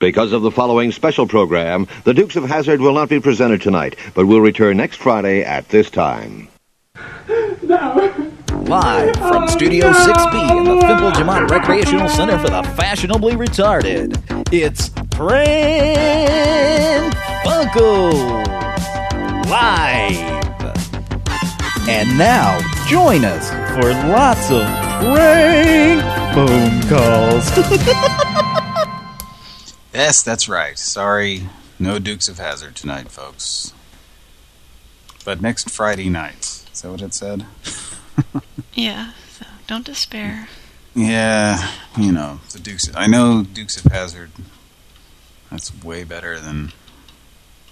Because of the following special program, the Dukes of Hazzard will not be presented tonight, but will return next Friday at this time. No. Live from Studio 6B in the Fimple Jamont Recreational Center for the Fashionably Retarded, it's Pran Funkels Live. And now, join us for lots of prank phone calls. Yes, that's right. Sorry, no Dukes of Hazzard tonight, folks. But next Friday night. Is that what it said? Yeah, so don't despair. Yeah, you know, the Dukes. I know Dukes of Hazzard. That's way better than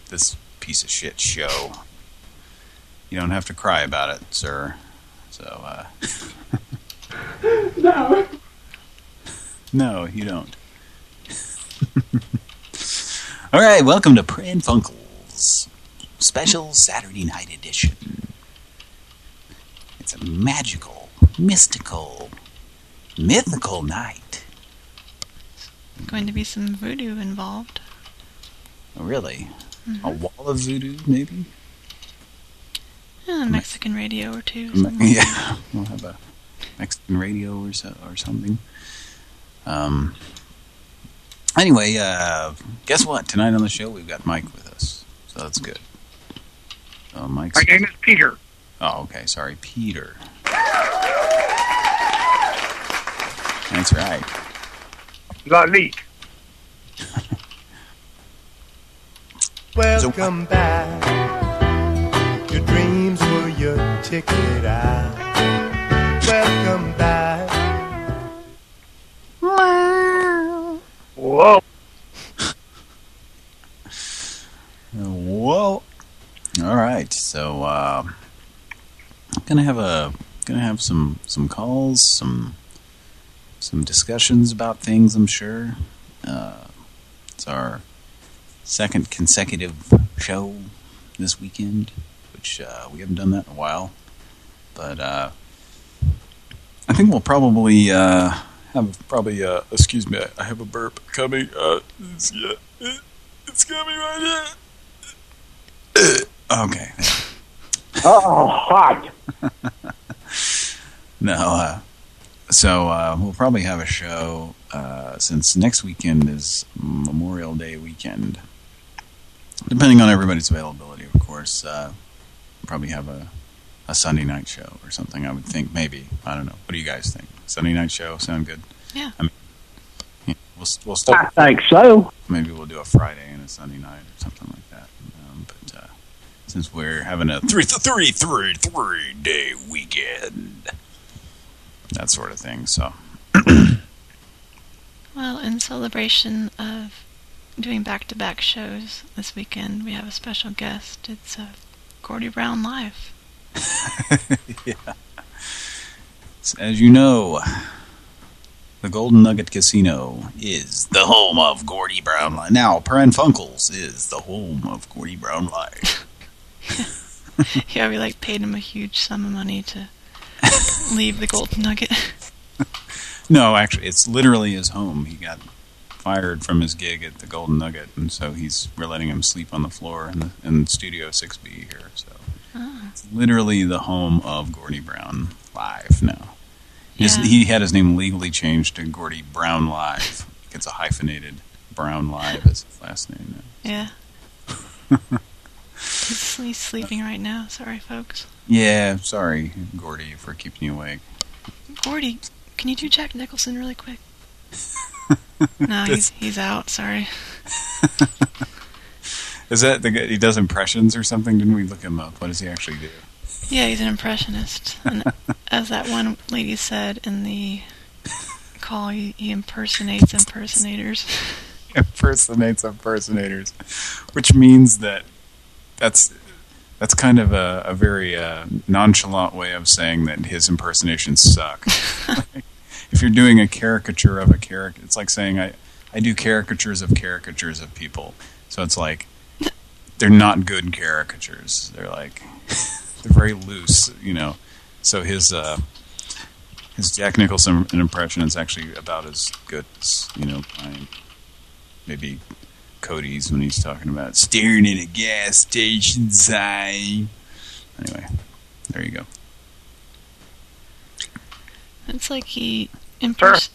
this piece of shit show. You don't have to cry about it, sir. So, uh... No. No, you don't. All right, welcome to Pran Funkels special Saturday night edition. It's a magical, mystical, mythical night. Going to be some voodoo involved. Oh, really? A wall of voodoo, maybe? Yeah, a Mexican radio or two. Me- that. Yeah, we'll have a Mexican radio or so, or something. Um. Anyway, uh, guess what? Tonight on the show we've got Mike with us, so that's good. Uh, Mike's. My name is Peter. Oh, okay. Sorry, Peter. That's right. Lalik. Welcome back. Your dreams were your ticket out. Welcome back. Whoa. Whoa. All right. So, uh, gonna have a gonna have some some calls, some some discussions about things. I'm sure. Uh, it's our second consecutive show this weekend, which uh, we haven't done that in a while. But uh, I think we'll probably uh, have probably. Uh, excuse me, I have a burp coming. Uh, it's, yeah, it, it's coming right here. Okay. Oh, hot. No, uh, so uh, we'll probably have a show uh, since next weekend is Memorial Day weekend. Depending on everybody's availability, of course. Uh, probably have a, a Sunday night show or something, I would think. Maybe. I don't know. What do you guys think? Sunday night show? Sound good? Yeah. I mean, yeah, we'll, we'll start. I think so. Maybe we'll do a Friday and a Sunday night or something like that. Um, but uh, since we're having a three, three, three, three day weekend, that sort of thing. So, Well, in celebration of doing back-to-back shows this weekend, we have a special guest. It's uh, Gordy Brown live. yeah. As you know, the Golden Nugget Casino is the home of Gordy Brownlie. Now, Pran Funkels is the home of Gordy Brown Live. yeah, we like paid him a huge sum of money to leave the Golden Nugget. No, actually, it's literally his home. He got fired from his gig at the Golden Nugget, and so he's we're letting him sleep on the floor in, the, in Studio 6B here. So Ah. it's literally the home of Gordy Brown Live now. His, Yeah. He had his name legally changed to Gordy Brown Live. It's a hyphenated Brown Live as his last name. now. Yeah. he's, sleeping right now. Sorry, folks. Yeah, sorry, Gordy, for keeping you awake. Gordy, can you do Jack Nicholson really quick? no, he's he's out. Sorry. Is that the guy, he does impressions or something? Didn't we look him up? What does he actually do? Yeah, he's an impressionist. And as that one lady said in the call, he, he impersonates impersonators. impersonates impersonators, which means that that's that's kind of a, a very uh, nonchalant way of saying that his impersonations suck. if you're doing a caricature of a character, it's like saying I I do caricatures of caricatures of people. So it's like they're not good caricatures. They're like they're very loose, you know. So his uh, his Jack Nicholson impression is actually about as good as you know mine. maybe Cody's when he's talking about staring at a gas station sign. Anyway, there you go. It's like he impers-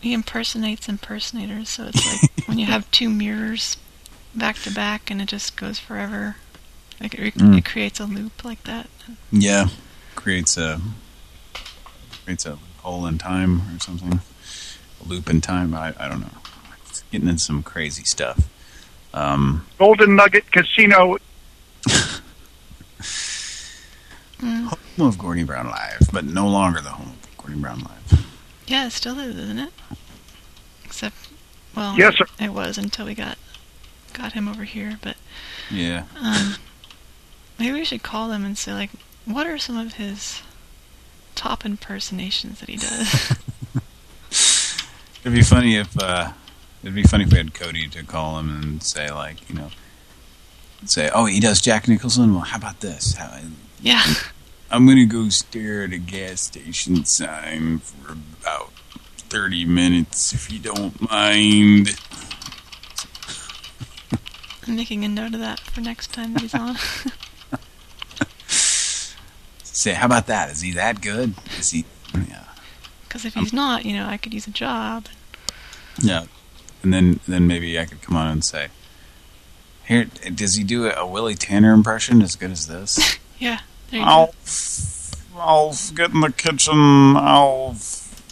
he impersonates impersonators, so it's like when you have two mirrors back to back and it just goes forever. Like it, re- Mm. it creates a loop like that. Yeah, creates a creates a hole in time or something, a loop in time. I I don't know. It's getting into some crazy stuff. Um, Golden Nugget Casino. Mm. home of Gordon Brown Live, but no longer the home of Gordon Brown Live. Yeah, it still is, isn't it? Except, well, Yes, sir. it was until we got got him over here. But Yeah. um, maybe we should call them and say like, what are some of his top impersonations that he does? It'd be funny if uh, it'd be funny if we had Cody to call him and say like, you know, say, oh, he does Jack Nicholson. Well, how about this? How, yeah, I'm gonna go stare at a gas station sign for about 30 minutes, if you don't mind. I'm making a note of that for next time that he's on. Say, how about that? Is he that good? Is he? Yeah. Because if he's not, you know, I could use a job. Yeah. And then then maybe I could come on and say, here, does he do a Willie Tanner impression as good as this? Yeah, there you go. Alf, Alf, get in the kitchen, Alf.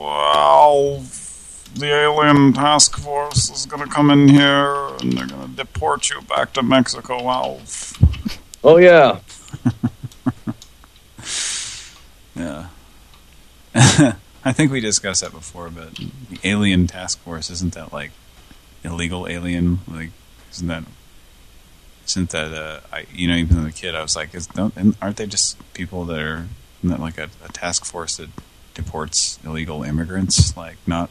Alf, the alien task force is going to come in here and they're going to deport you back to Mexico, Alf. Oh yeah. Yeah. I think we discussed that before, but the alien task force, isn't that like illegal alien? Like, isn't that, isn't that, uh, I, you know, even as a kid, I was like, is, don't, aren't they just people that are, isn't that like a, a task force that deports illegal immigrants? Like, not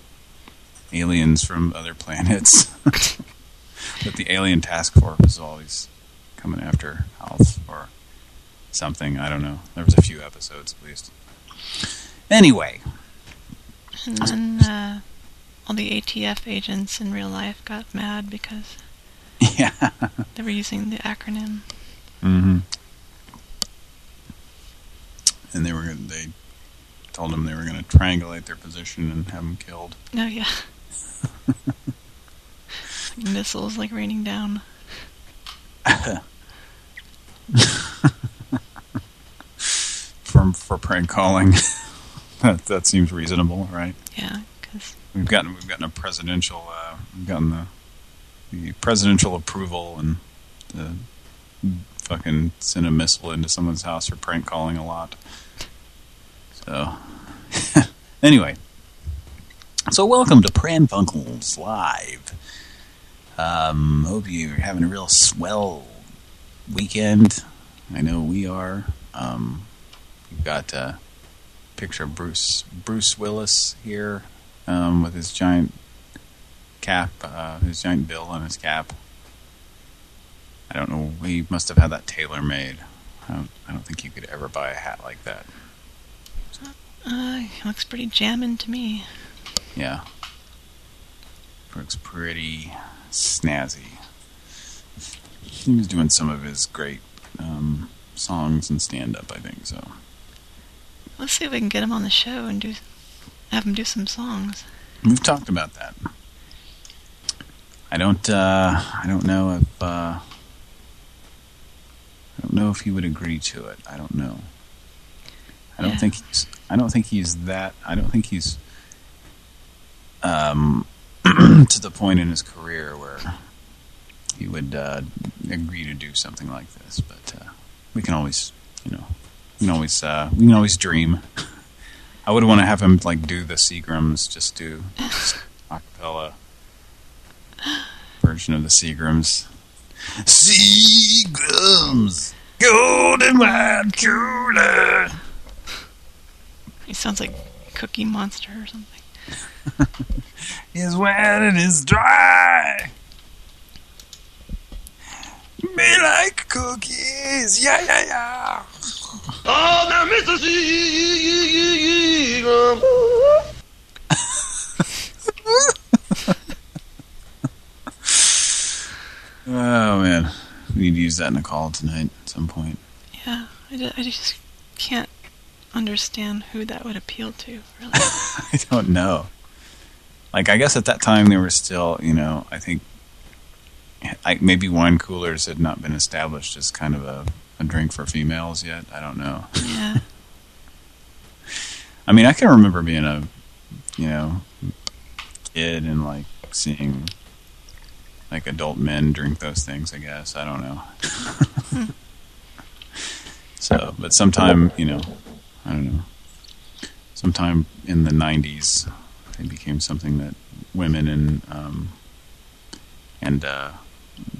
aliens from other planets. but the alien task force is always coming after Alf or something. I don't know. There was a few episodes at least. Anyway, And then uh, all the ATF agents in real life got mad because yeah. they were using the acronym. Mm-hmm. And they were they told them they were going to triangulate their position and have them killed. Oh yeah. Missiles like raining down. For for prank calling, that that seems reasonable, right? Yeah, because We've gotten we've gotten a presidential uh, we've gotten the the presidential approval and the fucking send a missile into someone's house for prank calling a lot. So anyway, so welcome to Pran Funkels Live. Um, hope you're having a real swell weekend. I know we are. Um, we've got a picture of Bruce Bruce Willis here um, with his giant cap, uh, his giant bill on his cap. I don't know. He must have had that tailor made. I don't, I don't think you could ever buy a hat like that. uh, he looks pretty jammin' to me. Yeah. Looks pretty snazzy. He was doing some of his great um, songs and stand-up, I think, so. Let's see if we can get him on the show and do have him do some songs. We've talked about that. I don't, uh, I don't know if, uh, I don't know if he would agree to it. I don't know. I don't Yeah. think he's, I don't think he's that, I don't think he's, um, to the point in his career where he would, uh, agree to do something like this, but, uh, we can always, you know, we can always, uh, we can always dream. I would want to have him like do the Seagrams, just do a acapella version of the Seagrams. Seagrams, golden white cooler. He sounds like Cookie Monster or something. is wet and is dry. Me like cookies, yeah, yeah, yeah. Oh, now, Mr. Seagram. Oh man, we need to use that in a call tonight at some point. Yeah, I, ju- I just can't understand who that would appeal to, really. I don't know. Like, I guess at that time they were still, you know, I think I, maybe wine coolers had not been established as kind of a, a drink for females yet. I don't know. yeah. I mean, I can remember being a, you know, kid and like seeing like adult men drink those things. I guess I don't know. so, but sometime, you know, I don't know. Sometime in the '90s, it became something that women and um, and uh,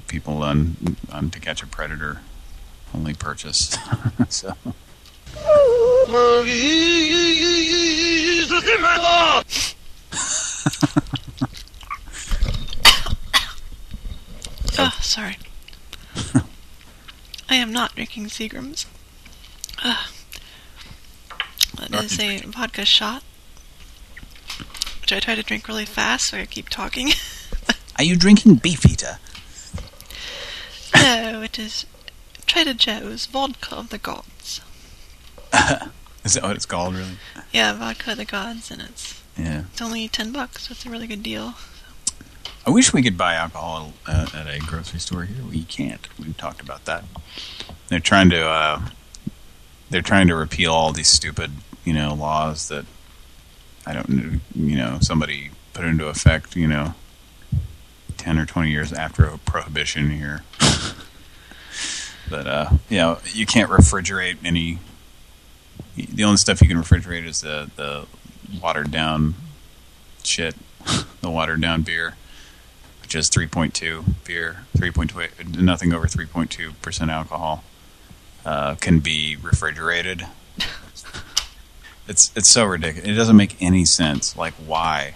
people on on To Catch a Predator only purchase. so. Oh, sorry. I am not drinking Seagrams. Ugh. That is a vodka shot, which I try to drink really fast so I keep talking. Are you drinking Beefeater? no, it is Trader Joe's Vodka of the Gods. Is that what it's called, really? Yeah, Vodka of the Gods, and it's Yeah. it's only ten bucks, so it's a really good deal. I wish we could buy alcohol uh, at a grocery store here. We can't. We've talked about that. They're trying to uh, they're trying to repeal all these stupid, you know, laws that I don't know, you know, somebody put into effect, you know, 10 or 20 years after a prohibition here. but uh, you know, you can't refrigerate any the only stuff you can refrigerate is the the watered down shit, the watered down beer which is 3.2 beer, 3.2, nothing over 3.2% alcohol, uh, can be refrigerated. It's it's so ridiculous. It doesn't make any sense. Like, why?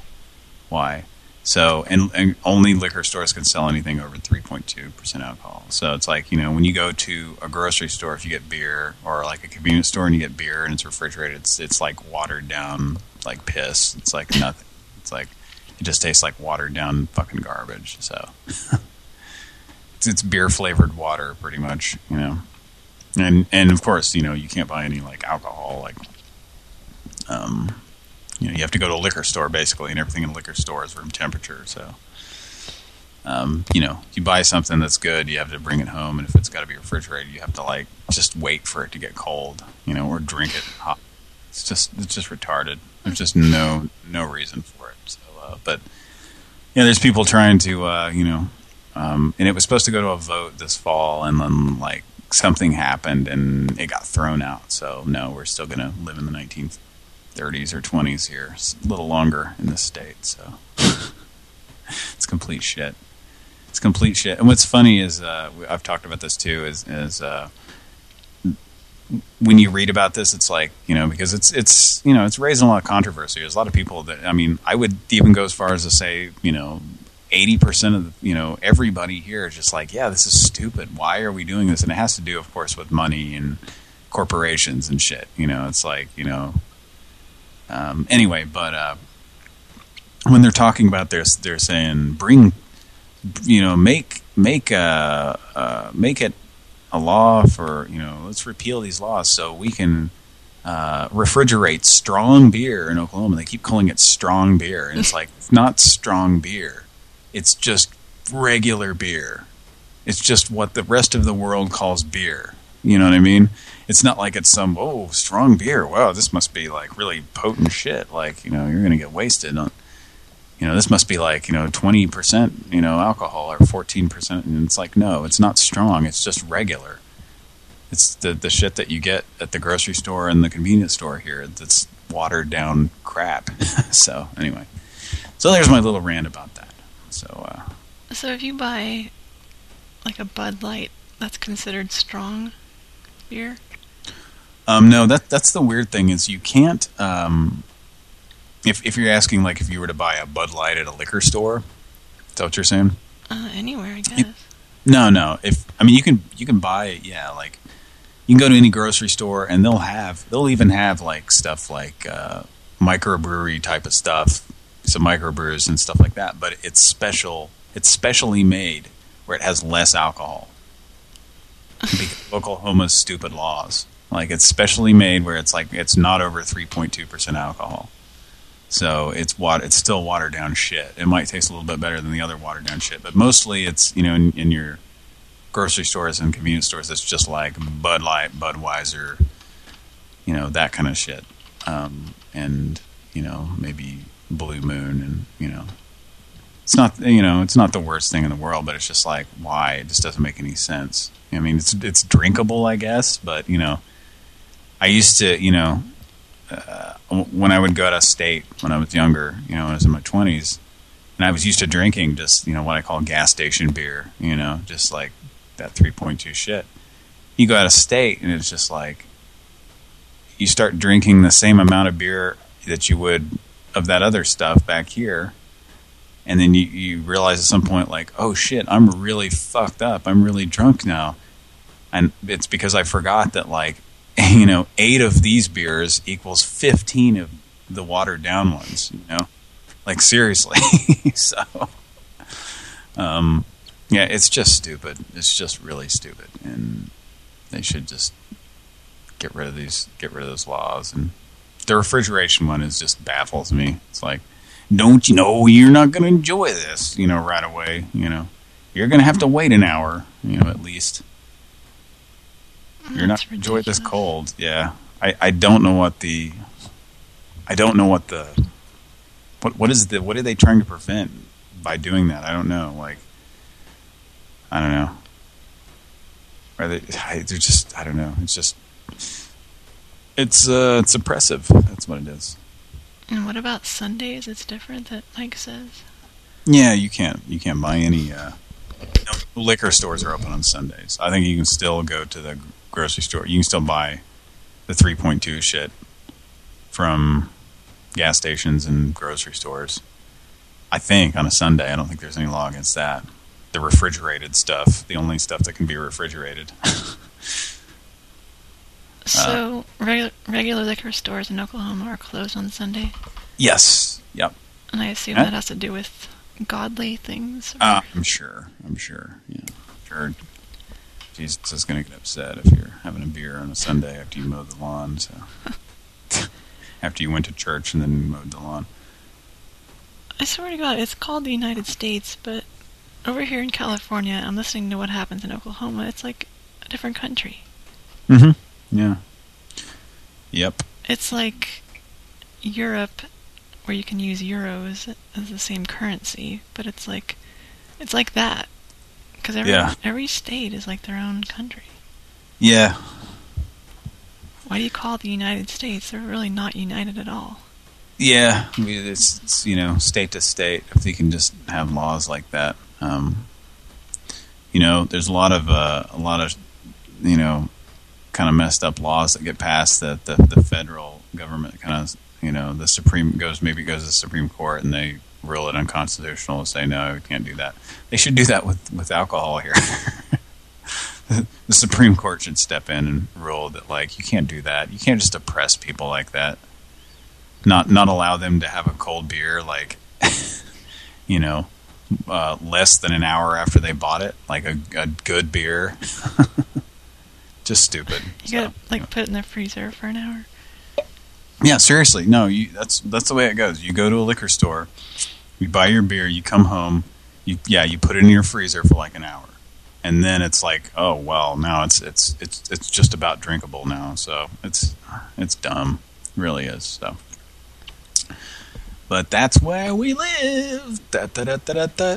Why? So, and, and only liquor stores can sell anything over 3.2% alcohol. So it's like, you know, when you go to a grocery store, if you get beer, or like a convenience store and you get beer and it's refrigerated, it's, it's like watered down, like piss. It's like nothing. It's like, it just tastes like watered down fucking garbage. So it's, it's beer flavored water, pretty much, you know. And and of course, you know, you can't buy any like alcohol, like um, you know, you have to go to a liquor store basically, and everything in a liquor store is room temperature. So, um, you know, you buy something that's good, you have to bring it home, and if it's got to be refrigerated, you have to like just wait for it to get cold, you know, or drink it hot. It's just it's just retarded. There's just no no reason for it. So, uh, but yeah, there's people trying to uh, you know, um, and it was supposed to go to a vote this fall, and then like something happened and it got thrown out. So no, we're still going to live in the 1930s or 20s here, it's a little longer in this state. So it's complete shit. It's complete shit. And what's funny is uh, I've talked about this too. Is is uh, when you read about this, it's like you know because it's it's you know it's raising a lot of controversy. There's a lot of people that I mean I would even go as far as to say you know 80% of, the, you know, everybody here is just like, yeah, this is stupid. Why are we doing this? And it has to do, of course, with money and corporations and shit. You know, it's like, you know, um, anyway, but uh, when they're talking about this, they're saying, bring, you know, make, make, uh, uh, make it a law for, you know, let's repeal these laws so we can uh, refrigerate strong beer in Oklahoma. They keep calling it strong beer. And it's like, it's not strong beer. It's just regular beer. It's just what the rest of the world calls beer. You know what I mean? It's not like it's some, oh, strong beer. Wow, this must be like really potent shit. Like, you know, you're going to get wasted on, you know, this must be like, you know, 20%, you know, alcohol or 14%. And it's like, no, it's not strong. It's just regular. It's the, the shit that you get at the grocery store and the convenience store here that's watered down crap. so, anyway. So there's my little rant about that. So, uh, So if you buy like a Bud Light, that's considered strong beer? Um, no, that that's the weird thing is you can't. Um, if if you're asking like if you were to buy a Bud Light at a liquor store, is that what you're saying? Uh, anywhere, I guess. No, no. If I mean you can you can buy it, yeah. Like you can go to any grocery store and they'll have they'll even have like stuff like uh, microbrewery type of stuff, some microbrewers and stuff like that. But it's special. It's specially made where it has less alcohol. because Oklahoma's stupid laws. Like it's specially made where it's like it's not over 3.2% alcohol. So it's water. It's still watered down shit. It might taste a little bit better than the other watered down shit, but mostly it's you know in, in your grocery stores and convenience stores. It's just like Bud Light, Budweiser, you know that kind of shit, um, and you know maybe Blue Moon, and you know it's not you know it's not the worst thing in the world, but it's just like why it just doesn't make any sense. I mean it's it's drinkable, I guess, but you know I used to you know uh, when I would go out of state when I was younger, you know, when I was in my 20s, and I was used to drinking just, you know, what I call gas station beer, you know, just like that 3.2 shit. You go out of state and it's just like, you start drinking the same amount of beer that you would of that other stuff back here. And then you, you realize at some point like, oh shit, I'm really fucked up. I'm really drunk now. And it's because I forgot that like you know, eight of these beers equals 15 of the watered down ones, you know? Like, seriously. so, um, yeah, it's just stupid. It's just really stupid. And they should just get rid of these, get rid of those laws. And the refrigeration one is just baffles me. It's like, don't you know you're not going to enjoy this, you know, right away, you know? You're going to have to wait an hour, you know, at least. You're not enjoy this cold. Yeah. I, I don't know what the I don't know what the what what is the what are they trying to prevent by doing that? I don't know. Like I don't know. Are they they're just I don't know. It's just it's uh it's oppressive. That's what it is. And what about Sundays? It's different that Mike says. Yeah, you can't you can't buy any uh no, liquor stores are open on Sundays. I think you can still go to the grocery store. You can still buy the 3.2 shit from gas stations and grocery stores. I think on a Sunday. I don't think there's any law against that. The refrigerated stuff, the only stuff that can be refrigerated. so uh, regu regular liquor stores in Oklahoma are closed on Sunday? Yes. Yep. And I assume that has to do with godly things? Uh, I'm sure. I'm sure. Yeah. Sure. Jesus is going to get upset if you're having a beer on a Sunday after you mowed the lawn. So after you went to church and then mowed the lawn. I swear to God, it's called the United States, but over here in California, I'm listening to what happens in Oklahoma. It's like a different country. Mm-hmm. Yeah. Yep. It's like Europe, where you can use euros as the same currency, but it's like it's like that. Because every, yeah. every state is like their own country. Yeah. Why do you call it the United States? They're really not united at all. Yeah, I mean, it's, it's, you know state to state. If you can just have laws like that, um, you know, there's a lot of uh, a lot of you know kind of messed up laws that get passed that the the federal government kind of you know the Supreme goes maybe goes to the Supreme Court and they rule it unconstitutional and say no, we can't do that. They should do that with with alcohol here. the Supreme Court should step in and rule that like you can't do that. You can't just oppress people like that. Not not allow them to have a cold beer like you know uh, less than an hour after they bought it, like a, a good beer. just stupid. You so, gotta like know. put it in the freezer for an hour. Yeah, seriously. No, you, that's that's the way it goes. You go to a liquor store, you buy your beer, you come home, you yeah, you put it in your freezer for like an hour. And then it's like, oh well, now it's it's it's it's just about drinkable now. So it's it's dumb. It really is. So But that's where we live. Da, da, da, da, da,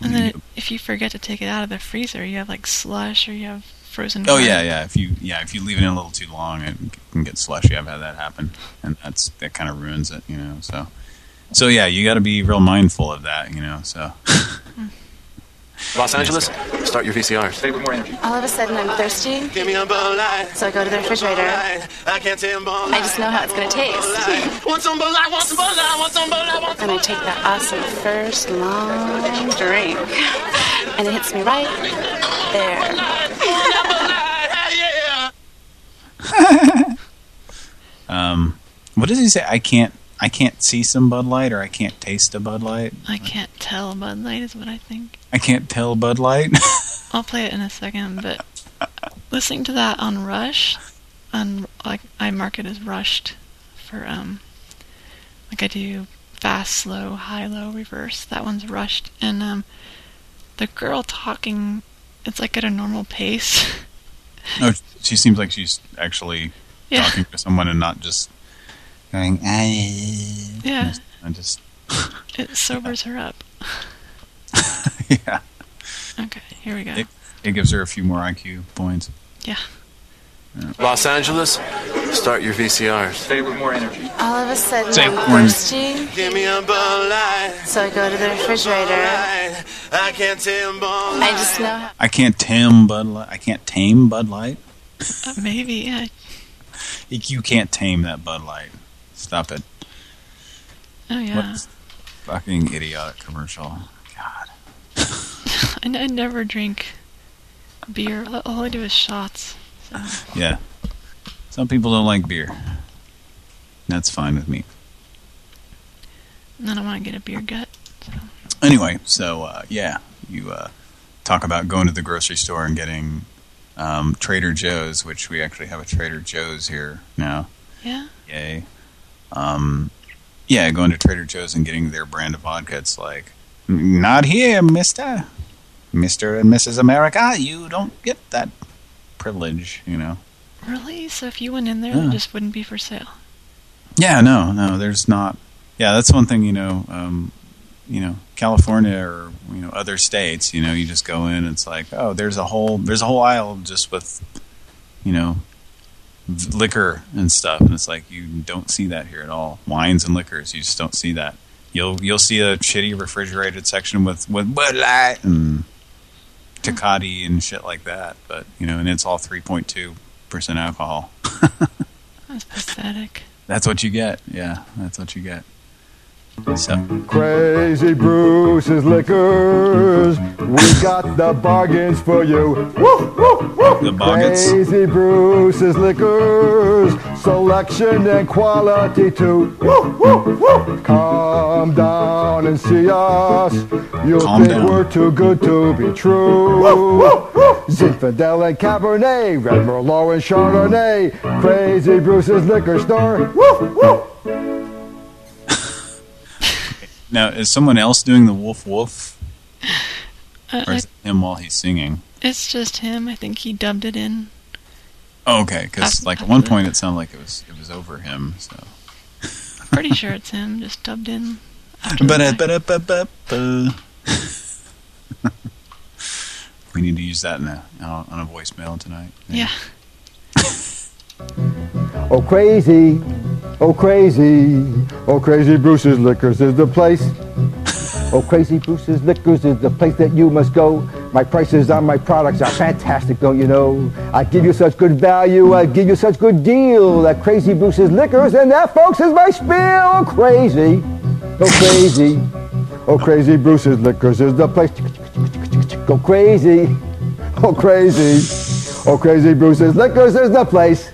And then if you forget to take it out of the freezer, you have like slush or you have frozen. Oh yeah, yeah. If you yeah, if you leave it in a little too long, it can get slushy. I've had that happen, and that's that kind of ruins it, you know. So, so yeah, you got to be real mindful of that, you know. So. Los Angeles, start your VCR. All of a sudden, I'm thirsty. Give me a light. So I go to the refrigerator. I can't say I just know how it's going to taste. Want some light, want some light, want some light, And I take that awesome first long drink. And it hits me right there. um, what does he say? I can't, I can't see some Bud Light or I can't taste a Bud Light. I can't tell Bud Light is what I think. I can't tell Bud Light. I'll play it in a second, but listening to that on Rush, on like I mark it as rushed for um like I do fast, slow, high, low, reverse. That one's rushed, and um the girl talking, it's like at a normal pace. no, she seems like she's actually Yeah. talking to someone and not just going. "Ah." Yeah. I just It sobers her up. yeah. Okay, here we go. It, it gives her a few more IQ points. Yeah. Los Angeles, start your VCRs. Say it with more energy. All of a sudden, Say I'm orange. thirsty, Give me a Bud Light. so I go to the refrigerator. I can't tell Bud I just know how. I can't tame Bud Light. I can't tame Bud Light. Uh, maybe, yeah. You you can't tame that Bud Light. Stop it. Oh, yeah. What fucking idiotic commercial. God. I, n- I never drink beer. All- I do is shots. So. Yeah. Some people don't like beer. That's fine with me. And then I want to get a beer gut. Anyway, so uh, yeah, you uh, talk about going to the grocery store and getting um, Trader Joe's, which we actually have a Trader Joe's here now. Yeah? Yay. Um, yeah, going to Trader Joe's and getting their brand of vodka. It's like, not here, mister. Mr. and Mrs. America, you don't get that privilege, you know. Really? So if you went in there, Yeah. it just wouldn't be for sale. Yeah, no, no, there's not. Yeah, that's one thing, you know, um, you know, California or, you know, other states, you know, you just go in, it's like, oh, there's a whole, there's a whole aisle just with, you know, liquor and stuff. And it's like, you don't see that here at all. Wines and liquors, you just don't see that. You'll, you'll see a shitty refrigerated section with, with Bud Light and Tecate and shit like that. But, you know, and it's all 3.2% alcohol. That's pathetic. That's what you get. Yeah, that's what you get. So, Crazy Bruce's Liquors. We got the bargains for you. Woo, woo, woo. The bargains? Crazy Bruce's Liquors. Selection and quality too. Woo, woo, woo. Calm down and see us. You'll Calm think down. we're too good to be true. Woo, woo, woo. Zinfandel and Cabernet. Red Merlot and Chardonnay. Crazy Bruce's Liquor Store. Woo, woo. Now is someone else doing the woof woof, Uh, or is it him while he's singing? it's just him. I think he dubbed it in. Oh, okay, because like at one point it sounded like it was it was over him. So, I'm pretty sure it's him, just dubbed in. but. We need to use that in a, on a voicemail tonight. Yeah. Oh crazy, oh crazy, oh crazy Bruce's Liquors is the place. Oh crazy Bruce's Liquors is the place that you must go. My prices on my products are fantastic, don't you know? I give you such good value, I give you such good deal. That crazy Bruce's Liquors, and that folks is my spiel. Oh crazy, oh crazy, oh crazy Bruce's Liquors is the place. Go crazy, oh crazy, oh crazy Bruce's Liquors is the place.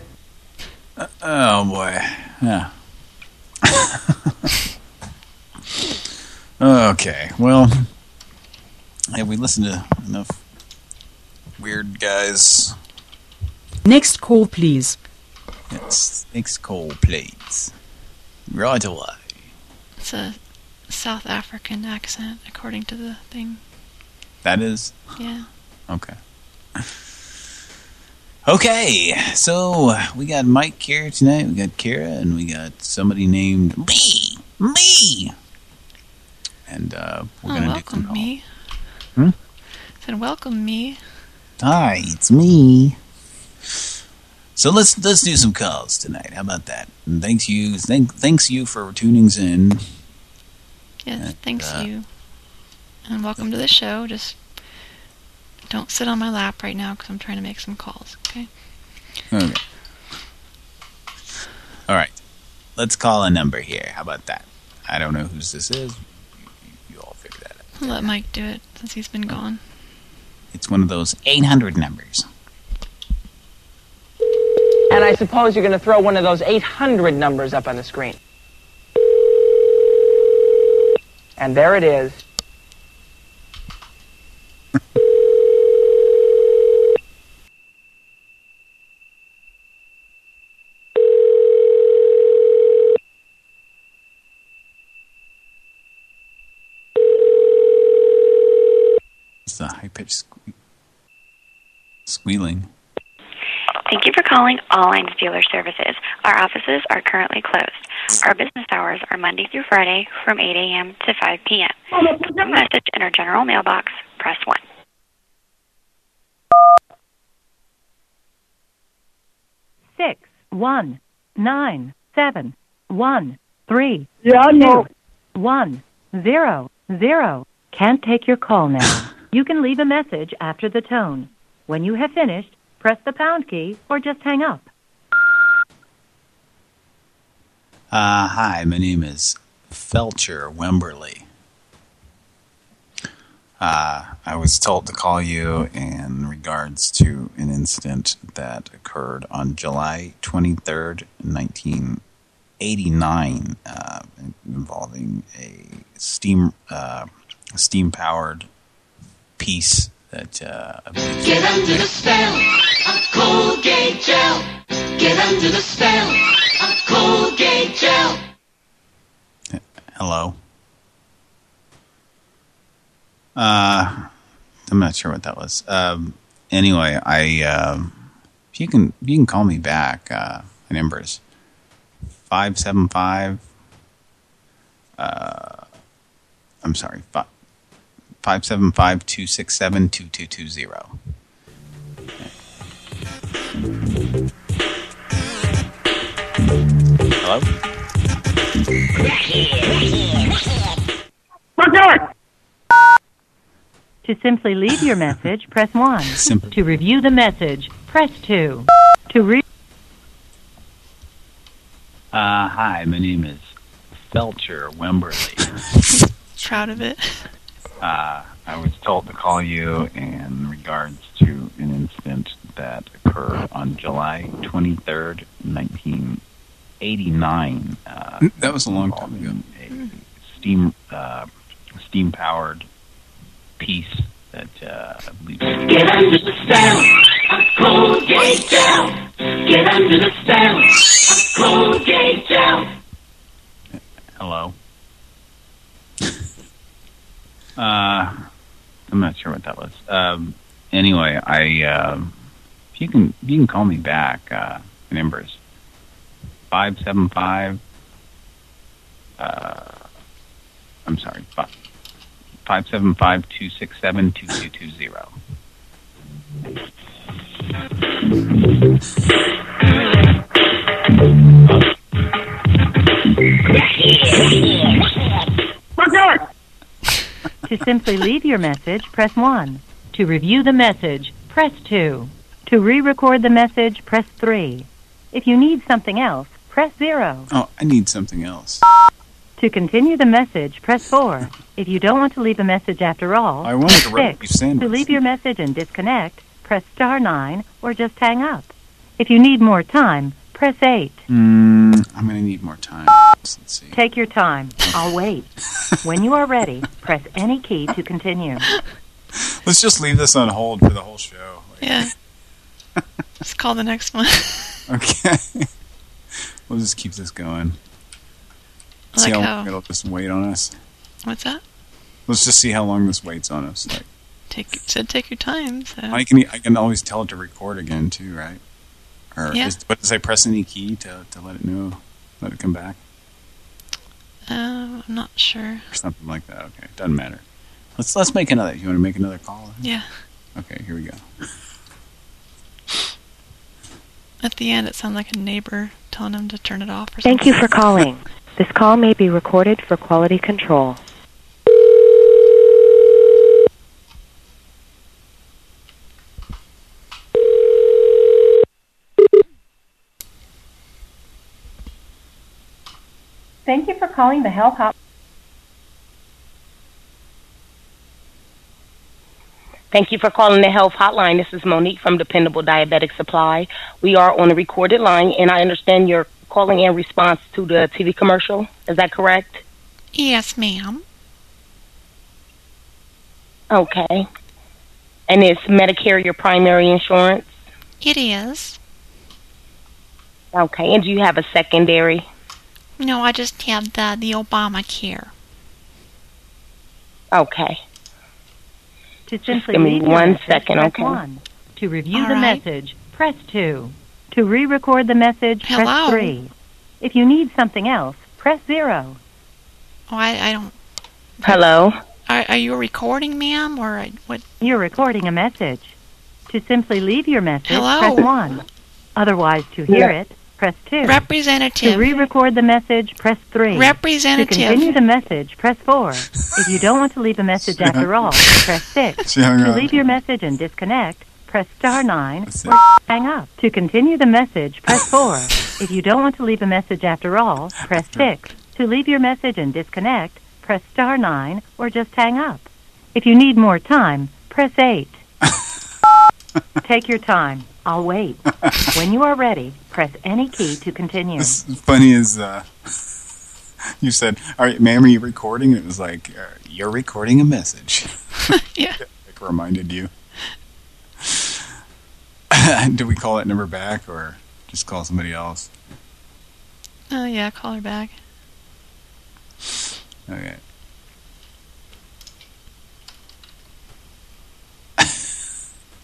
Oh boy, yeah. okay, well, have we listened to enough weird guys? Next call, please. Yes, next call, please. Right away. It's a South African accent, according to the thing. That is Yeah. okay. Okay, so we got Mike here tonight. We got Kara, and we got somebody named me, me. And uh, we're oh, gonna do welcome some me. Hmm? Said welcome me. Hi, it's me. So let's let's do some calls tonight. How about that? And thanks you, thank thanks you for tuning in. Yes, thanks uh, you. And welcome to the show. Just don't sit on my lap right now because I'm trying to make some calls. Okay. Okay. All right, let's call a number here. How about that? I don't know whose this is. You, you all figure that out. I'll let Mike do it since he's been gone. It's one of those 800 numbers. And I suppose you're going to throw one of those 800 numbers up on the screen. And there it is. It's the high pitched sque- squealing. Thank you for calling All Lines Dealer Services. Our offices are currently closed. Our business hours are Monday through Friday from 8 a.m. to 5 p.m. To leave a message in our general mailbox, press 1. six one nine seven one three Yeah, I know. two, one zero zero. Can't take your call now. you can leave a message after the tone. When you have finished, press the pound key or just hang up. Uh, hi, my name is Felcher Wemberly. Uh, I was told to call you in regards to an incident that occurred on July 23rd, 1989, uh, involving a steam uh, steam powered piece that uh, Get under the spell of Colgate Gel. Get under the spell of Colgate Gel. Hello. Uh, I'm not sure what that was. Um, anyway, I um, if you can you can call me back. Uh, my number is five seven five. Uh, I'm sorry, five five seven five two six seven two two two zero. Hello. To simply leave your message, press 1. To review the message, press 2. To re- Uh, hi, my name is Felcher Wemberly. Proud of it. Uh, I was told to call you in regards to an incident that occurred on July 23rd, 1989. Uh, That was a long time ago. A steam, uh, steam-powered piece that uh, I believe. Get under the spell of Colgate Gel. Get under the spell of Colgate Gel. Hello. Uh, I'm not sure what that was. Um, anyway, I um, you can you can call me back. Uh, my number is five seven five. Uh, I'm sorry, five five seven five two six seven two two two zero. To simply leave your message, press 1. To review the message, press 2. To re-record the message, press 3. If you need something else, press 0. Oh, I need something else. To continue the message, press 4. If you don't want to leave a message after all, I wanted press to write 6. beef sandwich. To leave your message and disconnect, press star 9 or just hang up. If you need more time, press 8. Mm, I'm going to need more time. Let's see. Take your time. I'll wait. when you are ready, press any key to continue. Let's just leave this on hold for the whole show. Yeah. Let's call the next one. Okay. we'll just keep this going. I See how how- long it'll just wait on us. What's that? Let's just see how long this waits on us. Like, Take said take your time. So. I can I can always tell it to record again too, right? Or Yeah. is, but does I press any key to to let it know, let it come back, Uh, I'm not sure. or something like that? Okay, doesn't matter. Let's let's make another. You want to make another call? Yeah. Okay, here we go. At the end, it sounded like a neighbor telling him to turn it off or Thank you for calling. This call may be recorded for quality control. Thank you for calling the Health Hot. Thank you for calling the health hotline. This is Monique from Dependable Diabetic Supply. We are on a recorded line, and I understand you're calling in response to the TV commercial. Is that correct? Yes, ma'am. Okay. And is Medicare your primary insurance? It is. Okay. And do you have a secondary? No, I just have the the Obamacare. Okay. To simply give me leave your one message, second, press okay. 1. To review All the right. message, press 2. To re-record the message, Hello? press 3. If you need something else, press 0. Oh, I, I don't. Hello? Are, are you recording, ma'am, or what? You're recording a message. To simply leave your message, Hello? press 1. Otherwise, to hear Yeah. it, press 2. Representative. To re-record the message, press 3. Representative. To continue the message, press 4. if you don't want to leave a message after all, press 6. She hung To up. leave your message and disconnect, press star 9 or hang up. To continue the message, press 4. if you don't want to leave a message after all, press 6. To leave your message and disconnect, press star 9 or just hang up. If you need more time, press 8. Take your time. I'll wait. when you are ready, press any key to continue. It's funny as uh, you said, "All right, ma'am, are you recording?" It was like, uh, "You're recording a message." yeah. Like reminded you. Do we call that number back or just call somebody else? Oh yeah, call her back. Okay.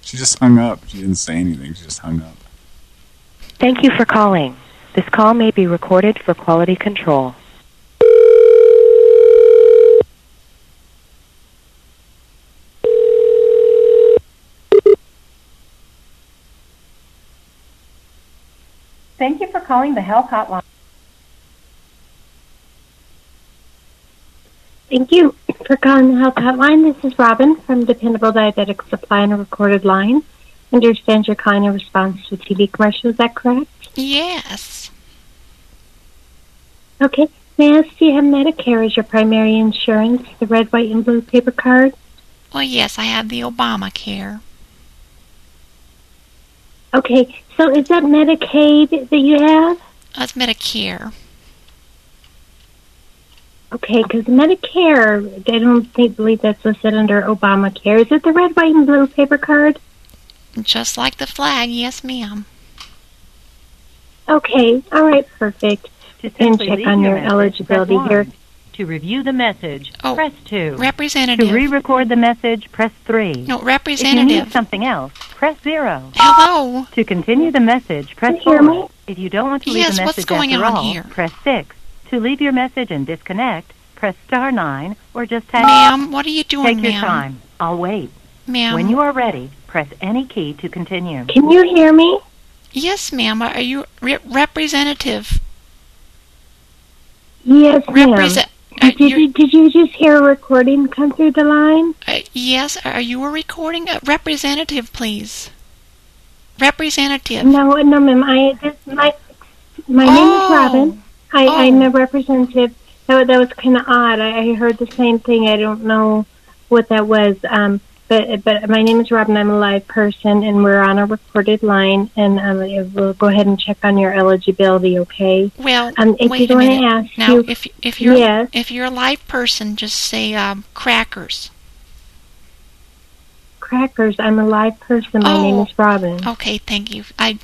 She just hung up. She didn't say anything. She just hung up. Thank you for calling. This call may be recorded for quality control. Thank you for calling the Health Hotline. Thank you for calling the Health Hotline. This is Robin from Dependable Diabetic Supply on a recorded line. Understand you're calling in response to a TV commercial. Is that correct? Yes. Okay. May I ask, do you have Medicare as your primary insurance, the red, white, and blue paper card? Well, yes, I have the Obamacare. Okay. So is that Medicaid that you have? That's Medicare. Okay, because Medicare, I don't think, believe that's listed under Obamacare. Is it the red, white, and blue paper card? Just like the flag, yes, ma'am. Okay. All right. Perfect. To And check on your your eligibility press here. To review the message, Oh, press 2. Representative. To re-record the message, press 3. No, representative. If you need something else, press 0. Hello. To continue the message, press Can 4. me? If you don't want to leave Yes, a what's message going after on all, here? press 6. To leave your message and disconnect, press star 9 or just hang Ma'am, what are you doing, Take your ma'am? time. I'll wait. Ma'am. When you are ready, press any key to continue. Can you hear me? Yes, ma'am. Are you re- representative? Yes, ma'am. Represent. Did you, did you just hear a recording come through the line? Uh, yes. Are you a recording? Uh, representative, please. Representative. No, no, ma'am. I this, my my name Oh. is Robin. I, Oh. I'm a representative. That, that was kind of odd. I, I heard the same thing. I don't know what that was. Um, but but my name is Robin. I'm a live person, and we're on a recorded line. And um, we'll go ahead and check on your eligibility. Okay. Well, Um, if wait you a want minute. to ask now, you, if if you're Yes. if you're a live person, just say um, crackers. crackers. I'm a live person. My name Oh. is Robin. Okay, thank you. I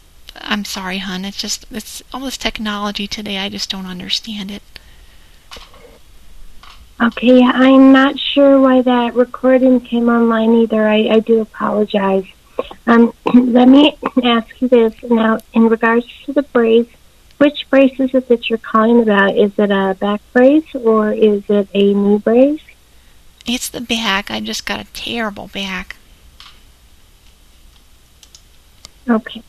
I'm sorry, hon. It's just it's all this technology today. I just don't understand it. Okay, I'm not sure why that recording came online either. I, I do apologize. Um, let me ask you this now. In regards to the brace, which brace is it that you're calling about? Is it a back brace or is it a knee brace? It's the back. I just got a terrible back. Okay.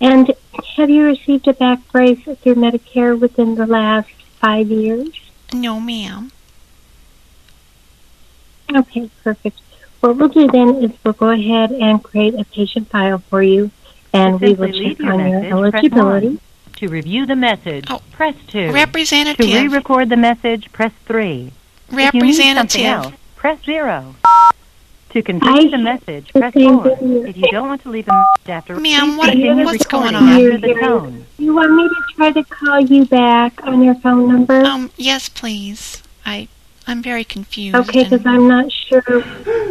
And have you received a back brace through Medicare within the last five years? No, ma'am. Okay, perfect. What we'll do then is we'll go ahead and create a patient file for you, and we will check your on your message, press eligibility. To review the message, oh, press 2. Representative. To re-record the message, press 3. If you need something Representative. else, press 0. To continue the message, press 4. If you don't want to leave a message after, Ma'am, please what- continue what's going on? after the tone. You want me to try to call you back on your phone number? Um, yes, please. I I'm very confused. Okay, because I'm not sure.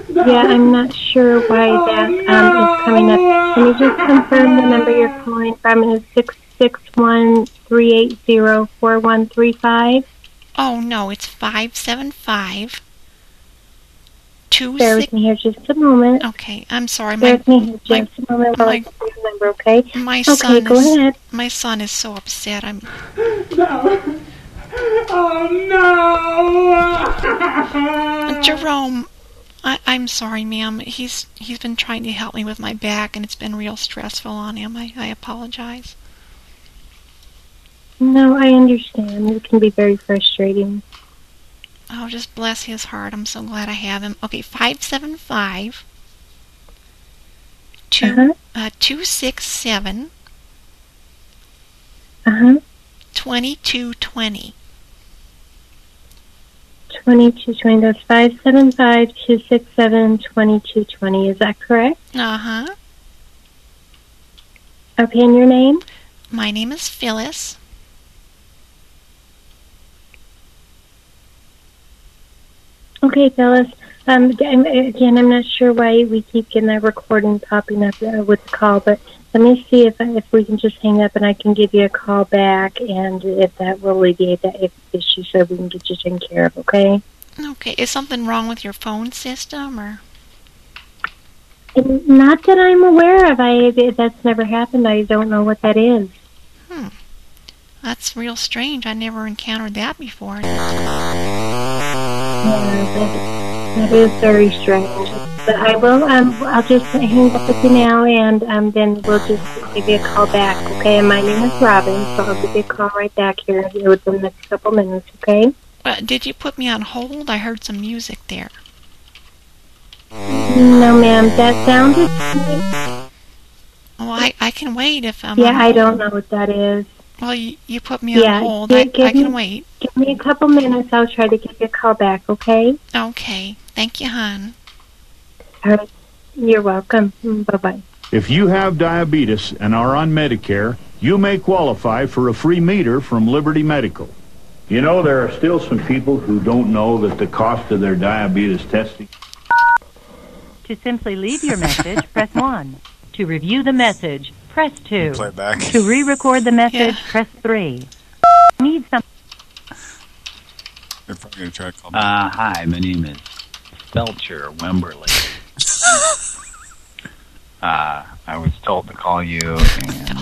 Yeah, I'm not sure why that um, is coming up. Can you just confirm the number you're calling from? Is six six one three eight zero four one three five? Oh no, it's five seven five two Bear with me here just a moment. Okay, I'm sorry. Bear My with me here just a moment while I my- get the. Okay. my okay, son go is ahead. my son is so upset. I'm No. Oh no! Jerome. I, I'm sorry, ma'am. He's he's been trying to help me with my back, and it's been real stressful on him. I, I apologize. No, I understand. It can be very frustrating. Oh, just bless his heart. I'm so glad I have him. Okay, five seven five two Uh-huh. uh two six seven Uh huh. twenty two twenty. Twenty two twenty. That's five seven five two six seven twenty two twenty. Is that correct? Uh huh. Okay, and your name? My name is Phyllis. Okay, Phyllis. Um, again, I'm not sure why we keep getting that recording popping up uh, with the call, but let me see if if we can just hang up and I can give you a call back, and if that will alleviate that if- issue, so we can get you taken care of. Okay. Okay, is something wrong with your phone system or? Not that I'm aware of. I that's never happened. I don't know what that is. Hmm. That's real strange. I never encountered that before. That, that is very strange. But I will. Um, I'll just hang up with you now, and um, then we'll just give you a call back. Okay. And my name is Robin, so I'll give you a call right back here within the next couple minutes. Okay. Uh, did you put me on hold? I heard some music there. No, ma'am. That sounded. Oh, I I can wait if I'm. Yeah, I don't know what that is. Well, you, you put me Yeah, on hold. I, I can me- wait. Give me a couple minutes. I'll try to give you a call back. Okay. Okay. Thank you, hon. All right. You're welcome. Mm, bye bye. If you have diabetes and are on Medicare, you may qualify for a free meter from Liberty Medical. You know, there are still some people who don't know that the cost of their diabetes testing. To simply leave your message, press 1. To review the message, press 2. Play it back. To re-record the message, press 3. Need some They're probably going to try to call Uh, hi, my name is Felcher Wemberly. uh, I was told to call you in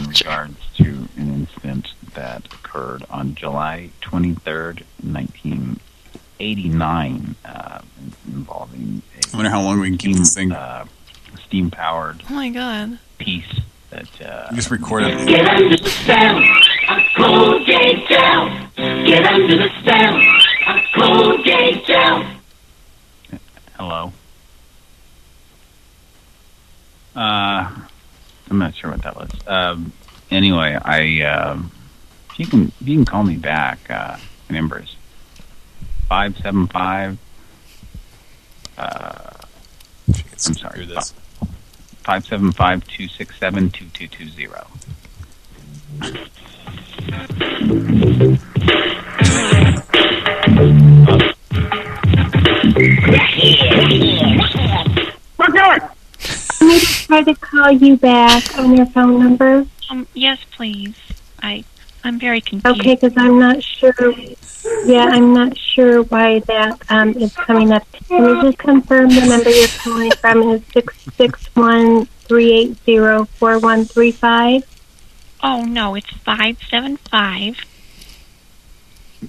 regards to an incident that occurred on July 23rd, 1989, uh, involving I wonder how long we can keep this thing. uh, steam-powered Oh my god. piece that. Uh, just record it. Get under the spell. I'm cold gate down. Get under the spell. I'm cold gate down. Hello. Uh, I'm not sure what that was. Um, anyway, I um, if you can if you can call me back. Uh, my number five seven five. Uh, I'm sorry. This. Five seven five two six seven two two two zero. We're going! Maybe try to call you back on your phone number. Um, yes, please. I I'm very confused. Okay, because I'm not sure. Yeah, I'm not sure why that um, is coming up. Can you just confirm the number you're calling from is six six one three eight zero four one three five? Oh no, it's five seven five.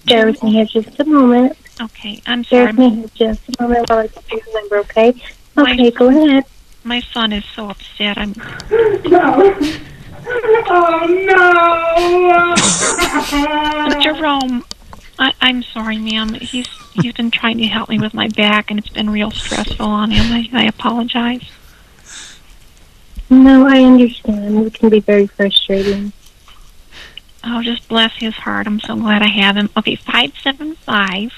Bear with me here just a moment. Okay, I'm Bear sorry. with me here just a moment while I get your number. Okay. My- Okay, go ahead. My son is so upset. I'm. Oh no! Jerome, I, I'm sorry, ma'am. He's he's been trying to help me with my back, and it's been real stressful on him. I, I apologize. No, I understand. It can be very frustrating. Oh, just bless his heart. I'm so glad I have him. Okay, five seven five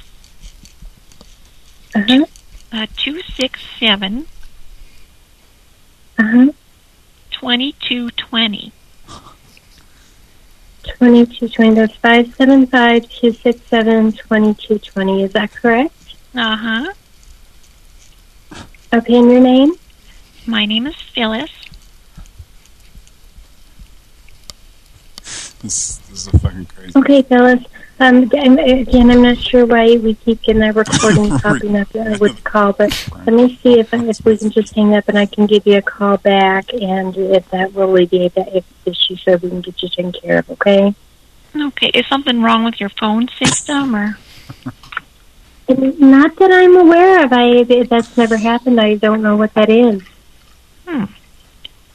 Uh-huh. uh two six seven Uh-huh. twenty two twenty. Twenty two twenty. That's five seven five two six seven twenty two twenty. Is that correct? Uh huh. Okay, and your name? My name is Phyllis. This, this is fucking crazy. Okay, Phyllis. Um, I'm- again, I'm not sure why we keep getting that recording popping up uh, with the call, but let me see if if we can just hang up and I can give you a call back, and if that will alleviate that issue, so we can get you taken care of. Okay. Okay, is something wrong with your phone system or? Not that I'm aware of. I that's never happened. I don't know what that is. Hmm.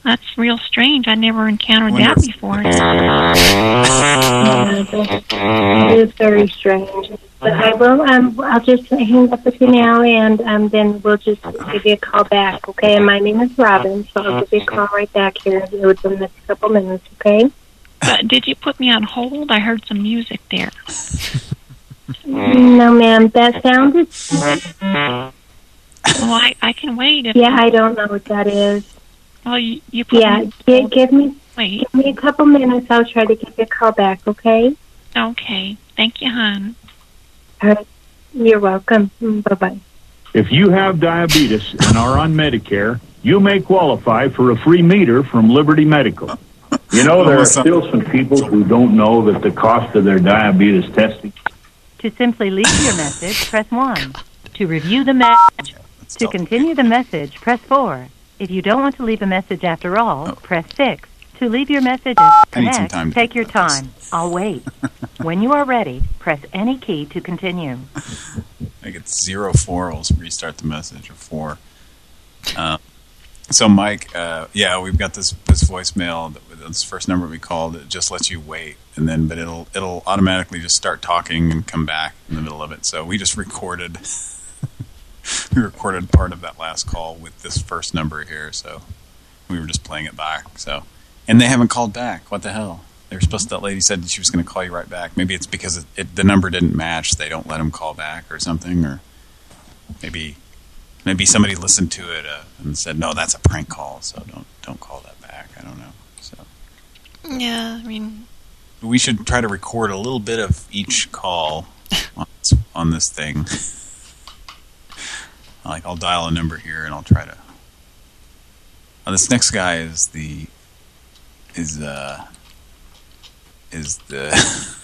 That's real strange. I never encountered that before. Yeah, it is very strange. But I will. Um, I'll just hang up with you now, and um, then we'll just give you a call back. Okay. And my name is Robin, so I'll give you a call right back here within the next couple minutes. Okay. But did you put me on hold? I heard some music there. No, ma'am. That sounded. Well, I, I can wait. If Yeah, I don't know what that is. Well, you, you put Yeah, me. give, give me Wait. give me a couple minutes. I'll try to give you a call back. Okay. Okay. Thank you, hon. All right. You're welcome. Mm, bye bye. If you have diabetes and are on Medicare, you may qualify for a free meter from Liberty Medical. You know, there are still some people who don't know that the cost of their diabetes testing. To simply leave your message, press 1. To review the message, to continue the message, press 4. If you don't want to leave a message after all, press 6. To leave your message and I need some connect, time take your time. I'll wait. when you are ready, press any key to continue. I get zero four. I'll restart the message or four. Uh, so Mike, uh, yeah, we've got this this voicemail. That, this first number we called. It just lets you wait, and then but it'll it'll automatically just start talking and come back in the middle of it. So we just recorded. we recorded part of that last call with this first number here. So we were just playing it back. So and they haven't called back. What the hell? They were supposed. To, that lady said she was going to call you right back. Maybe it's because it, it, the number didn't match. They don't let them call back or something, or maybe maybe somebody listened to it uh, and said, "No, that's a prank call, so don't don't call that back." I don't know. So Yeah, I mean, we should try to record a little bit of each call on on this thing. like I'll dial a number here and I'll try to. Uh, this next guy is the is uh is the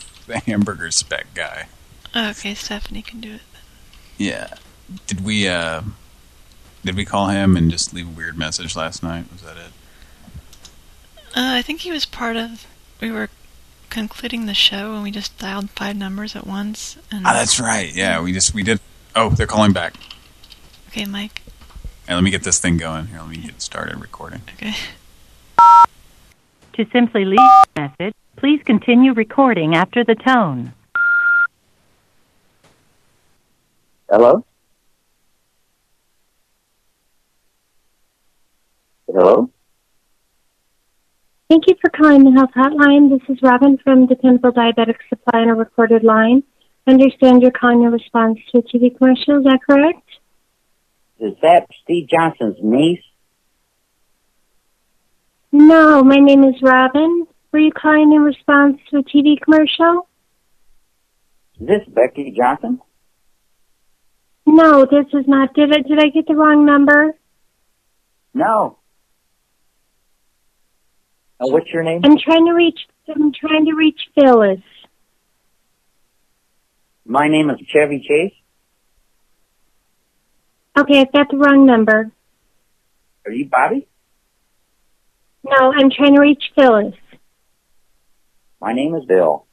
the hamburger spec guy. okay, Stephanie can do it. Yeah. Did we uh did we call him and just leave a weird message last night? Was that it? Uh, I think he was part of. We were concluding the show and we just dialed five numbers at once. And Ah, that's right. Yeah, we just we did. Oh, they're calling back. Okay, Mike. Hey, let me get this thing going here. Let me get started recording. Okay. To simply leave a message, please continue recording after the tone. Hello? Hello? Thank you for calling the Health Hotline. This is Robin from Dependable Diabetic Supply on a recorded line. I understand you're calling in response to a TV commercial. Is that correct? Is that Steve Johnson's niece? No, my name is Robin. Were you calling in response to a TV commercial? Is this Becky Johnson? No, this is not. Did I, did I get the wrong number? No. Uh, what's your name? I'm trying to reach. I'm trying to reach Phyllis. My name is Chevy Chase. Okay, I've got the wrong number. Are you Bobby? No, I'm trying to reach Phyllis. My name is Bill.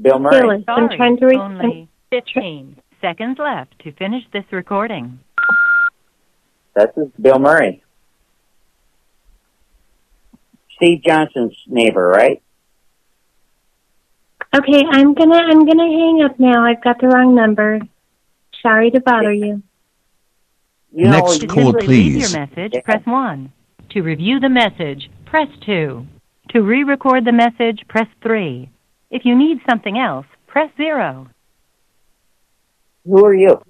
Bill Murray. Phyllis, I'm trying to reach. only 15 seconds left to finish this recording. This is Bill Murray. Steve Johnson's neighbor, right? Okay, I'm gonna I'm gonna hang up now. I've got the wrong number. Sorry to bother you. You know, to simply leave your message, press 1. To review the message, press 2. To re-record the message, press 3. If you need something else, press 0. Who are you?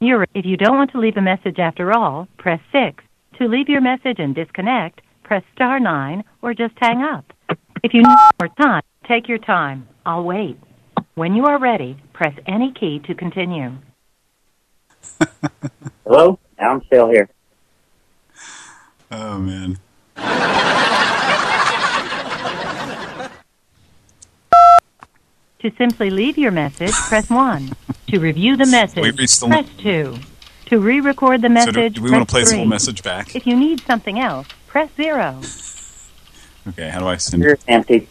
You're, if you don't want to leave a message after all, press 6. To leave your message and disconnect, press star 9 or just hang up. If you need more time, take your time. I'll wait. When you are ready, press any key to continue. Hello? I'm still here. Oh man. To simply leave your message, press 1. To review the message, Wait, we still- press 2. To re-record the message, So message, do, do we press want to play this 3. whole message back? If you need something else, press 0. Okay, how do I send Here's it? empty.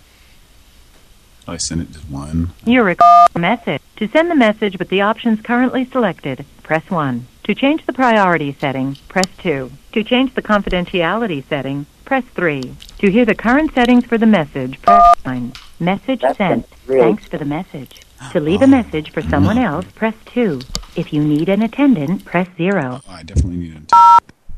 How do I send it to one? Your recorded message. To send the message with the options currently selected, press 1. To change the priority setting, press 2. To change the confidentiality setting, press 3. To hear the current settings for the message, press 9. Message That's sent. really- Thanks for the message. To leave a oh. message for someone mm. else, press 2. If you need an attendant, press 0. Oh, I definitely need it.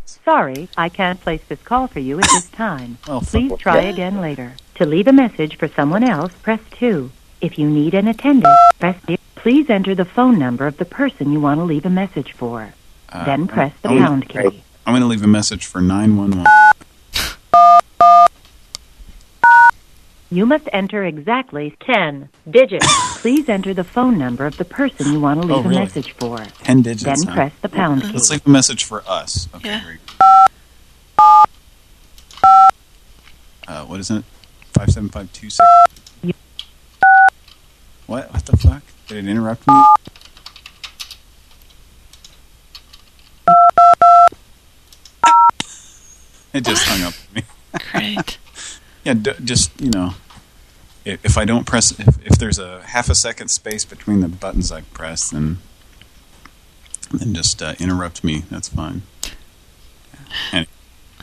Sorry, I can't place this call for you at this time. Well, Please what- try again later. To leave a message for someone else, press 2. If you need an attendant, press 0. Please enter the phone number of the person you want to leave a message for. Uh, then press the I'm gonna- pound key. I'm going to leave a message for 911. You must enter exactly 10 digits. Please enter the phone number of the person you want to Oh, leave really? a message for. 10 digits. Then huh? press the pound key. Let's leave a message for us. Okay, Yeah. great. Uh, what is it? 57526? What? What the fuck? Did it interrupt me? It just hung up with me. Great. Yeah, d just, you know, if, if I don't press, if, if there's a half a second space between the buttons I press, then then just uh, interrupt me. That's fine. And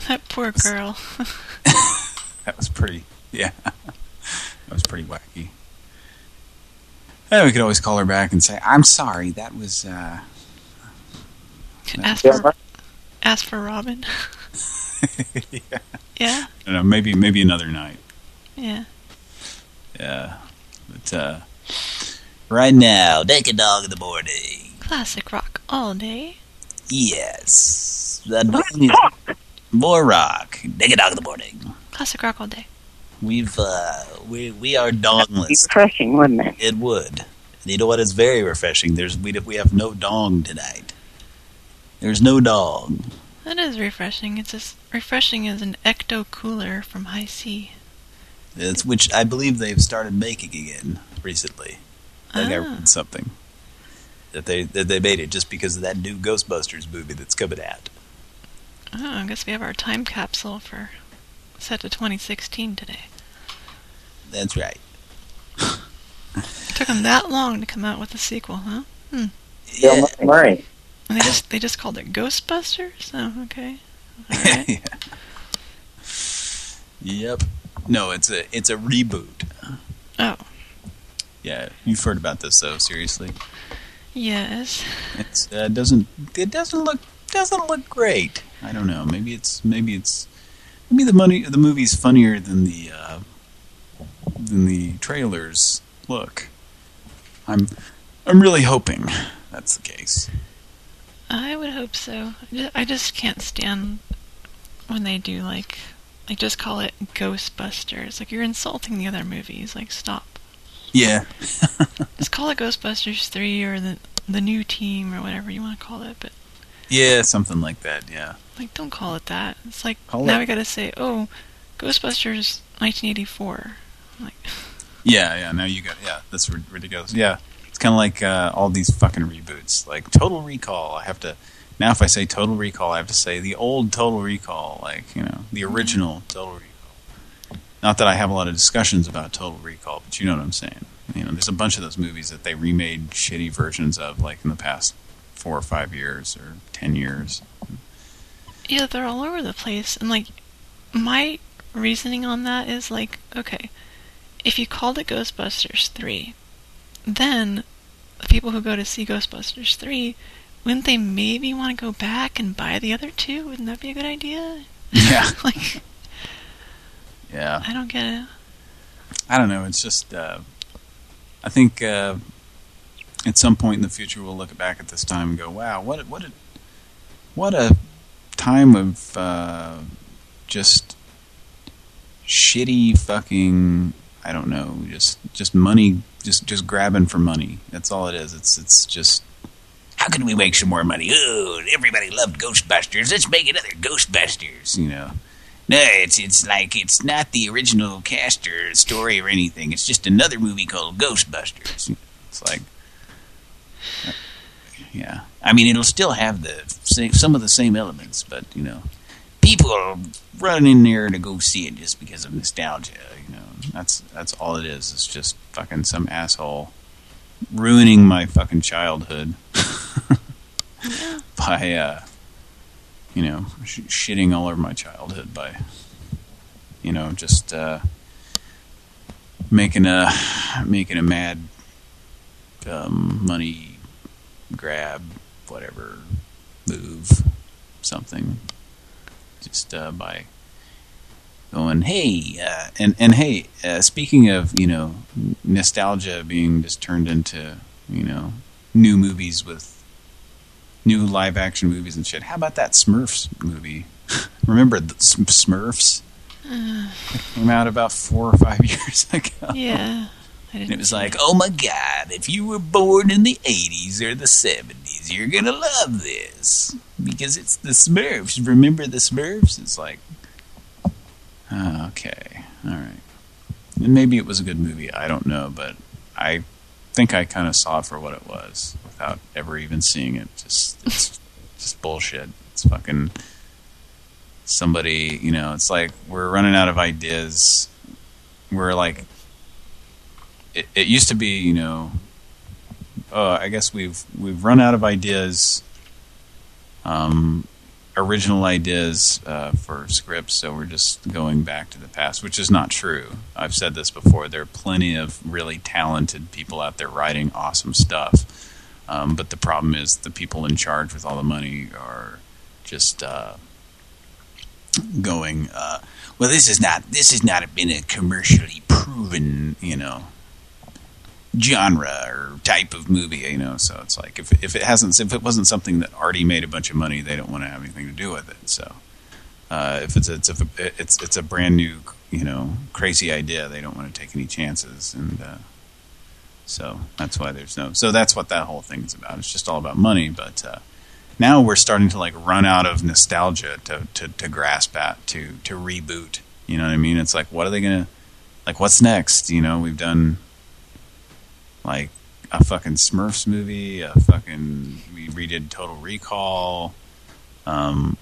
That poor girl. that was pretty, yeah, that was pretty wacky. And we could always call her back and say, I'm sorry, that was, uh... ask for ask for Robin. yeah. Yeah. I don't know, maybe, maybe another night. Yeah. Yeah. But, uh... Right now, naked dog in the morning. Classic rock all day. Yes. That more rock. Naked dog in the morning. Classic rock all day. We've uh we we are dongless. refreshing, wouldn't it? It would. And you know what? It's very refreshing. There's we we have no dong tonight. There's no dong. That is refreshing. It's as refreshing as an ecto cooler from Hi-C. It's which I believe they've started making again recently. I think I read something that they that they made it just because of that new Ghostbusters movie that's coming out. Oh, I guess we have our time capsule for set to 2016 today. That's right. It took them that long to come out with a sequel, huh? Hmm. Bill Murray. And they just they just called it Ghostbusters. Oh, okay. All right. Yep. No, it's a it's a reboot. Oh. Yeah, you've heard about this though. Seriously, Yes. it's uh, doesn't it doesn't look doesn't look great. I don't know. Maybe it's maybe it's maybe the money the movie's funnier than the uh, than the trailers look. I'm I'm really hoping that's the case. I would hope so. I just can't stand when they do like like just call it Ghostbusters. Like you're insulting the other movies. Like stop. Yeah. Just call it Ghostbusters 3 or the the new team or whatever you want to call it, but Yeah, something like that. Yeah. like don't call it that. It's like Call now it- we got to say, "Oh, Ghostbusters 1984." Like Yeah, yeah. Now you got yeah. That's rid- ridiculous. Yeah, it's kind of like uh, all these fucking reboots, like Total Recall. I have to now if I say Total Recall, I have to say the old Total Recall, like you know the original Total Recall. Not that I have a lot of discussions about Total Recall, but you know what I'm saying. You know, there's a bunch of those movies that they remade shitty versions of, like in the past four or five years or ten years. Yeah, they're all over the place. And like my reasoning on that is like, okay, if you called it Ghostbusters 3, then the people who go to see Ghostbusters 3, wouldn't they maybe want to go back and buy the other two? Wouldn't that be a good idea? Yeah. like Yeah. I don't get it. I don't know. It's just, uh, I think uh, at some point in the future we'll look back at this time and go, "Wow, what a, what a what a time of uh, just shitty fucking I don't know, just just money just just grabbing for money. That's all it is. It's it's just how can we make some more money? Oh, everybody loved Ghostbusters. Let's make another Ghostbusters. You know. No, it's it's like it's not the original cast or story or anything. It's just another movie called Ghostbusters. It's like, yeah. I mean, it'll still have the same, some of the same elements, but you know, people run in there to go see it just because of nostalgia. That's that's all it is. It's just fucking some asshole ruining my fucking childhood by, uh, you know, sh shitting all over my childhood by, you know, just uh, making a making a mad um, money grab, whatever move, something, just uh, by going, hey, uh, and and hey, uh, speaking of you know nostalgia being just turned into you know new movies with new live action movies and shit. How about that Smurfs movie? Remember the Smurfs? Uh, came out about four or five years ago. yeah. And it was like, oh my god, if you were born in the 80s or the 70s, you're gonna love this. Because it's the Smurfs. Remember the Smurfs? It's like, okay, alright. And maybe it was a good movie, I don't know, but I think I kind of saw it for what it was without ever even seeing it. Just, it's just bullshit. It's fucking somebody, you know, it's like we're running out of ideas. We're like it, it used to be, you know, uh, I guess we've we've run out of ideas, um, original ideas uh, for scripts, so we're just going back to the past, which is not true. I've said this before. There are plenty of really talented people out there writing awesome stuff, um, but the problem is the people in charge with all the money are just uh, going. Uh, well, this is not this has not been a commercially proven, you know genre or type of movie, you know. So it's like if if it hasn't if it wasn't something that already made a bunch of money, they don't want to have anything to do with it. So uh, if it's it's a, it's it's a brand new you know crazy idea, they don't want to take any chances, and uh, so that's why there's no. So that's what that whole thing is about. It's just all about money, but. Uh, now we're starting to like run out of nostalgia to, to, to grasp at, to, to reboot. You know what I mean? It's like, what are they going to, like, what's next? You know, we've done like a fucking Smurfs movie, a fucking we redid Total Recall. Um,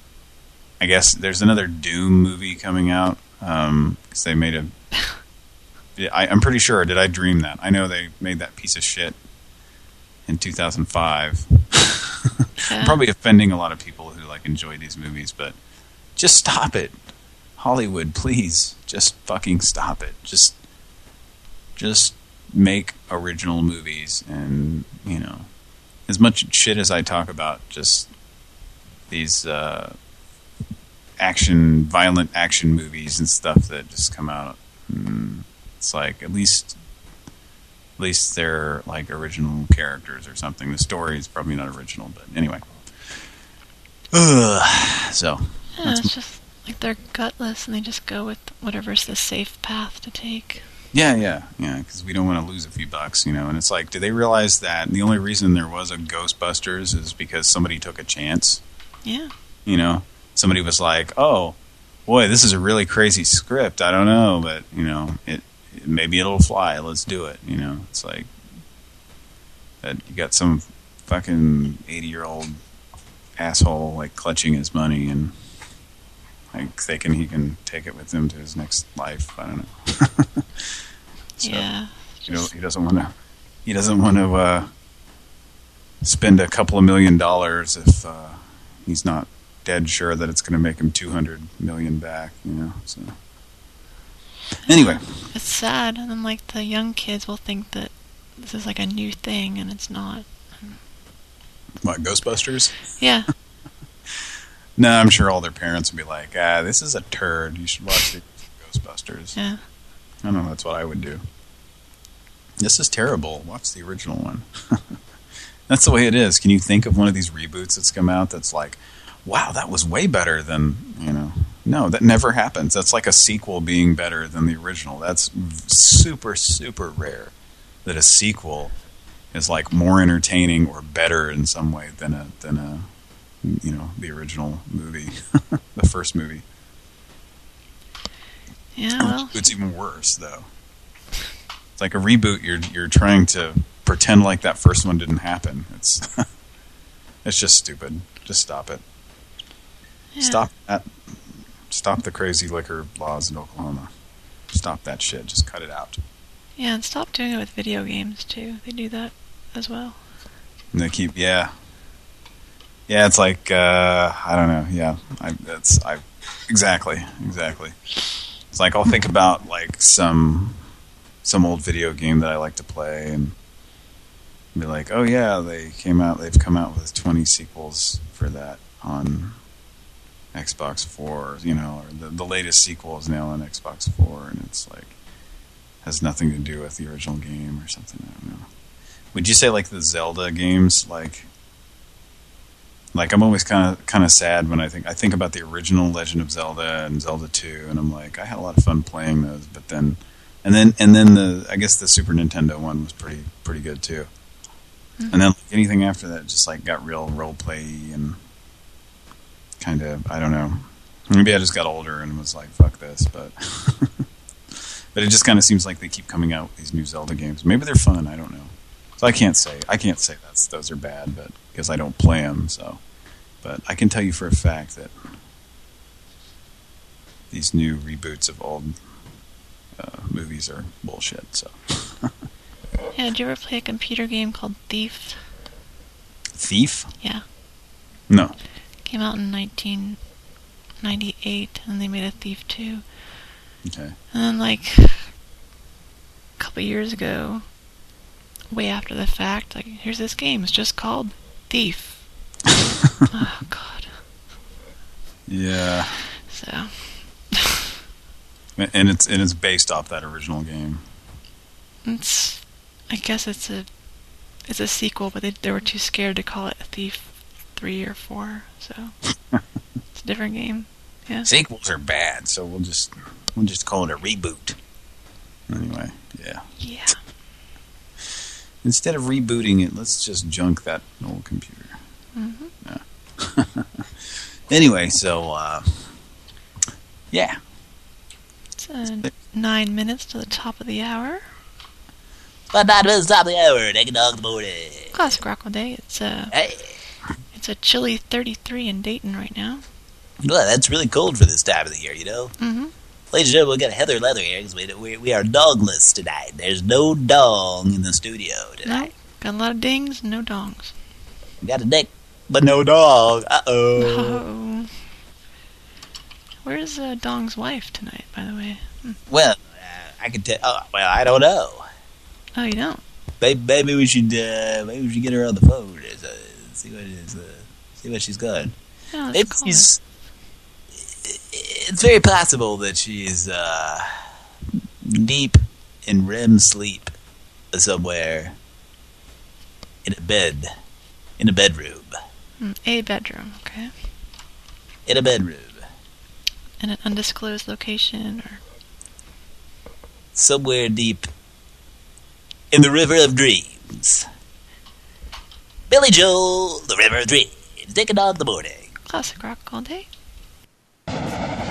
I guess there's another Doom movie coming out um, because they made a. I, I'm pretty sure. Did I dream that? I know they made that piece of shit in 2005. I'm probably offending a lot of people who like enjoy these movies, but just stop it, Hollywood, please. Just fucking stop it. Just, just make original movies and, you know, as much shit as I talk about just these uh, action, violent action movies and stuff that just come out, mm, it's like at least at least they're like original characters or something. The story is probably not original, but anyway. Ugh. So, Yeah, it's just like they're gutless and they just go with whatever's the safe path to take. Yeah, yeah, yeah, because we don't want to lose a few bucks, you know. And it's like, do they realize that the only reason there was a Ghostbusters is because somebody took a chance? Yeah. You know, somebody was like, oh, boy, this is a really crazy script. I don't know, but, you know, it, maybe it'll fly. Let's do it, you know. It's like that you got some fucking 80-year-old asshole, like, clutching his money and like thinking he can take it with him to his next life. I don't know. so, Yeah, You know, he doesn't want to. He doesn't want to uh, spend a couple of million dollars if uh, he's not dead sure that it's going to make him 200 million back. You know. So anyway, It's sad, and then like the young kids will think that this is like a new thing, and it's not. what Ghostbusters? Yeah. No, I'm sure all their parents would be like, "Ah, this is a turd. You should watch the Ghostbusters." Yeah. I don't know. That's what I would do. This is terrible. Watch the original one. that's the way it is. Can you think of one of these reboots that's come out that's like, wow, that was way better than, you know. No, that never happens. That's like a sequel being better than the original. That's super, super rare. that a sequel is like more entertaining or better in some way than a than a you know the original movie, the first movie. Yeah, well, It's even worse though. It's like a reboot. You're you're trying to pretend like that first one didn't happen. It's it's just stupid. Just stop it. Yeah. Stop that. Stop the crazy liquor laws in Oklahoma. Stop that shit. Just cut it out. yeah, and stop doing it with video games too. They do that as well. And they keep, yeah, yeah. It's like uh, I don't know. Yeah, I that's I exactly exactly. It's like I'll think about like some some old video game that I like to play and be like, oh yeah, they came out. They've come out with 20 sequels for that on Xbox 4. You know, or the the latest sequel is now on Xbox 4, and it's like has nothing to do with the original game or something. I don't know. Would you say like the Zelda games, like, like I'm always kind of kind of sad when I think I think about the original Legend of Zelda and Zelda 2, and I'm like, I had a lot of fun playing those, but then, and then and then the I guess the Super Nintendo one was pretty pretty good too, mm-hmm. and then like, anything after that just like got real role play and kind of I don't know. Maybe I just got older and was like, fuck this, but. But it just kind of seems like they keep coming out with these new Zelda games. Maybe they're fun. I don't know. So I can't say. I can't say that's those are bad, but because I don't play them. So, but I can tell you for a fact that these new reboots of old uh, movies are bullshit. So, Yeah, did you ever play a computer game called Thief? Thief? Yeah. No. Came out in 1998, and they made a Thief 2. Okay. And then, like, a couple years ago, way after the fact, like, here's this game. It's just called Thief. oh, God. Yeah. So, And it's and it's based off that original game. it's, I guess it's a, it's a sequel, but they, they were too scared to call it Thief 3 or 4, so it's a different game. Yeah. Sequels are bad, so we'll just we'll just call it a reboot. Anyway, yeah. Yeah. Instead of rebooting it, let's just junk that old computer. hmm Anyway, so uh, yeah, It's uh, nine minutes to the top of the hour. But not at the top of the hour, take a dog in the morning. Classic Rock all day. It's uh, it's a chilly 33 in Dayton right now. Well, that's really cold for this time of the year, you know. Mm-hmm. Ladies and gentlemen, we got Heather Leather here because we, we, we are dogless tonight. There's no dong in the studio tonight. No, got a lot of dings, no dongs. We got a dick, but no dog. Uh-oh. Oh. Where's uh, Dong's wife tonight, by the way? Hmm. Well, uh, I can tell. Oh, well, I don't know. Oh, you don't? Maybe, maybe we should uh, maybe we should get her on the phone. and, uh, see what is uh, see what she's got. Yeah, let's Maybe she's. It's very possible that she's uh, deep in REM sleep somewhere in a bed, in a bedroom, Hmm, a bedroom, okay. in a bedroom, In an undisclosed location, or somewhere deep in the river of dreams. Billy Joel, the river of dreams, taking on the morning. classic rock all day you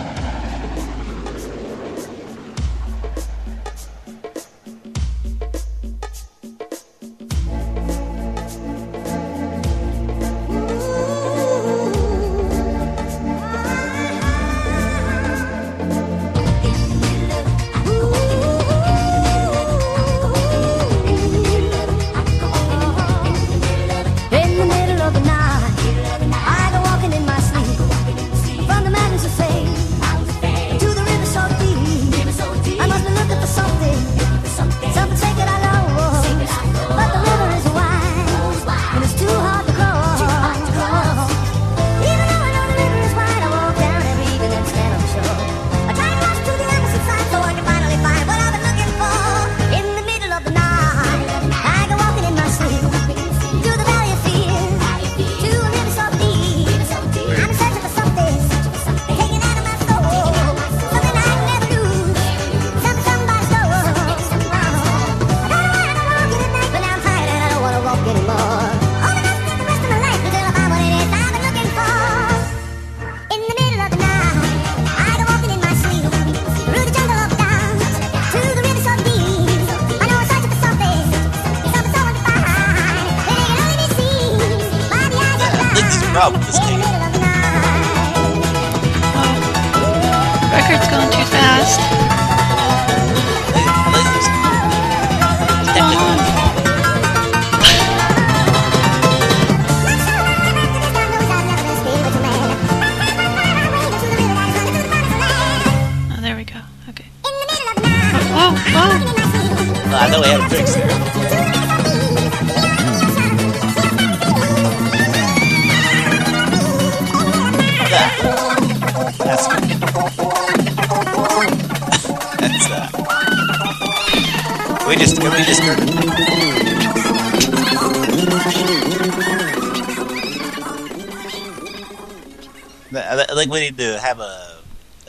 I I think we need to have a.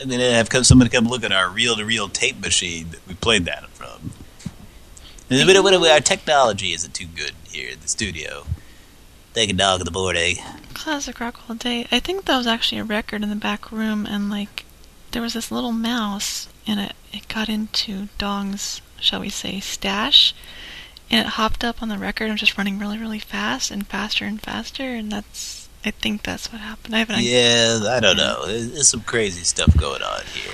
I mean, have come, somebody come look at our reel-to-reel tape machine that we played that from. Of- of- Our technology isn't too good here in the studio. Take a dog in the morning. Eh? Classic rock all day. I think that was actually a record in the back room, and like there was this little mouse, and it it got into Dong's, shall we say, stash, and it hopped up on the record and was just running really, really fast and faster and faster, and that's I think that's what happened. I haven't. Yeah, I don't know. There's there's some crazy stuff going on here.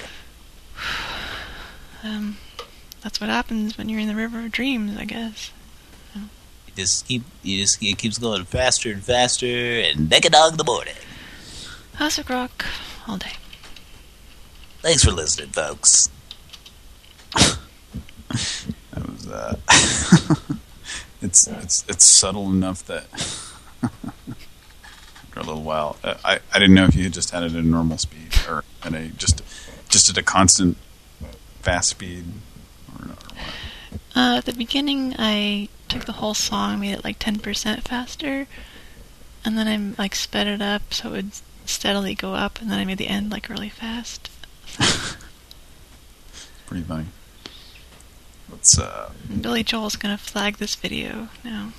Um, that's what happens when you're in the river of dreams, I guess. You just keep, you just it keeps going faster and faster, and take a dog in the morning. Classic rock all day. Thanks for listening, folks. That was uh, it's it's it's subtle enough that after a little while, uh, I I didn't know if you had just had it at a normal speed or at a just just at a constant fast speed. Uh, at the beginning, I took the whole song, made it like 10% faster, and then I like sped it up so it would steadily go up, and then I made the end like really fast. Pretty funny. Let's uh. Billy Joel's gonna flag this video now.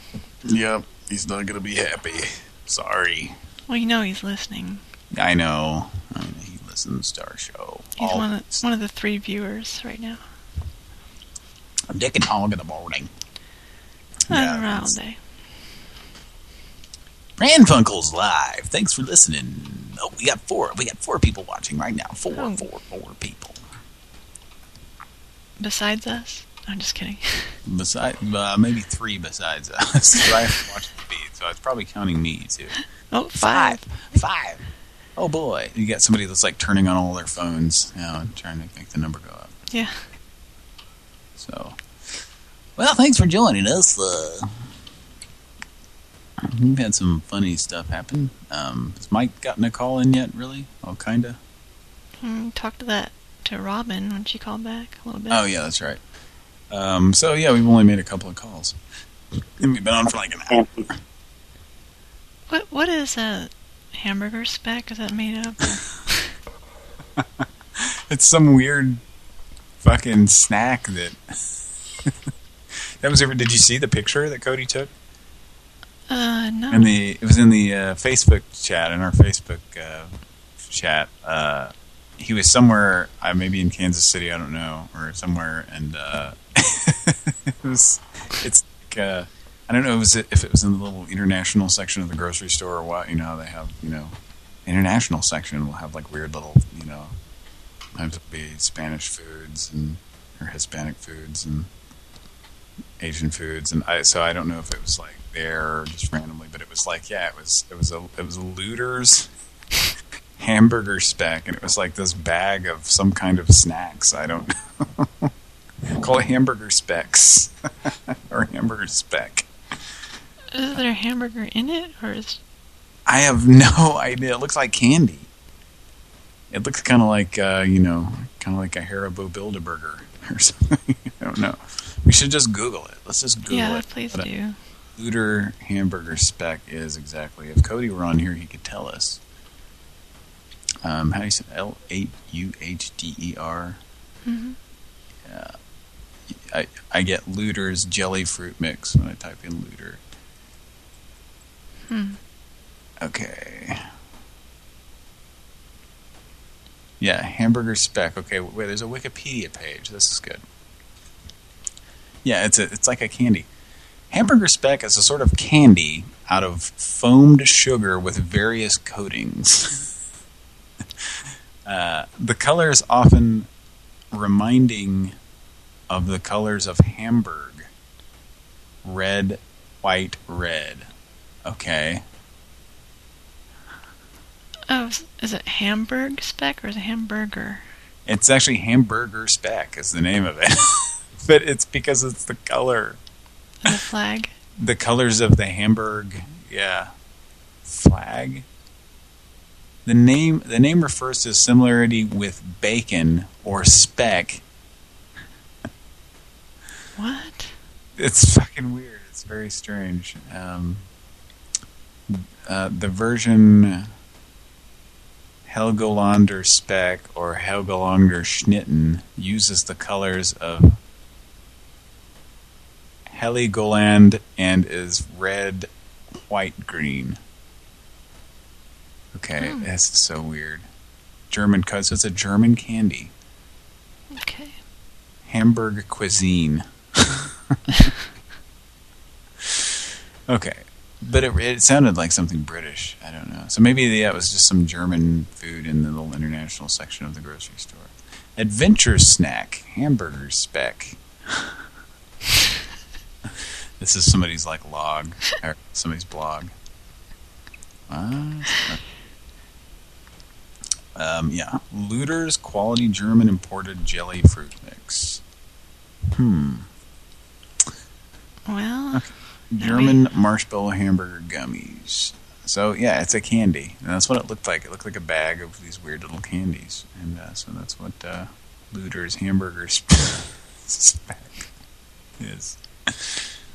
Yep, he's not gonna be happy. Sorry. Well, you know he's listening. I know. I mean, he listens to our show. He's All- one of, one of the three viewers right now. I'm dick and Hog in the morning. I'm around all day. Pran Funkels live. Thanks for listening. Oh, we got four. We got four people watching right now. Four, Oh. four, four people. Besides us? I'm just kidding. Beside, uh, maybe three besides us. I haven't watched the feed, so it's probably counting me too. Oh, five. Five. Oh boy, you got somebody that's like turning on all their phones, you know, and trying to make the number go up. Yeah. So, Well, thanks for joining us. Uh, we've had some funny stuff happen. Um, has Mike gotten a call in yet? Really? Oh, kinda. Hmm, talked to that to Robin when she called back a little bit. Oh yeah, that's right. Um, so yeah, we've only made a couple of calls, and we've been on for like an hour. What what is a hamburger speck? Is that made up? It's some weird fucking snack that. that was ever. Did you see the picture that Cody took? Uh, no. In the it was in the uh, Facebook chat in our Facebook uh, chat. Uh, he was somewhere, uh, maybe in Kansas City, I don't know, or somewhere, and uh, it was it's like, uh, I don't know if it, was, if it was in the little international section of the grocery store or what. You know, they have you know international section will have like weird little you know sometimes it'll be Spanish foods and or Hispanic foods and Asian foods, and I so I don't know if it was like there just randomly, but it was like yeah, it was it was a it was a looters hamburger speck, and it was like this bag of some kind of snacks. I don't know. Call it hamburger specks or hamburger speck. Is there a hamburger in it, or is I have no idea. It looks like candy. It looks kind of like, uh, you know, kind of like a Haribo Build-A-Burger or something. I don't know. We should just Google it. Let's just Google Yeah, it. please do. Looter hamburger speck is exactly. If Cody were on here, he could tell us. Um, how do you say L-8-U-H-D-E-R? Mhm. Yeah. I, I get Looter's jelly fruit mix when I type in Looter. Hmm. Okay. Yeah, hamburger speck. Okay, wait, there's a Wikipedia page. This is good. Yeah, it's a, it's like a candy. Hamburger speck is a sort of candy out of foamed sugar with various coatings. uh, the colors often reminding of the colors of Hamburg. Red, white, red. Okay. Oh, is- it Hamburg speck or is it hamburger? It's actually Hamburger Speck is the name of it. but it's because it's the color. The flag? The colors of the Hamburg, yeah, flag. The name the name refers to similarity with bacon or speck. What? It's fucking weird. It's very strange. Um, uh, the version Helgolander Speck or Helgolander Schnitten uses the colors of Heligoland and is red, white, green. Okay, Hmm. this is so weird. German code, so it's a German candy. Okay. Hamburg cuisine. okay. But it, it sounded like something British. I don't know. So maybe yeah, it was just some German food in the little international section of the grocery store. Adventure snack, hamburger speck. this is somebody's like log, or somebody's blog. Uh, um, yeah, Luder's quality German imported jelly fruit mix. Hmm. Well, German marshmallow hamburger gummies. So yeah, it's a candy, and that's what it looked like. It looked like a bag of these weird little candies, and uh, so that's what uh, sp spec is.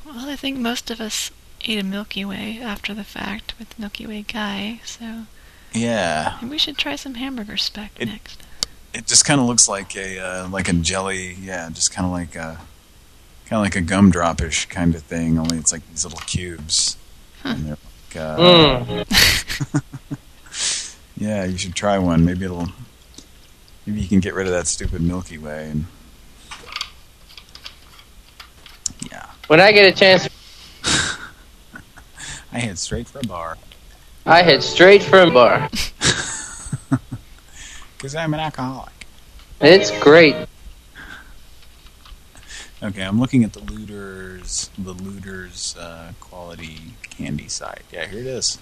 well, I think most of us ate a Milky Way after the fact with Milky Way guy, so Yeah, we should try some hamburger speck It- next. it just kind of looks like a uh, like a jelly. Yeah, just kind of like a kind of like a gumdropish kind of thing. Only it's like these little cubes, and they're like. Uh, yeah, you should try one. Maybe it'll. Maybe you can get rid of that stupid Milky Way and. Yeah, When I get a chance, I head straight for a bar I head straight for a bar. because I'm an alcoholic. It's great. Okay, I'm looking at the looters, the looters uh, quality candy site. Yeah, here it is.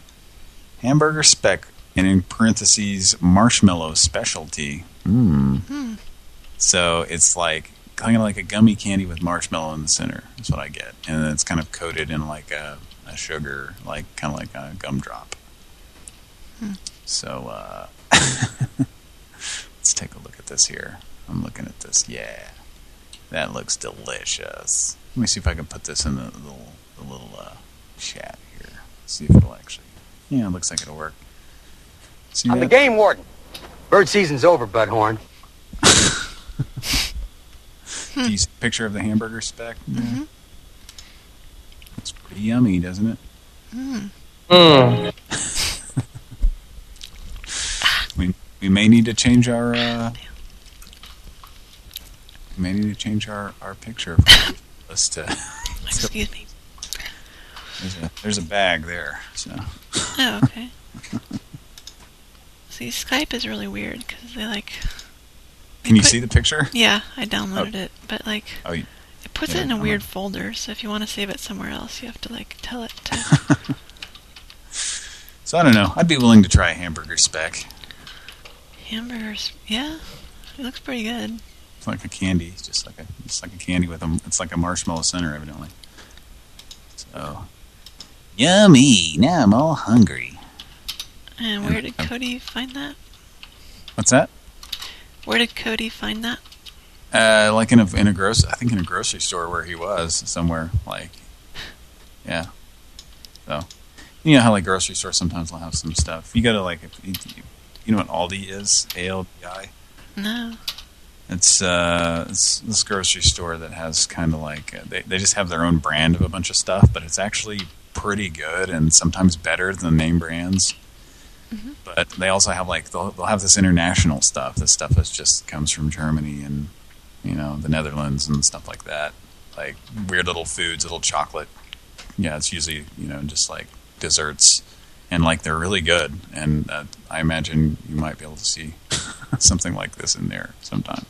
Hamburger speck, and in parentheses, marshmallow specialty. Hmm. Hmm. So it's like kind of like a gummy candy with marshmallow in the center. That's what I get, and it's kind of coated in like a, a sugar, like kind of like a gumdrop. Hmm. So uh, let's take a look at this here. I'm looking at this. Yeah. That looks delicious. Let me see if I can put this in the little, the little uh, chat here. See if it'll actually. Yeah, it looks like it'll work. See I'm the game warden. Bird season's over, Butthorn. Do you picture of the hamburger speck? Mhm. It's pretty yummy, doesn't it? Mm. Mm. We we may need to change our. Uh, we may need to change our our picture of us to. Excuse me. There's a there's a bag there. So Oh, okay. See, Skype is really weird because they like. can you put- see the picture? Yeah, I downloaded oh. it, but like Oh, you, it puts yeah, it in a weird folder. So if you want to save it somewhere else, you have to like tell it to. so I don't know. I'd be willing to try a hamburger speck. hamburgers. Yeah, it looks pretty good. It's like a candy. It's just like a it's like a candy with a it's like a marshmallow center, evidently. So yummy. Now I'm all hungry. And where did Cody find that? What's that? Where did Cody find that? Uh, like in a in a gross, I think in a grocery store where he was somewhere. Like, yeah. So, you know how like grocery stores sometimes will have some stuff. You gotta like, you know what Aldi is? A L D I. No. It's uh, it's this grocery store that has kind of like uh, they they just have their own brand of a bunch of stuff, but it's actually pretty good and sometimes better than the name brands. But they also have like they'll they'll have this international stuff. This stuff that just comes from Germany and you know the Netherlands and stuff like that. Like weird little foods, little chocolate yeah, it's usually you know just like desserts, and like they're really good. And uh, I imagine you might be able to see something like this in there sometime.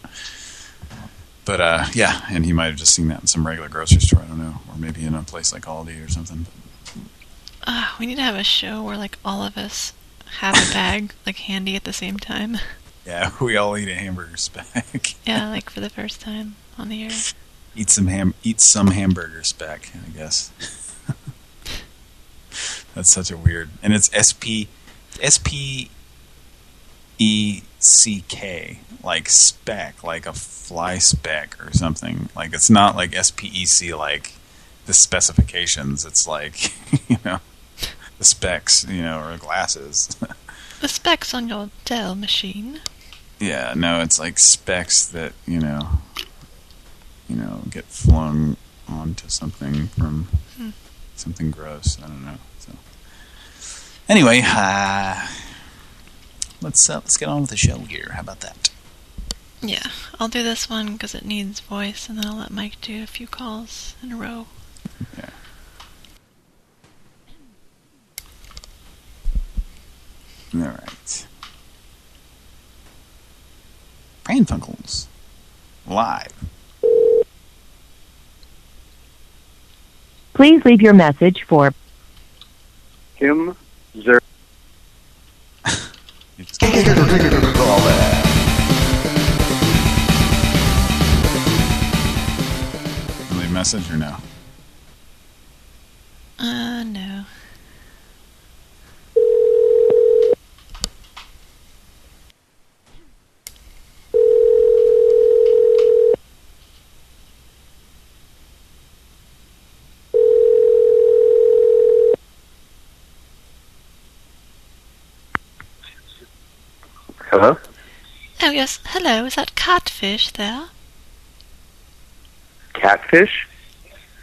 But uh, yeah, and he might have just seen that in some regular grocery store. I don't know, or maybe in a place like Aldi or something. Ah, we need to have a show where like all of us have a bag like handy at the same time. Yeah, we all eat a hamburger speck. yeah, like for the first time on the air. eat some ham. Eat some hamburger speck. I guess. That's such a weird, and it's S P S P E C K, like speck, like a fly speck or something. Like it's not like S P E C, like the specifications. It's like you know the specs, you know, or glasses. The specs on your Dell machine. yeah, no, it's like specs that you know, you know, get flung onto something from Hmm. Something gross. I don't know. So anyway, uh, let's uh, let's get on with the show here. How about that? Yeah, I'll do this one because it needs voice, and then I'll let Mike do a few calls in a row. Yeah. All right. Pran Funkels live. Please leave your message for Kim Zer. Leave message or no? Uh, no. Hello? Oh, yes. Hello, is that Catfish there? Catfish?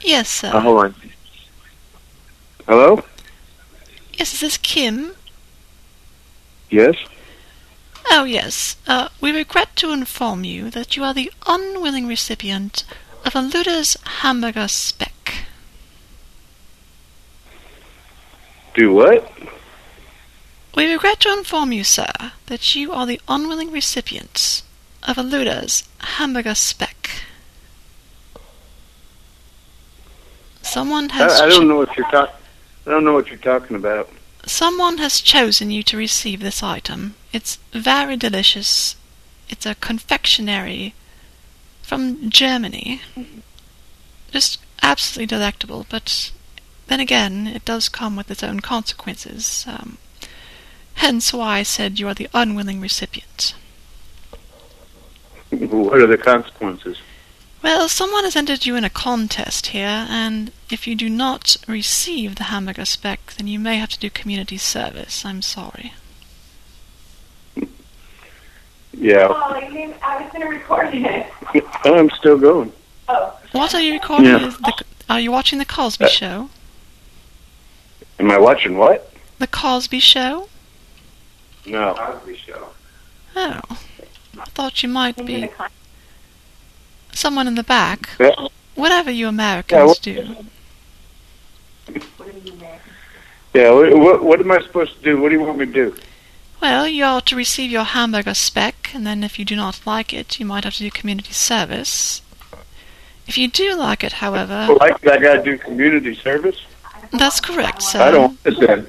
Yes, sir. Uh, hold on. Hello? Yes, is this Kim? Yes? Oh, yes. Uh, we regret to inform you that you are the unwilling recipient of a Luda's hamburger speck. Do what? We regret to inform you, sir, that you are the unwilling recipient of a Luda's hamburger speck. Someone I, has I cho- don't know what you're talking. I don't know what you're talking about. Someone has chosen you to receive this item. It's very delicious. It's a confectionery from Germany. Just absolutely delectable, but then again, it does come with its own consequences. Um, hence why I said you are the unwilling recipient. What are the consequences? Well, someone has entered you in a contest here, and if you do not receive the hamburger speck, then you may have to do community service. I'm sorry. Yeah. Oh, I was going to record it. I'm still going. Oh. What are you recording? Yeah. Is the, are you watching the Cosby uh, Show? Am I watching what? The Cosby Show? No. Cosby Show. Oh, I thought you might be someone in the back. Yeah. Whatever you Americans what- do. Yeah. What, what? What am I supposed to do? What do you want me to do? Well, you are to receive your hamburger speck, and then if you do not like it, you might have to do community service. If you do like it, however, Like I got to do community service? that's correct, sir. I don't. Listen,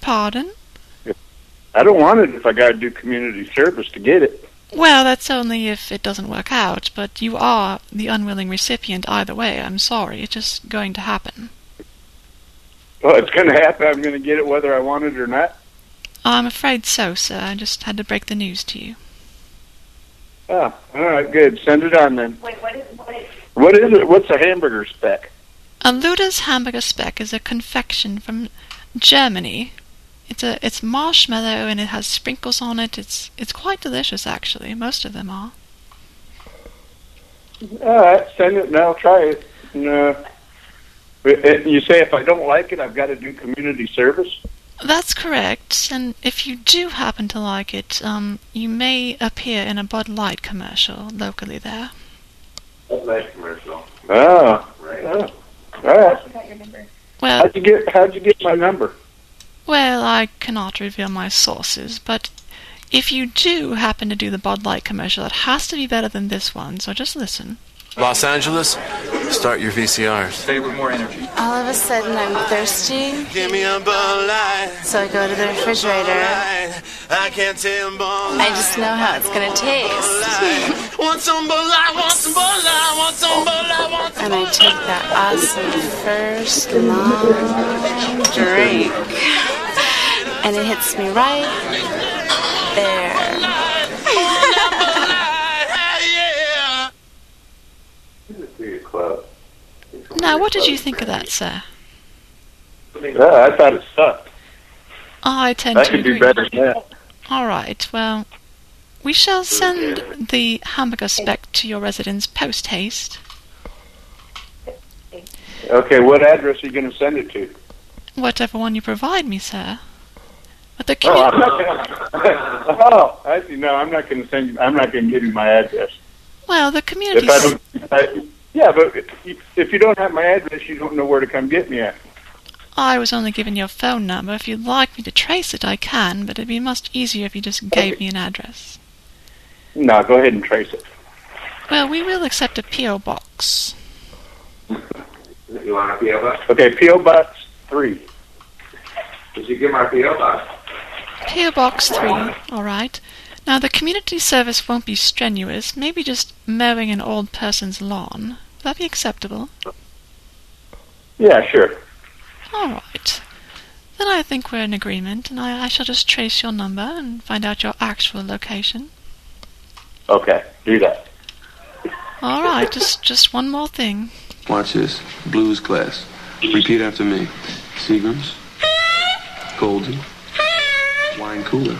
Pardon? I don't want it if I got to do community service to get it. Well, that's only if it doesn't work out, but you are the unwilling recipient either way. I'm sorry, it's just going to happen. Well, it's going to happen. I'm going to get it whether I want it or not. I'm afraid so, sir. I just had to break the news to you. Oh, all right, good. Send it on then. Wait, what is, what is, What is it? What's a hamburger speck? A Luda's hamburger speck is a confection from Germany. It's a it's marshmallow and it has sprinkles on it. It's it's quite delicious actually. Most of them are. All right, send it and I'll try it. And, uh, but, uh, you say if I don't like it, I've got to do community service. That's correct. And if you do happen to like it, um, you may appear in a Bud Light commercial locally there. Bud Light commercial. Oh, right. Oh. All right. Well, How'd you get How'd you get my number? Well, I cannot reveal my sources, but if you do happen to do the Bud Light commercial, it has to be better than this one. So just listen. Los Angeles, start your VCRs. Stay with more energy. All of a sudden, I'm thirsty. Give me a Bud Light. So I go to the refrigerator. I can't tell Bud I just know how it's gonna taste. Want some Bud Light, want some Bud Light, want some Bud Light, want some And I take that awesome first long drink. And it hits me right there. Now, what did you think of that, sir? Yeah, I thought it sucked. Oh, I tend That to could agree. be better than that. All right. Well, we shall send the hamburger speck to your residence post haste. Okay, what address are you going to send it to? Whatever one you provide me, sir. But the Oh, oh I'm not gonna, oh, I. No, I'm not going to send. you- I'm not going to give you my address. well, the community. If I don't, I, yeah, but if, if you don't have my address, you don't know where to come get me at. I was only given your phone number. If you'd like me to trace it, I can, but it'd be much easier if you just gave me an address. No, go ahead and trace it. Well, we will accept a P.O. box. You want a PO box? Okay, PO box three. Did you get my PO box? P.O. Box 3, alright. Now, the community service won't be strenuous, maybe just mowing an old person's lawn. Would that be acceptable? Yeah, sure. Alright. Then I think we're in agreement, and I, I shall just trace your number and find out your actual location. Okay, do that. Alright, just, just one more thing. Watch this. Blues class. Repeat after me. Seagrams. Golden. Wine cooler.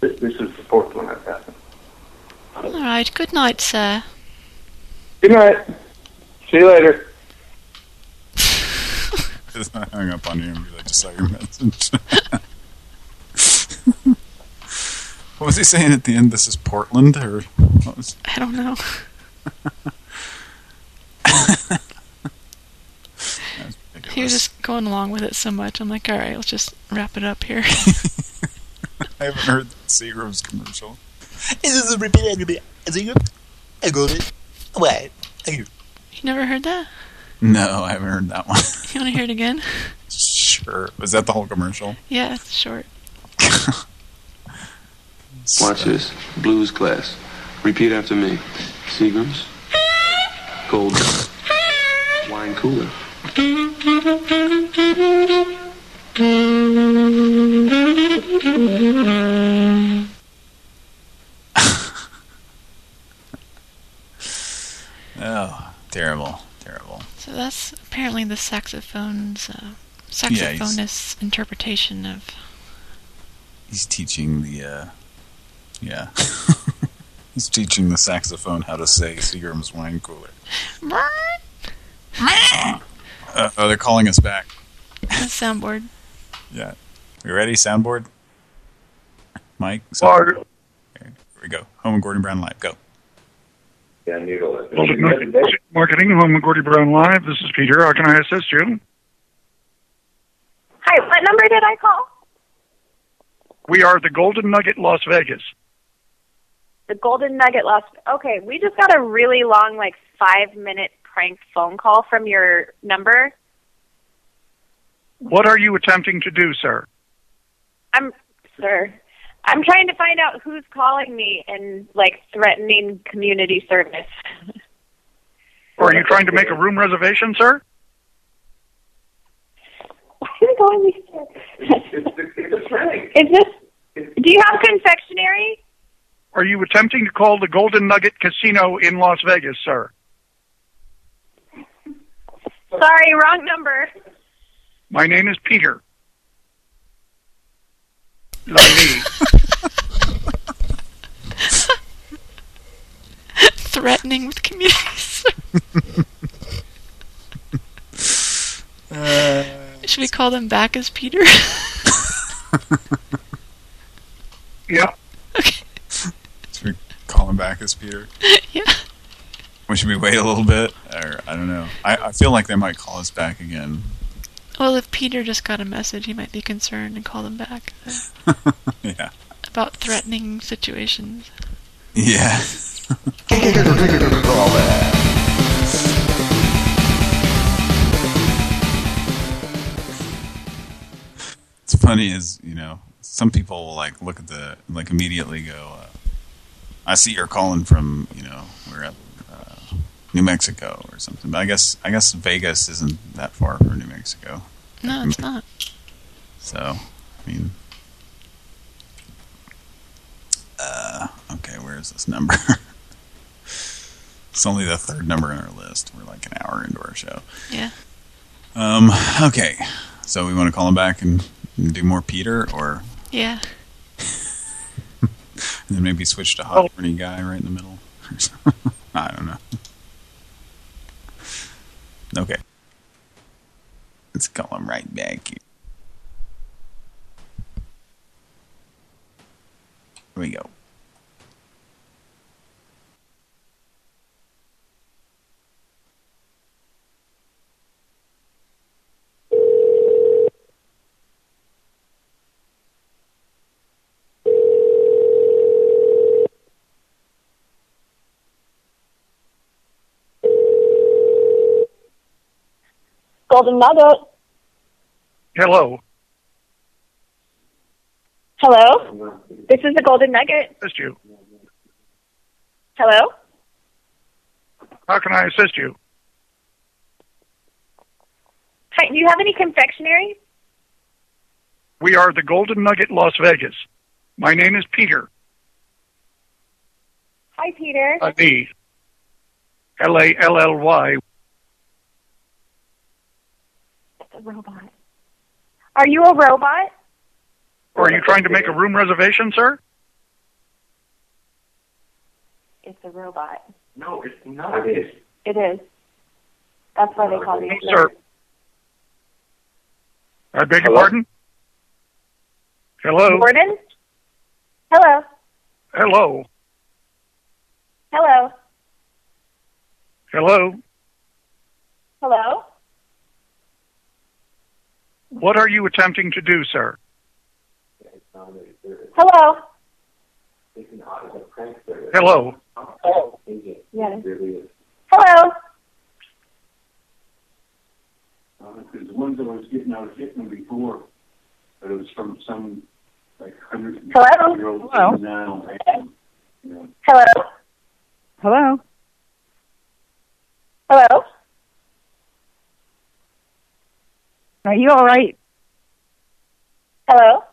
This, this is the fourth one I've got. Alright, good night, sir. Good night. See you later. I hung up on you and be like, just saw your message. what was he saying at the end? This is Portland? or what was... I don't know. He was just going along with it so much. I'm like, alright, let's just wrap it up here. I haven't heard the Seagram's commercial. Is This is a repeat agreement. I got it. Wait. you never heard that? No, I haven't heard that one. You want to hear it again? sure. Was that the whole commercial? Yeah, it's short. Watch this. Blues class. Repeat after me. Seagrams. Golden. Wine cooler. Oh, terrible, terrible. So that's apparently the saxophone's uh, Yeah, saxophonist's interpretation of. He's teaching the, uh, yeah. He's teaching the saxophone how to say Seagram's wine cooler. Uh, oh, they're calling us back. the soundboard. Yeah. We ready, soundboard? Mike? Soundboard. Here we go. Home and Gordon Brown Live. Go. Yeah, needle it. Golden Nugget Marketing, Home and Gordon Brown Live. This is Peter. How can I assist you? Hi, what number did I call? We are the Golden Nugget Las Vegas. The Golden Nugget lost. Okay, we just got a really long, like five minute prank phone call from your number. What are you attempting to do, sir? I'm, sir, I'm trying to find out who's calling me and like threatening community service. Or are you trying to make a room reservation, sir? Why are you calling me sir? Is this? Do you have confectionery? Are you attempting to call the Golden Nugget Casino in Las Vegas, sir? Sorry, wrong number. My name is Peter. Lamy. Threatening with community Uh, Should we call them back as Peter? yeah. Should we call him him back as Peter? yeah. Or should we wait a little bit? Or I don't know. I, I feel like they might call us back again. Well, if Peter just got a message, he might be concerned and call them back yeah. about threatening situations. Yeah. It's funny is, you know, some people will like look at the, like immediately go, uh, I see you're calling from, you know, we're at uh, New Mexico or something. But I guess, I guess Vegas isn't that far from New Mexico. No, it's not. So, I mean, uh, okay, where is this number? it's only the third number in our list. We're like an hour into our show. Yeah. Um, okay, so we want to call him back and, and do more Peter, or Yeah. And then maybe switch to hot oh. horny guy right in the middle. I don't know. Okay. Let's call him right back. Here Here we go. Golden Nugget. Hello. Hello? This is the Golden Nugget. Assist you. Hello? How can I assist you? Hi, do you have any confectionery? We are the Golden Nugget Las Vegas. My name is Peter. Hi, Peter. Uh, D. L A L L Y. It's a robot. Are you a robot? Or are you trying to make a room reservation, sir? It's a robot. No, it's not. It is. It is. That's why they call me. Sir. I beg your Hello? pardon? Hello? Gordon? Hello. Hello? Hello. Hello? Hello. What are you attempting to do, sir? Hello. Hello? Yeah. Hello. Because the ones that I was getting, I was getting them before, but it was from some like hundred year old Hello? now. and, you know, Hello. Hello? Hello. Are you all right? Hello.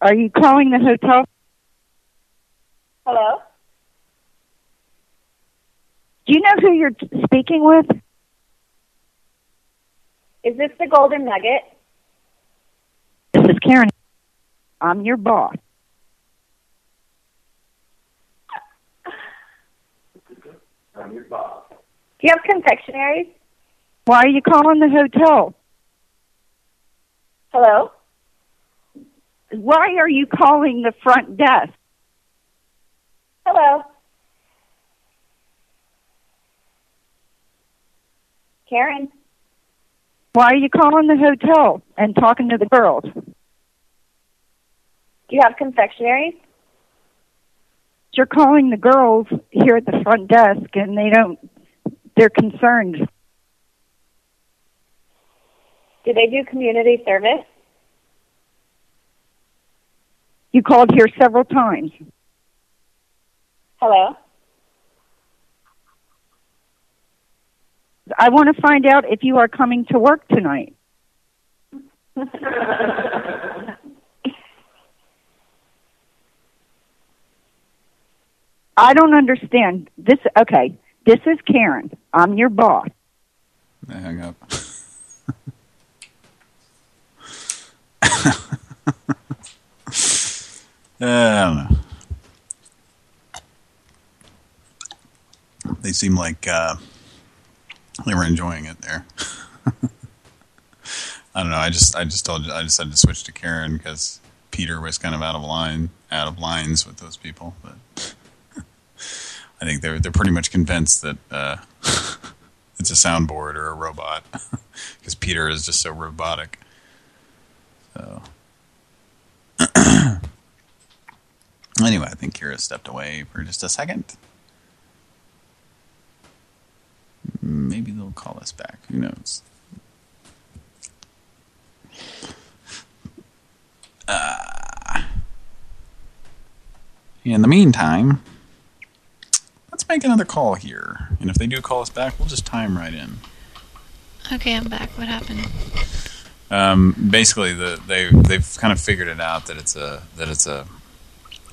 Are you calling the hotel? Hello. Do you know who you're speaking with? Is this the Golden Nugget? This is Karen. I'm your boss. I'm your boss. Do you have confectionaries? Why are you calling the hotel? Hello. Why are you calling the front desk? Hello. Karen. Why are you calling the hotel and talking to the girls? Do you have confectionaries? You're calling the girls here at the front desk and they don't, they're concerned. Do they do community service? You called here several times. Hello. I want to find out if you are coming to work tonight. I don't understand. This okay. This is Karen. I'm your boss. I hung up. Uh, I don't know. They seem like uh, they were enjoying it there. I don't know. I just I just told you I just had to switch to Karen because Peter was kind of out of line, out of lines with those people. But I think they're they're pretty much convinced that uh, it's a soundboard or a robot because Peter is just so robotic. So anyway, I think Kira stepped away for just a second. Maybe they'll call us back. Who knows? Uh, in the meantime, let's make another call here. And if they do call us back, we'll just time right in. Okay, I'm back. What happened? Um, basically, the they they've kind of figured it out that it's a that it's a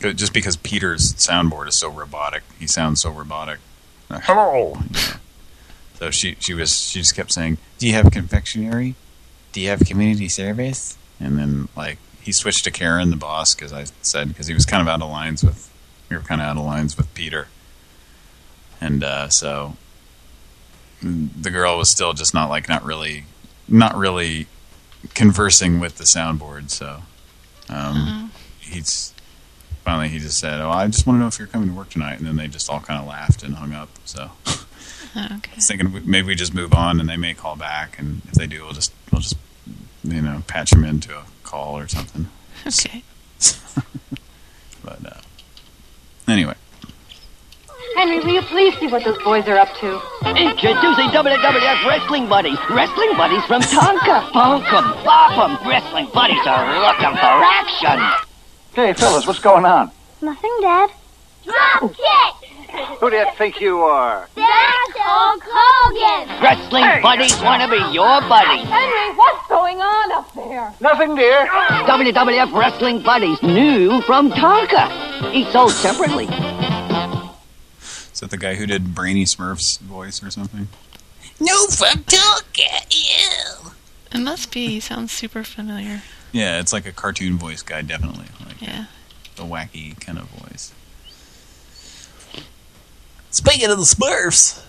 just because Peter's soundboard is so robotic, he sounds so robotic. Hello. Yeah. So she she was she just kept saying, "Do you have confectionery? Do you have community service?" And then like he switched to Karen, the boss, because I said because he was kind of out of lines with we were kind of out of lines with Peter, and uh, so the girl was still just not like not really not really conversing with the soundboard. So um, he's finally he just said, "Oh, I just want to know if you're coming to work tonight," and then they just all kind of laughed and hung up. So. Oh, okay. I was thinking maybe we just move on and they may call back, and if they do, we'll just we'll just you know patch them into a call or something. Okay. but uh, anyway, Henry, will you please see what those boys are up to? Introducing WWF Wrestling Buddies. Wrestling Buddies from Tonka. Punk 'em, bop 'em. Wrestling Buddies are looking for action. Hey, fellas, what's going on? Nothing, Dad. Drop oh. kick! Who do you think you are? That's Hulk Hogan! Wrestling Buddies want to be your buddy. Henry, what's going on up there? Nothing, dear. WWF Wrestling Buddies, new from Tonka. Each sold separately. is that the guy who did Brainy Smurf's voice or something? No, from Tonka, ew. It must be. Sounds super familiar. Yeah, it's like a cartoon voice guy, definitely. Like Yeah. a wacky kind of voice. Speaking of the Smurfs,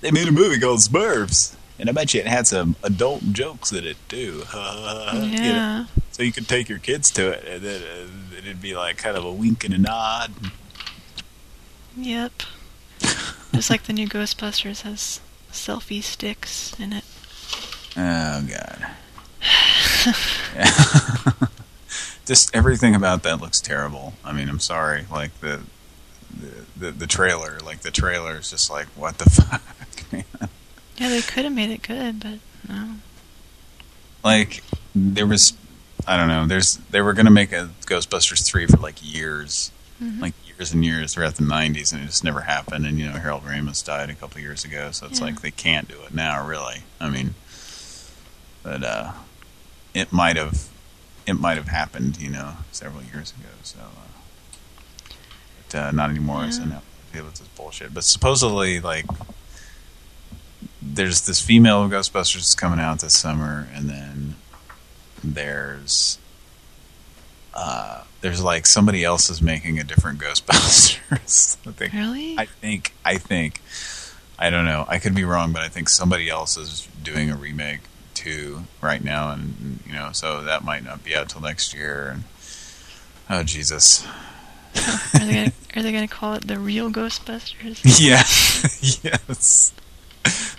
they made a movie called Smurfs. And I bet you it had some adult jokes in it, too. You know, Yeah. so you could take your kids to it, and then uh, it'd be like kind of a wink and a nod. Yep. Just like the new Ghostbusters has selfie sticks in it. Oh God. Just everything about that looks terrible. I mean, I'm sorry. Like the the the, the trailer, like the trailer is just like what the fuck, man. Yeah, they could have made it good, but no. Like there was, I don't know. There's they were gonna make a Ghostbusters three for like years, Mhm. like years and years throughout the '90s, and it just never happened. And you know, Harold Ramis died a couple years ago, so it's Yeah. like they can't do it now, really. I mean, but uh, it might have, it might have happened, you know, several years ago. So, uh, but uh, not anymore. So Yeah. now I deal with this bullshit. But supposedly, like, there's this female Ghostbusters coming out this summer, and then there's uh, there's like somebody else is making a different Ghostbusters. I think, Really? I think I think I don't know. I could be wrong, but I think somebody else is doing a remake too right now, and you know, so that might not be out till next year. And oh Jesus, Are they gonna, are they gonna call it the real Ghostbusters? yeah, yes,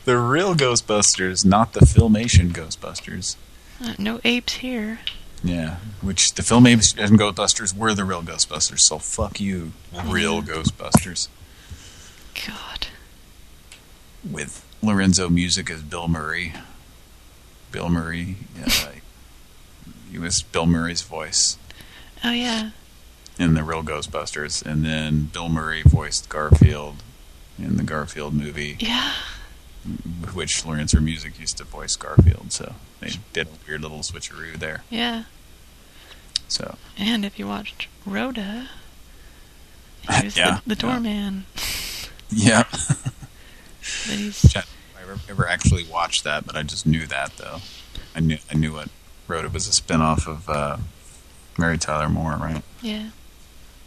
the real Ghostbusters, not the filmation Ghostbusters. Uh, no apes here. Yeah, which the film filmation Ghostbusters were the real Ghostbusters. So fuck you, real Ghostbusters. God. With Lorenzo Music as Bill Murray. Bill Murray, uh, he was Bill Murray's voice Oh yeah. in the real Ghostbusters, and then Bill Murray voiced Garfield in the Garfield movie. Yeah. Which Lorenzo Music used to voice Garfield, so they did a weird little switcheroo there. Yeah. So And if you watched Rhoda, he was Yeah, the, the doorman. yeah. But he's Which I I never, ever actually watched that, but I just knew that though. I knew I knew it. Rhoda was a spinoff of uh, Mary Tyler Moore, right? yeah.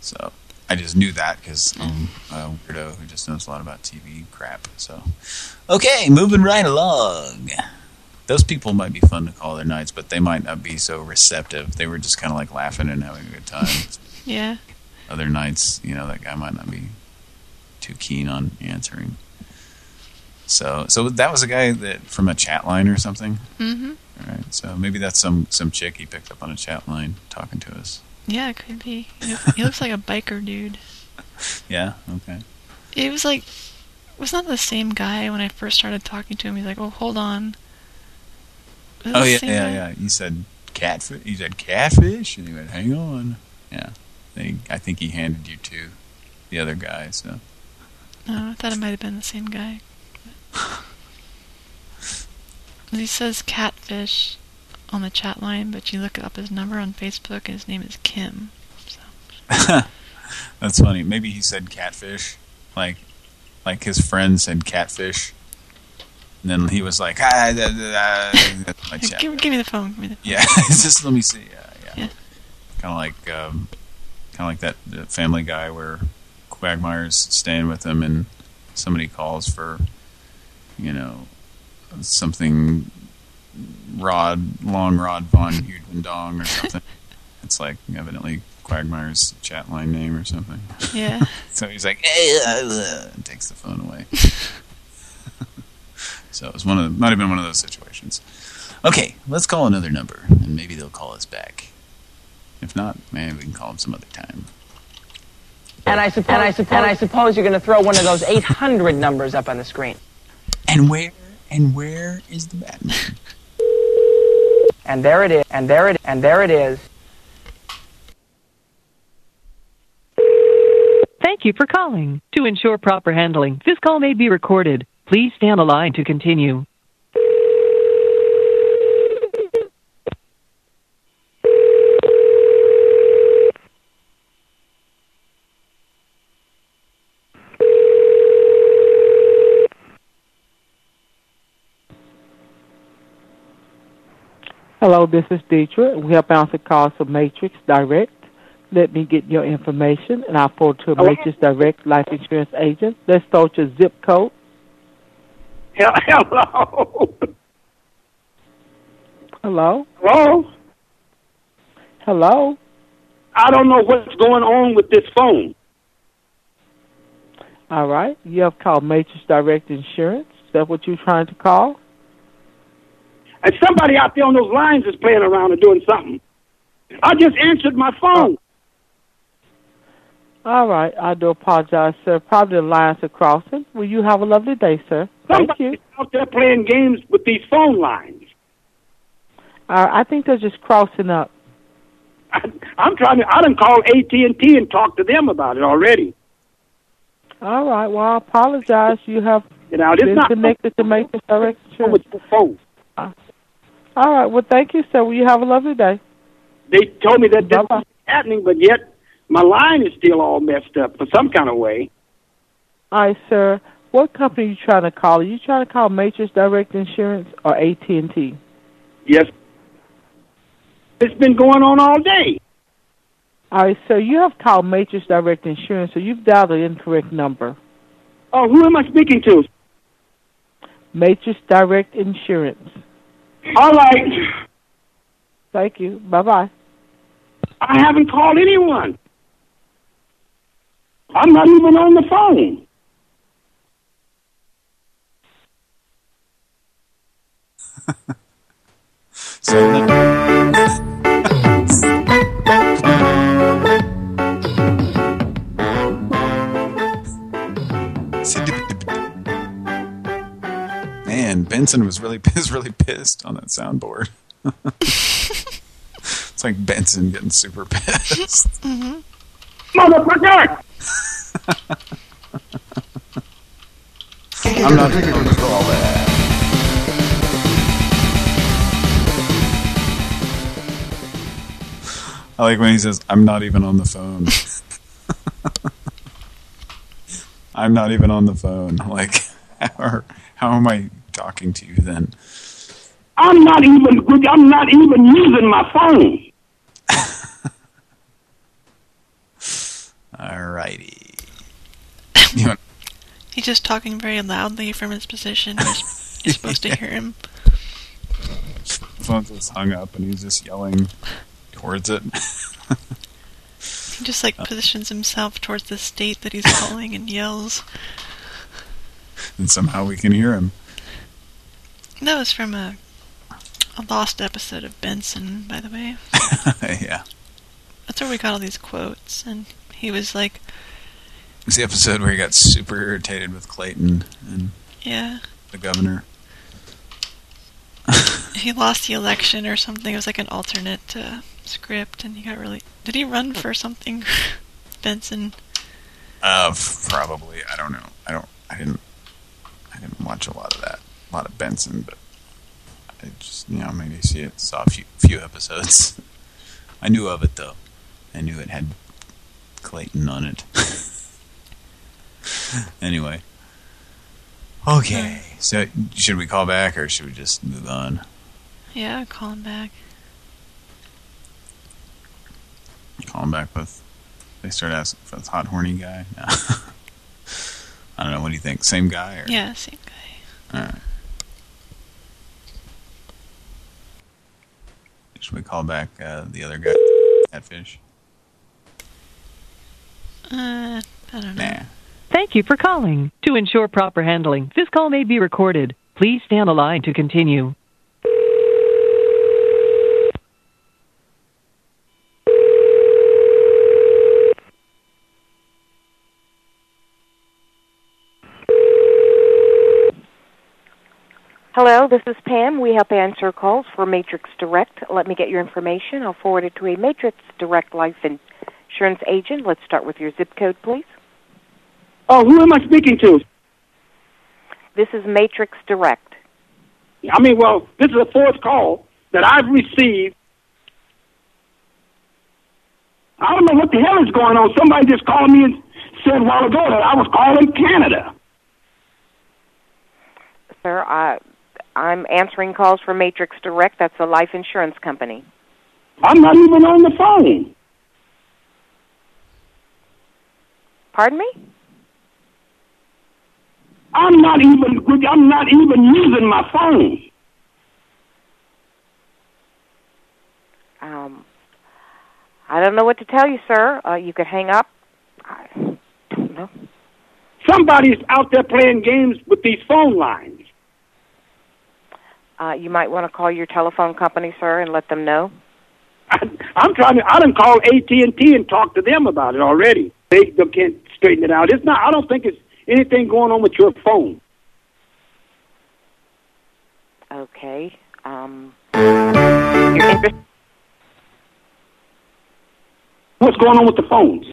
So I just knew that because I'm a weirdo who just knows a lot about TV crap. So okay, moving right along. Those people might be fun to call their nights, but they might not be so receptive. They were just kind of like laughing and having a good time. Yeah. Other nights, you know, that guy might not be too keen on answering. So, so that was a guy that from a chat line or something. Mm-hmm. All right. So maybe that's some some chick he picked up on a chat line talking to us. Yeah, it could be. He, looks like a biker dude. Yeah. Okay. It was like, was not the same guy when I first started talking to him. He's like, "Oh, hold on." Oh yeah, yeah, guy? yeah. He said catfish. He said catfish, and he went, "Hang on." Yeah. He, I think he handed you to the other guy. So No, I thought it might have been the same guy. he says catfish on the chat line, but you look up his number on Facebook, and his name is Kim. that's funny. Maybe he said catfish, like like his friend said catfish, and then he was like, ah, da, da, da, my give, give me the phone. Give me the phone. Yeah, just let me see. Yeah, yeah. Kind of like, um, kind of like that Family Guy where Quagmire's staying with him, and somebody calls for, you know, something. Rod, long Rod Von Hugendong or something. it's like evidently Quagmire's chat line name or something. Yeah. so he's like, hey, uh, uh," and takes the phone away. so it was one of the, might have been one of those situations. Okay, let's call another number, and maybe they'll call us back. If not, maybe we can call them some other time. And I suppose, and I suppose, and I suppose you're going to throw one of those 800 numbers up on the screen. And where, and where is the Batman? And there it is. And there it, and there it is. Thank you for calling. To ensure proper handling, this call may be recorded. Please stay on the line to continue. Hello, this is Deidre. We have bounced calls from Matrix Direct. Let me get your information, and I'll forward to a Hello? Matrix Direct life insurance agent. Let's start your zip code. Hello. Hello? Hello? Hello? I don't know what's going on with this phone. All right. You have called Matrix Direct Insurance. Is that what you're trying to call? And somebody out there on those lines is playing around and doing something. I just answered my phone. All right. I do apologize, sir. Probably the lines are crossing. Will you have a lovely day, sir? Thank you. Out there playing games with these phone lines. Uh, I think they're just crossing up. I'm trying to. I done call AT and T and talked to them about it already. All right. Well, I apologize. You have You know, this been not connected to Matrix Direct Insurance. with the phone. All right. Well, thank you, sir. Will you have a lovely day? They told me that this was happening, but yet my line is still all messed up for some kind of way. All right, sir. What company are you trying to call? Are you trying to call Matrix Direct Insurance or AT&T? Yes, it's been going on all day. All right, sir. You have called Matrix Direct Insurance, so you've dialed the incorrect number. Oh, who am I speaking to? Matrix Direct Insurance. All right. Thank you. Bye-bye. I haven't called anyone. I'm not even on the phone. Man, Benson was really was really pissed on that soundboard. it's like Benson getting super pissed. Mm-hmm. Motherfucker! I'm not going to all that. I like when he says, "I'm not even on the phone." I'm not even on the phone. Like, how, how am I talking to you then? I'm not even. I'm not even using my phone. Alrighty. He's just talking very loudly from his position. You're, you're supposed to hear him. Phone's just hung up and he's just yelling towards it. He just like positions himself towards the state that he's calling and yells. And somehow we can hear him. That was from a a lost episode of Benson, by the way. yeah. That's where we got all these quotes, and he was like, It's the episode where he got super irritated with Clayton and "Yeah, the governor. he lost the election or something." It was like an alternate uh, script, and he got really. Did he run for something, Benson? Uh, probably. I don't know. I don't. I didn't. I didn't watch a lot of that. A lot of Benson, but I just you know maybe see it. Saw a few few episodes. I knew of it though. I knew it had Clayton on it. anyway. Okay. So should we call back or should we just move on? Yeah, call him back. Call him back with. They start asking for this hot horny guy. No. I don't know. What do you think? Same guy or? Yeah, same guy. All right. Should we call back uh, the other guy, Catfish? Uh, I don't know. Nah. Thank you for calling. To ensure proper handling, this call may be recorded. Please stay on the line to continue. Hello, this is Pam. We help answer calls for Matrix Direct. Let me get your information. I'll forward it to a Matrix Direct life insurance agent. Let's start with your zip code, please. Oh, who am I speaking to? This is Matrix Direct. I mean, well, this is the fourth call that I've received. I don't know what the hell is going on. Somebody just called me and said a while ago that I was calling Canada. Sir, I, I'm answering calls for Matrix Direct. That's a life insurance company. I'm not even on the phone. Pardon me? I'm not even. I'm not even using my phone. Um, I don't know what to tell you, sir. Uh, you could hang up. I don't know. Somebody's out there playing games with these phone lines. Uh, you might want to call your telephone company, sir, and let them know. I'm trying to. I done called AT and T and talked to them about it already. They, they can't straighten it out. It's not. I don't think it's anything going on with your phone. Okay. Um. What's going on with the phones?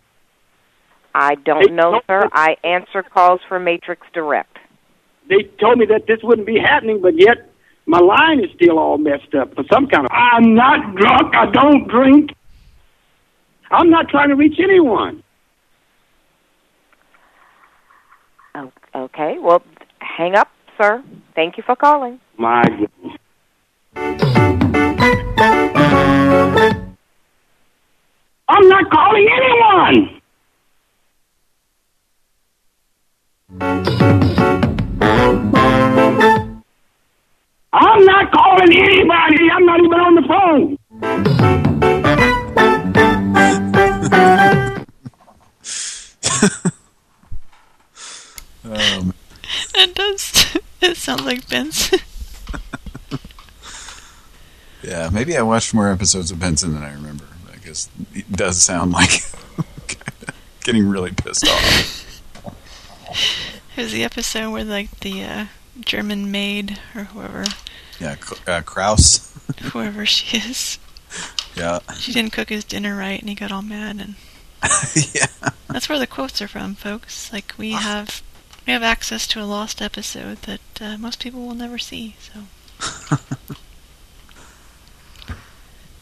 I don't know, sir. I answer calls for Matrix Direct. They told me that this wouldn't be happening, but yet my line is still all messed up for some kind of. I'm not drunk. I don't drink. I'm not trying to reach anyone. Oh, okay. Well, hang up, sir. Thank you for calling. My goodness. I'm not calling anyone. I'm not calling anybody. I'm not even on the phone. Um, It does. It sounds like Benson. yeah, maybe I watched more episodes of Benson than I remember. I guess it does sound like getting really pissed off. It was the episode where like the uh, German maid or whoever, Yeah, uh, Kraus. whoever she is, Yeah. she didn't cook his dinner right, and he got all mad. And yeah, that's where the quotes are from, folks. Like we have, we have access to a lost episode that uh, most people will never see. So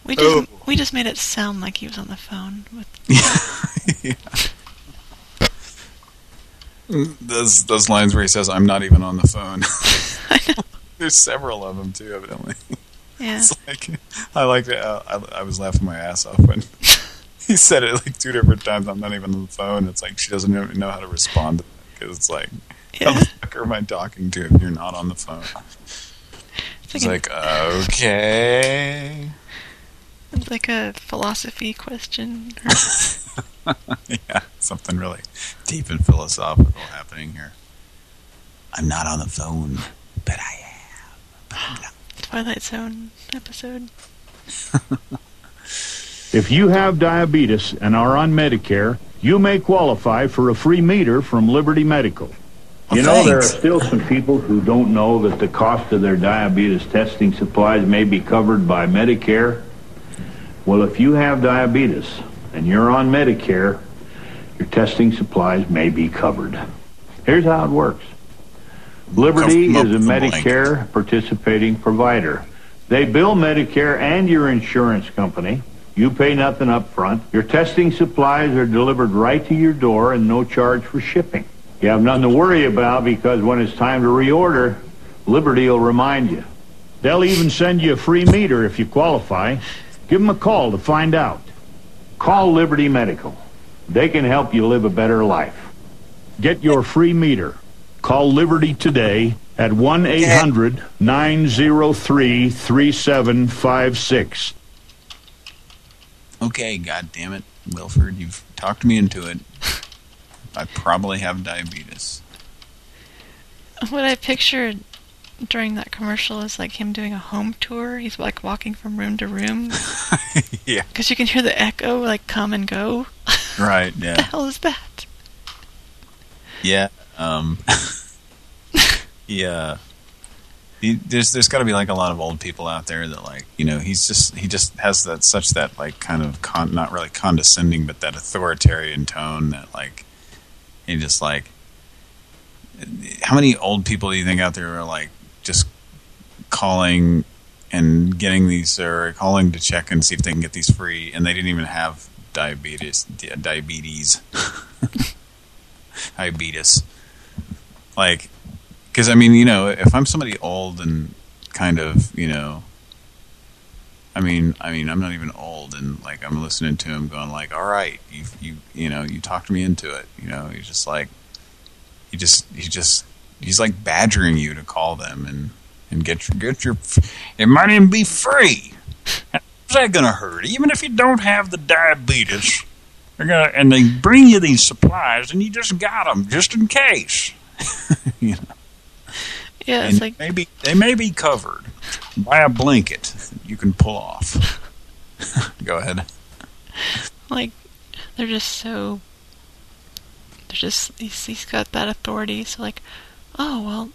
we just we just made it sound like he was on the phone with. Those those lines where he says, "I'm not even on the phone." There's several of them too, evidently. Yeah. It's like I like it. Uh, I, I was laughing my ass off when he said it like two different times. I'm not even on the phone. It's like she doesn't even know how to respond because it's like, how the fuck am I talking to if you're not on the phone? It's like like, okay. It's like a philosophy question. yeah, something really deep and philosophical happening here. I'm not on the phone, but I am. Twilight Zone episode. If you have diabetes and are on Medicare, you may qualify for a free meter from Liberty Medical. Oh, you know, there are still some people who don't know that the cost of their diabetes testing supplies may be covered by Medicare. Well, if you have diabetes and you're on Medicare, your testing supplies may be covered. Here's how it works. Liberty is a. Medicare participating provider. They bill Medicare and your insurance company. You pay nothing up front. Your testing supplies are delivered right to your door and no charge for shipping. You have nothing to worry about because when it's time to reorder, Liberty will remind you. They'll even send you a free meter if you qualify. Give them a call to find out. Call Liberty Medical. They can help you live a better life. Get your free meter. Call Liberty today at 1 800 903 3756. Okay, God damn it, Wilford, you've talked me into it. I probably have diabetes. What I pictured during that commercial is like him doing a home tour. He's like walking from room to room. Yeah. Because you can hear the echo like come and go. Right, What the yeah. hell is that? Yeah. Um Yeah. He, there's there's got to be like a lot of old people out there that like you know he's just he just has that such that like kind of con, not really condescending but that authoritarian tone that like he just like how many old people do you think out there are like just calling and getting these or calling to check and see if they can get these free and they didn't even have diabetes diabetes. Diabetes. Like because I mean you know if I'm somebody old and kind of you know I mean I mean I'm not even old and like I'm listening to him going like all right you you you know you talked me into it you know he's just like he just he just he's like badgering you to call them and and get your get your it might even be free. How's that gonna hurt? Even if you don't have the diabetes they're gonna and they bring you these supplies and you just got them just in case. You know. Yeah, and it's like maybe they may be covered by a blanket you can pull off. Go ahead. Like they're just so they're just he's, he's got that authority so like oh well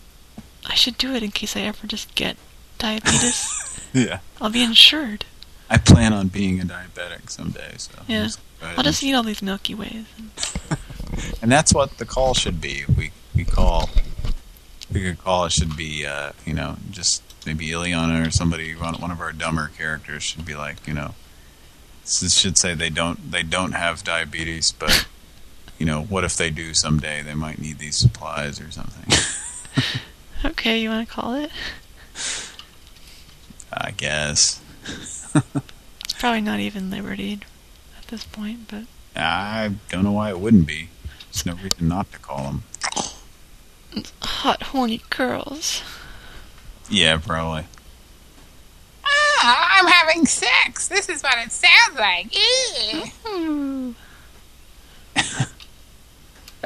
i should do it in case i ever just get diabetes. Yeah. I'll be insured. I plan on being a diabetic someday so yeah. just i'll just eat all these milky ways and And that's what the call should be. We we call we could call it should be uh, you know just maybe Ileana or somebody one one of our dumber characters should be like you know this should say they don't they don't have diabetes but you know what if they do someday they might need these supplies or something. Okay you want to call it? I guess. Probably not even liberty at this point but I don't know why it wouldn't be. There's no reason not to call them hot horny girls. Yeah probably. Ah, I'm having sex. This is what it sounds like. Ew.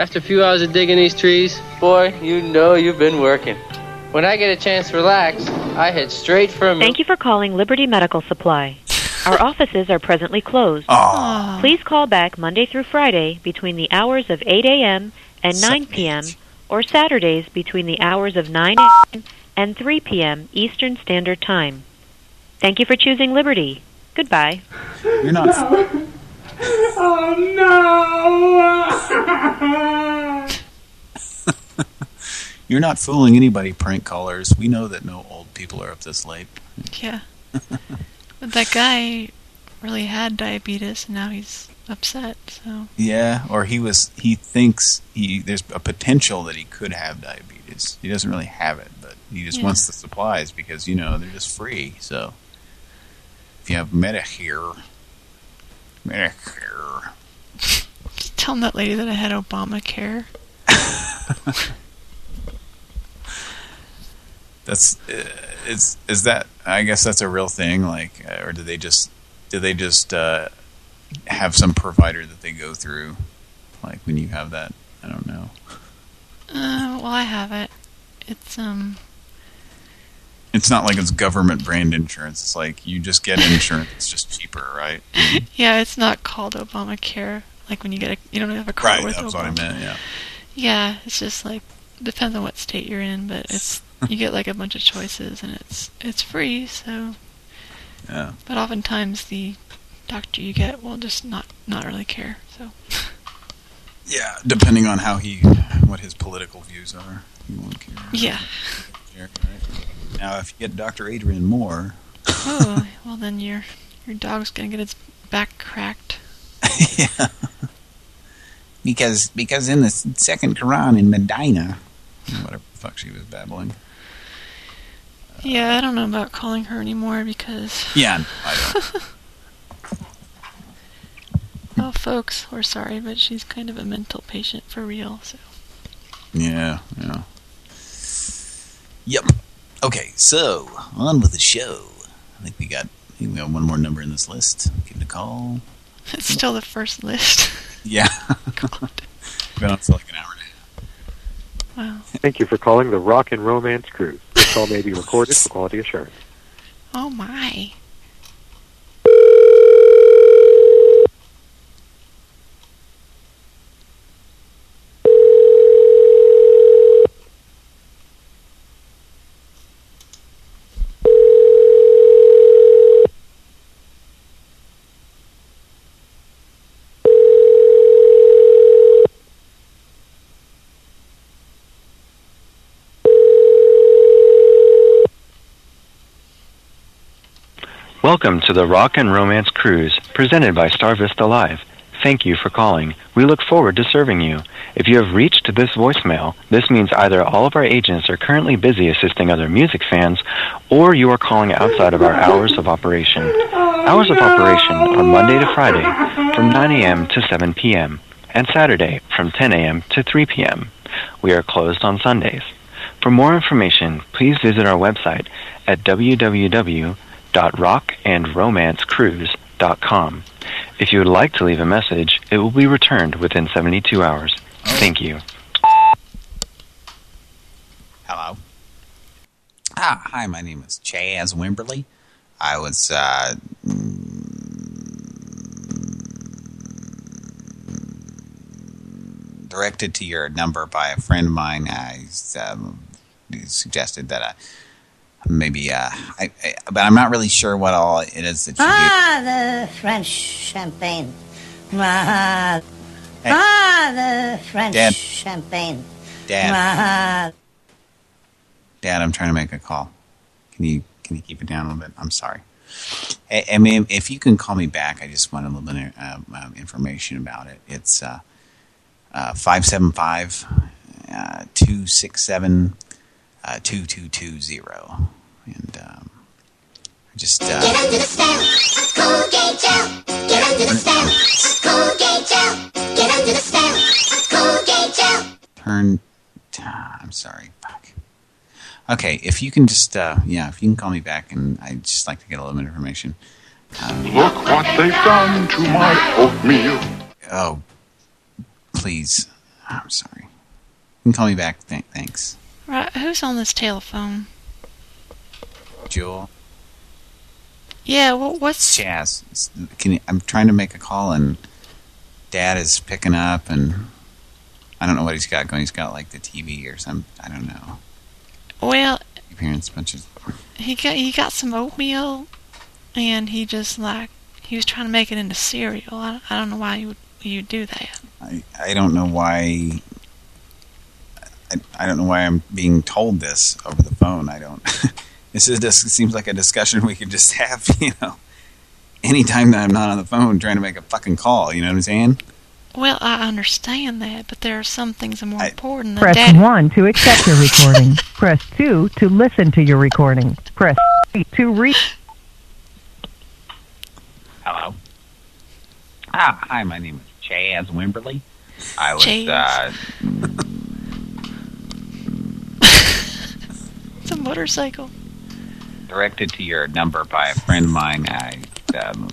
After a few hours of digging these trees, boy, you know you've been working. When I get a chance to relax, I head straight for a Thank you for calling Liberty Medical Supply. Our offices are presently closed. Please call back Monday through Friday between the hours of 8 a.m. and 9 p.m. or Saturdays between the hours of 9 a.m. and 3 p.m. Eastern Standard Time. Thank you for choosing Liberty. Goodbye. You're not Oh no! you're not fooling anybody prank callers we know that no old people are up this late yeah but that guy really had diabetes and now he's upset so Yeah, or he was he thinks he there's a potential that he could have diabetes. He doesn't really have it, but he just Yeah. wants the supplies because you know they're just free. So if you have Medicare, Medicare, just tell that lady that i had obamacare that's uh, is is that I guess that's a real thing. Like, uh, or do they just do they just uh, have some provider that they go through? Like when you have that, I don't know. Uh, well, I have it. It's um. It's not like it's government brand insurance. It's like you just get insurance. it's just cheaper, right? Yeah, it's not called Obamacare. Like when you get a, you don't have a car Right, with that's Obama. what I meant, yeah. Yeah, it's just like depends on what state you're in, but it's you get like a bunch of choices and it's it's free. So, Yeah. but oftentimes the doctor you get will just not not really care. So Yeah, depending on how he, what his political views are, he won't care. yeah. Right? Now, if you get Dr. Adrian Moore, oh well, then your your dog's gonna get its back cracked. because because in the second Quran in Medina, whatever the fuck she was babbling. Yeah, I don't know about calling her anymore because Yeah, I don't. oh, folks, we're sorry, but she's kind of a mental patient for real. So Yeah, yeah. Yep. Okay, so on with the show. I think we got I think we got one more number in this list. Give it a call. it's still the first list. Yeah. Been on for like an hour and a half. wow. Thank you for calling the Rock and Romance Cruise. This call may be recorded for quality assurance. Oh my. Welcome to the Rock and Romance Cruise, presented by Star Vista Live. Thank you for calling. We look forward to serving you. If you have reached this voicemail, this means either all of our agents are currently busy assisting other music fans, or you are calling outside of our hours of operation. Hours of operation are Monday to Friday from 9 a.m. to 7 p.m., and Saturday from 10 a.m. to 3 p.m. We are closed on Sundays. For more information, please visit our website at www.rockandromancecruise.com. If you would like to leave a message, it will be returned within 72 hours. Thank you. Hello. Ah, hi, my name is Chaz Wimberly. I was uh, directed to your number by a friend of mine. I um, suggested that I maybe, uh, I, I, but I'm not really sure what all it is that you Ah, the French champagne. Ah, Hey. ah the French Dad. champagne. Dad. Ah. Dad, I'm trying to make a call. Can you can you keep it down a little bit? I'm sorry. I, I mean, if you can call me back, I just want a little bit of uh, um, information about it. It's uh, uh, 575 uh, 267 uh, 2220. And um, I just. Get Uh, under the spell, Colgate gel. Get under the spell, Colgate gel. Get under the spell, Colgate gel. turn. I'm sorry. Fuck. Okay, if you can just, uh, yeah, if you can call me back, and I'd just like to get a little bit of information. Um, Look what they've done to my oatmeal. Oh, please. I'm sorry. You can call me back. Th thanks. Right, who's on this telephone? Jewel. Yeah, well, what's Chaz. Can you, I'm trying to make a call, and Dad is picking up, and I don't know what he's got going. He's got, like, the TV or some, I don't know. well? Appearance, bunch of... He got he got some oatmeal, and he just like he was trying to make it into cereal. I, I don't know why you would you do that. I, I don't know why... I, I don't know why I'm being told this over the phone. I don't... this is this seems like a discussion we could just have, you know, anytime that I'm not on the phone trying to make a fucking call, you know what I'm saying? Well, I understand that, but there are some things that are more important than Press dad. 1 to accept your recording. Press 2 to listen to your recording. Press 3 to read. Hello. Ah, hi, my name is Chaz Wimberly. I was, Chaz. uh, It's a motorcycle. directed to your number by a friend of mine. I um,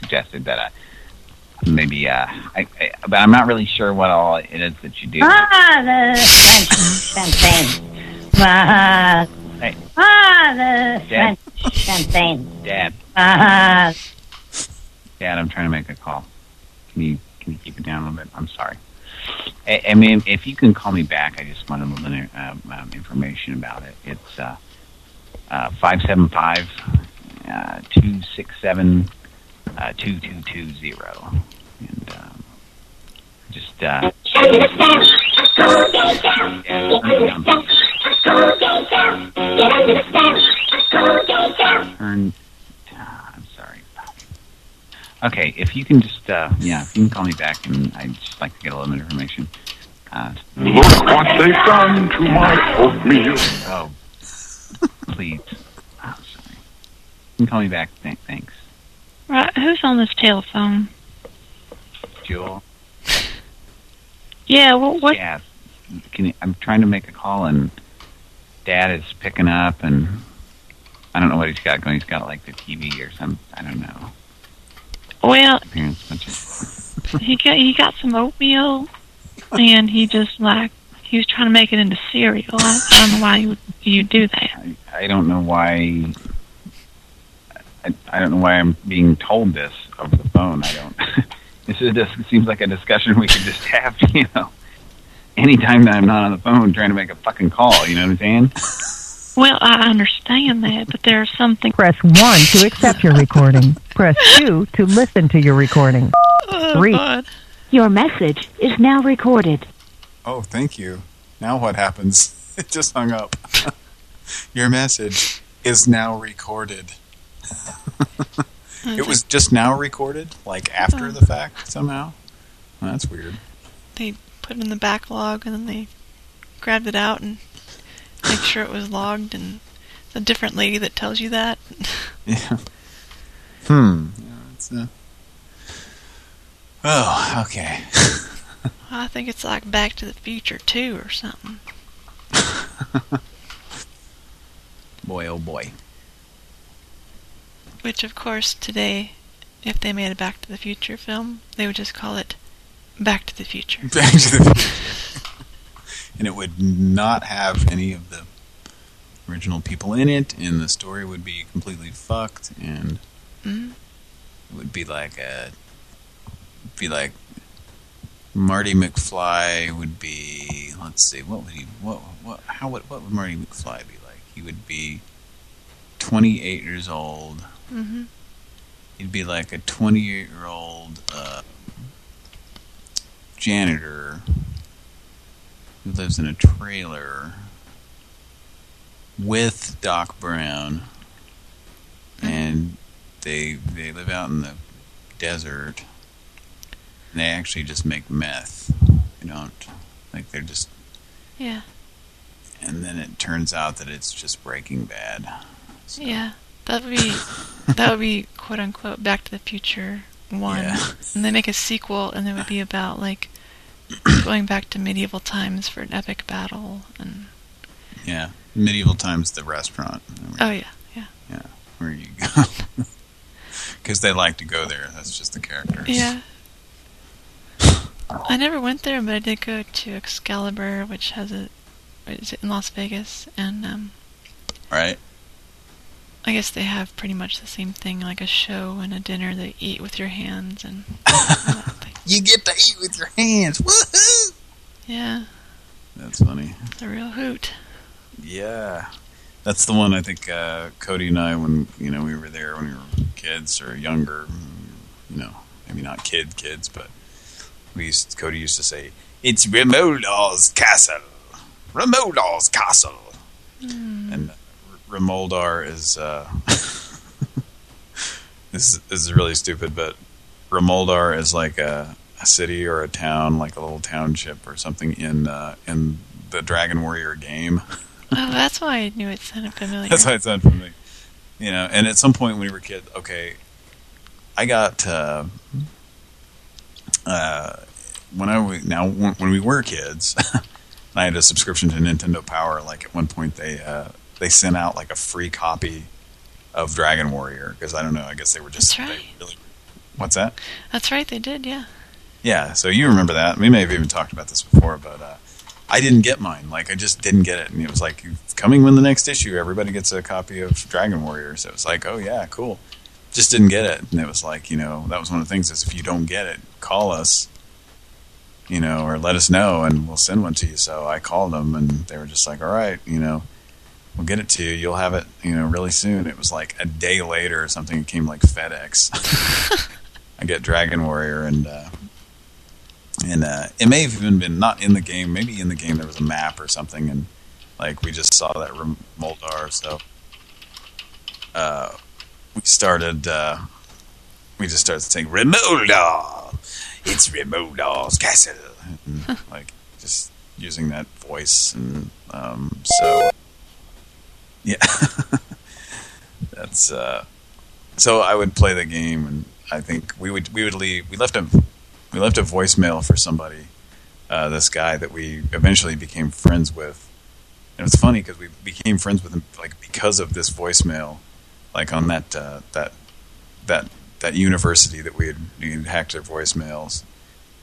suggested that I maybe, uh, I, I, but I'm not really sure what all it is that you do. Ah, the French champagne. Ah, Hey, ah, the Dad. French champagne. Dad, Ah, Dad, I'm trying to make a call. Can you can you keep it down a little bit? I'm sorry. I, mean, if you can call me back, I just want a little um, um, information about it. It's uh, uh, five seven five uh, two six seven two two two zero, and um, just uh, turn. I'm sorry. Okay, if you can just, uh, yeah, if you can call me back, and I'd just like to get a little bit of information. Uh, Look what they've done to my oatmeal. oh, please. Oh, sorry. You can call me back. Th- thanks, Right, who's on this telephone? Jewel. Yeah, well, what? Yeah, can you, I'm trying to make a call, and Dad is picking up, and I don't know what he's got going. He's got like the TV or some. I don't know. Well, Parents, bunch of he got he got some oatmeal, and he just like he was trying to make it into cereal. I, I don't know why you would you do that. I don't know why. I, I don't know why I'm being told this over the phone. I don't. this is just seems like a discussion we could just have. You know, anytime that I'm not on the phone trying to make a fucking call. You know what I'm saying? Well, I understand that, but there's something. Press 1 to accept your recording. Press 2 to listen to your recording. Oh, Three. God. Your message is now recorded. Oh, thank you. Now what happens? It just hung up. Your message is now recorded. it was just now recorded, like after the fact somehow. Well, that's weird. They put it in the backlog, and then they grabbed it out and make sure it was logged, and it's a different lady that tells you that. Yeah. Hmm. Yeah, it's, uh... Oh, okay. I think it's like Back to the Future 2 or something. boy, oh boy. Which, of course, today, if they made a Back to the Future film, they would just call it Back to the Future. Back to the Future. And it would not have any of the original people in it, and the story would be completely fucked, and Mhm. it would be like a, be like Marty McFly would be. Let's see, what would he? What? What? How would? What would Marty McFly be like? He would be 28 years old. hmm He'd be like a 28-year-old uh, janitor who lives in a trailer with Doc Brown, and they they live out in the desert. And they actually just make meth. They don't like they're just. Yeah. And then it turns out that it's just Breaking Bad. Yeah. That would be that would be quote unquote Back to the Future one. Yeah. And they make a sequel and it would be about like going back to medieval times for an epic battle and Yeah, medieval times, the restaurant. Oh yeah, yeah. Yeah, where you go. Because they like to go there. That's just the characters. Yeah. I never went there, but I did go to Excalibur, which has a is it in Las Vegas, and um, Right? I guess they have pretty much the same thing, like a show and a dinner that you eat with your hands, and You get to eat with your hands. Woohoo! yeah, That's funny. it's a real hoot. Yeah. That's the one I think uh, Cody and I, when you know we were there when we were kids or younger, you know, maybe not kid kids, but we used Cody used to say, "It's Rimuldar's castle, Rimuldar's castle," and Rimuldar is uh, this, is- this is really stupid, but Rimuldar is like a, a city or a town, like a little township or something in uh, in the Dragon Warrior game. Oh, that's why I knew it sounded familiar. That's why it sounded familiar. You know, and at some point when we were kids, okay, I got uh, uh, when I was now when, when we were kids, I had a subscription to Nintendo Power. Like at one point, they uh, they sent out like a free copy of Dragon Warrior because I don't know. I guess they were just That's they really What's that? That's right, they did, yeah. Yeah, so you remember that. We may have even talked about this before, but uh, I didn't get mine. Like, I just didn't get it. And it was like, coming when the next issue, everybody gets a copy of Dragon Warrior. So it was like, oh, yeah, cool. Just didn't get it. And it was like, you know, that was one of the things is if you don't get it, call us, you know, or let us know, and we'll send one to you. So I called them, and they were just like, all right, you know, we'll get it to you. You'll have it, you know, really soon. It was like a day later or something. It came like FedEx. I get Dragon Warrior, and uh, and uh, it may have even been not in the game. Maybe in the game there was a map or something, and like we just saw that Moldar. So uh, we started. Uh, we just started saying Rimuldar. It's Rimuldar's castle. And, like just using that voice, and um, so yeah, that's. Uh, so I would play the game, and I think we would we would leave. We left a we left a voicemail for somebody, uh, this guy that we eventually became friends with. And it's funny because we became friends with him like because of this voicemail, like on that uh, that that that university that we had, we had hacked their voicemails,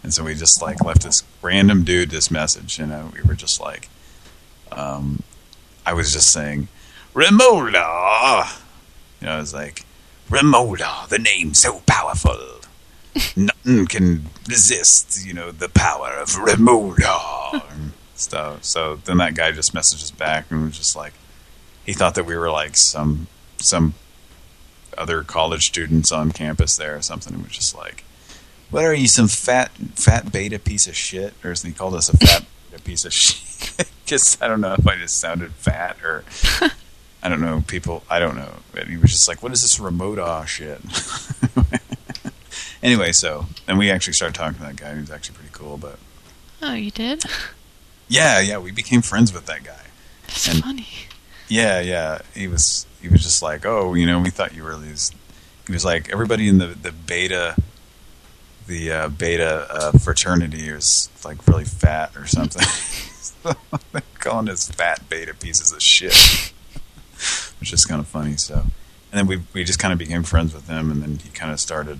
and so we just like left this random dude this message. You know, we were just like, um, I was just saying, Remola. You know, I was like, Remola, the name so powerful. Nothing can resist, you know, the power of Remola. so, so then that guy just messages back and was just like, he thought that we were like some some other college students on campus there or something. It was just like, what are you, some fat fat beta piece of shit? Or he called us a fat beta piece of shit. Just I don't know if I just sounded fat or I don't know. People, I don't know. But he was just like, what is this remote aw shit? anyway, so and we actually started talking to that guy. He was actually pretty cool, but Oh, you did? yeah, yeah, we became friends with that guy. That's And- funny. Yeah, yeah. He was he was just like, oh, you know, we thought you were these. He was like, everybody in the the beta, the uh, beta uh, fraternity is like really fat or something. They're calling us fat beta pieces of shit, which is kind of funny. So, and then we we just kind of became friends with him, and then he kind of started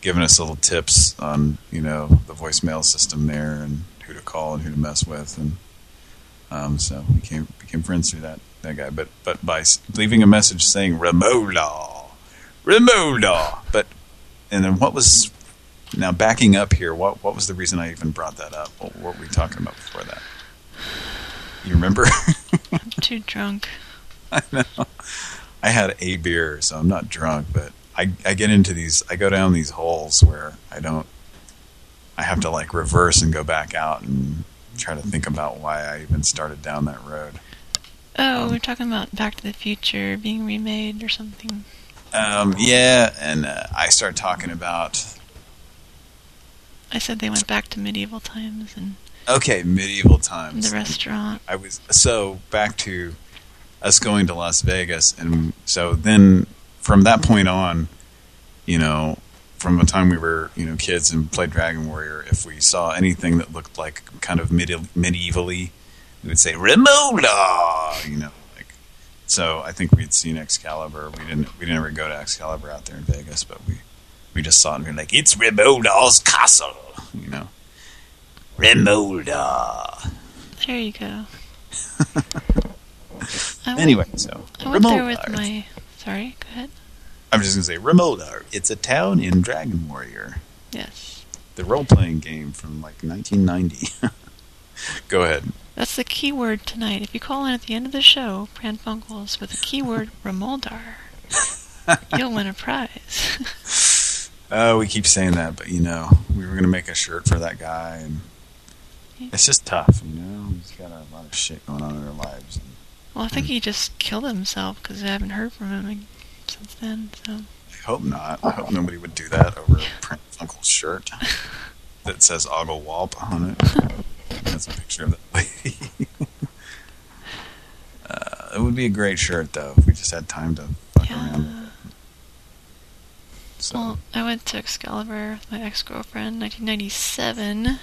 giving us little tips on you know the voicemail system there and who to call and who to mess with and. Um, so we became became friends through that that guy. But but by leaving a message saying Remola, Remola. But and then what was now backing up here? What what was the reason I even brought that up? What were we talking about before that? You remember? I'm too drunk. I know. I had a beer, so I'm not drunk, but I I get into these. I go down these holes where I don't. I have to like reverse and go back out and try to think about why I even started down that road. Oh, we're talking about Back to the Future being remade or something. Um, yeah, and uh, I start talking about I said they went back to medieval times and okay medieval times. the restaurant. I was so back to us going to Las Vegas, and so then from that point on, you know, from the time we were you know kids and played Dragon Warrior, if we saw anything that looked like kind of medi medievally, we would say Remola, you know, like. So I think we'd seen Excalibur. We didn't. We didn't ever go to Excalibur out there in Vegas, but we we just saw it and we were like, it's Remolda's castle, you know. Remolda. There you go. Went- Anyway, so I went there with my. Sorry, go ahead. I'm just gonna say Rimuldar. It's a town in Dragon Warrior, Yes. the role-playing game from like 1990. Go ahead. That's the keyword tonight. If you call in at the end of the show, Pran Funkels, with the keyword Rimuldar, you'll win a prize. Oh, we keep saying that, but you know, we were gonna make a shirt for that guy, and it's just tough, you know. He's got a lot of shit going on in our lives. Well, I think he just killed himself because I haven't heard from him since then. So I hope not. I hope nobody would do that over a Pran Funkels shirt that says Ogle Walp on it. That's a picture of that lady. uh, it would be a great shirt, though, if we just had time to fuck around. with it. So, Well, I went to Excalibur with my ex-girlfriend, 1997.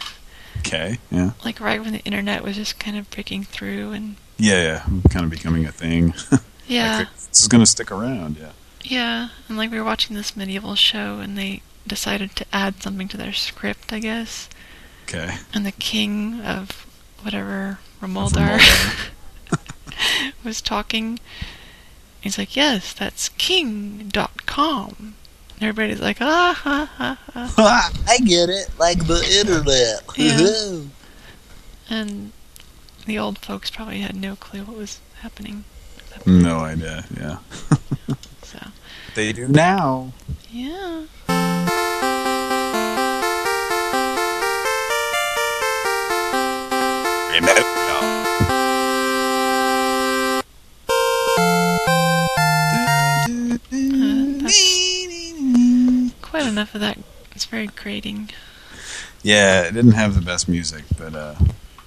okay, yeah. Like right when the internet was just kind of breaking through, and Yeah, yeah, kind of becoming a thing. Yeah. Like, this is going to stick around, yeah. yeah, and like we were watching this medieval show, and they decided to add something to their script, I guess. Okay. And the king of whatever Rimuldar was talking. He's like, yes, that's king.com. And everybody's like, ah, ha, ha, ha. I get it, like the internet. Yeah. and the old folks probably had no clue what was happening. No idea. Yeah. So. They do now. Yeah. Remote. Quite enough of that. It's very grating. Yeah, it didn't have the best music, but uh,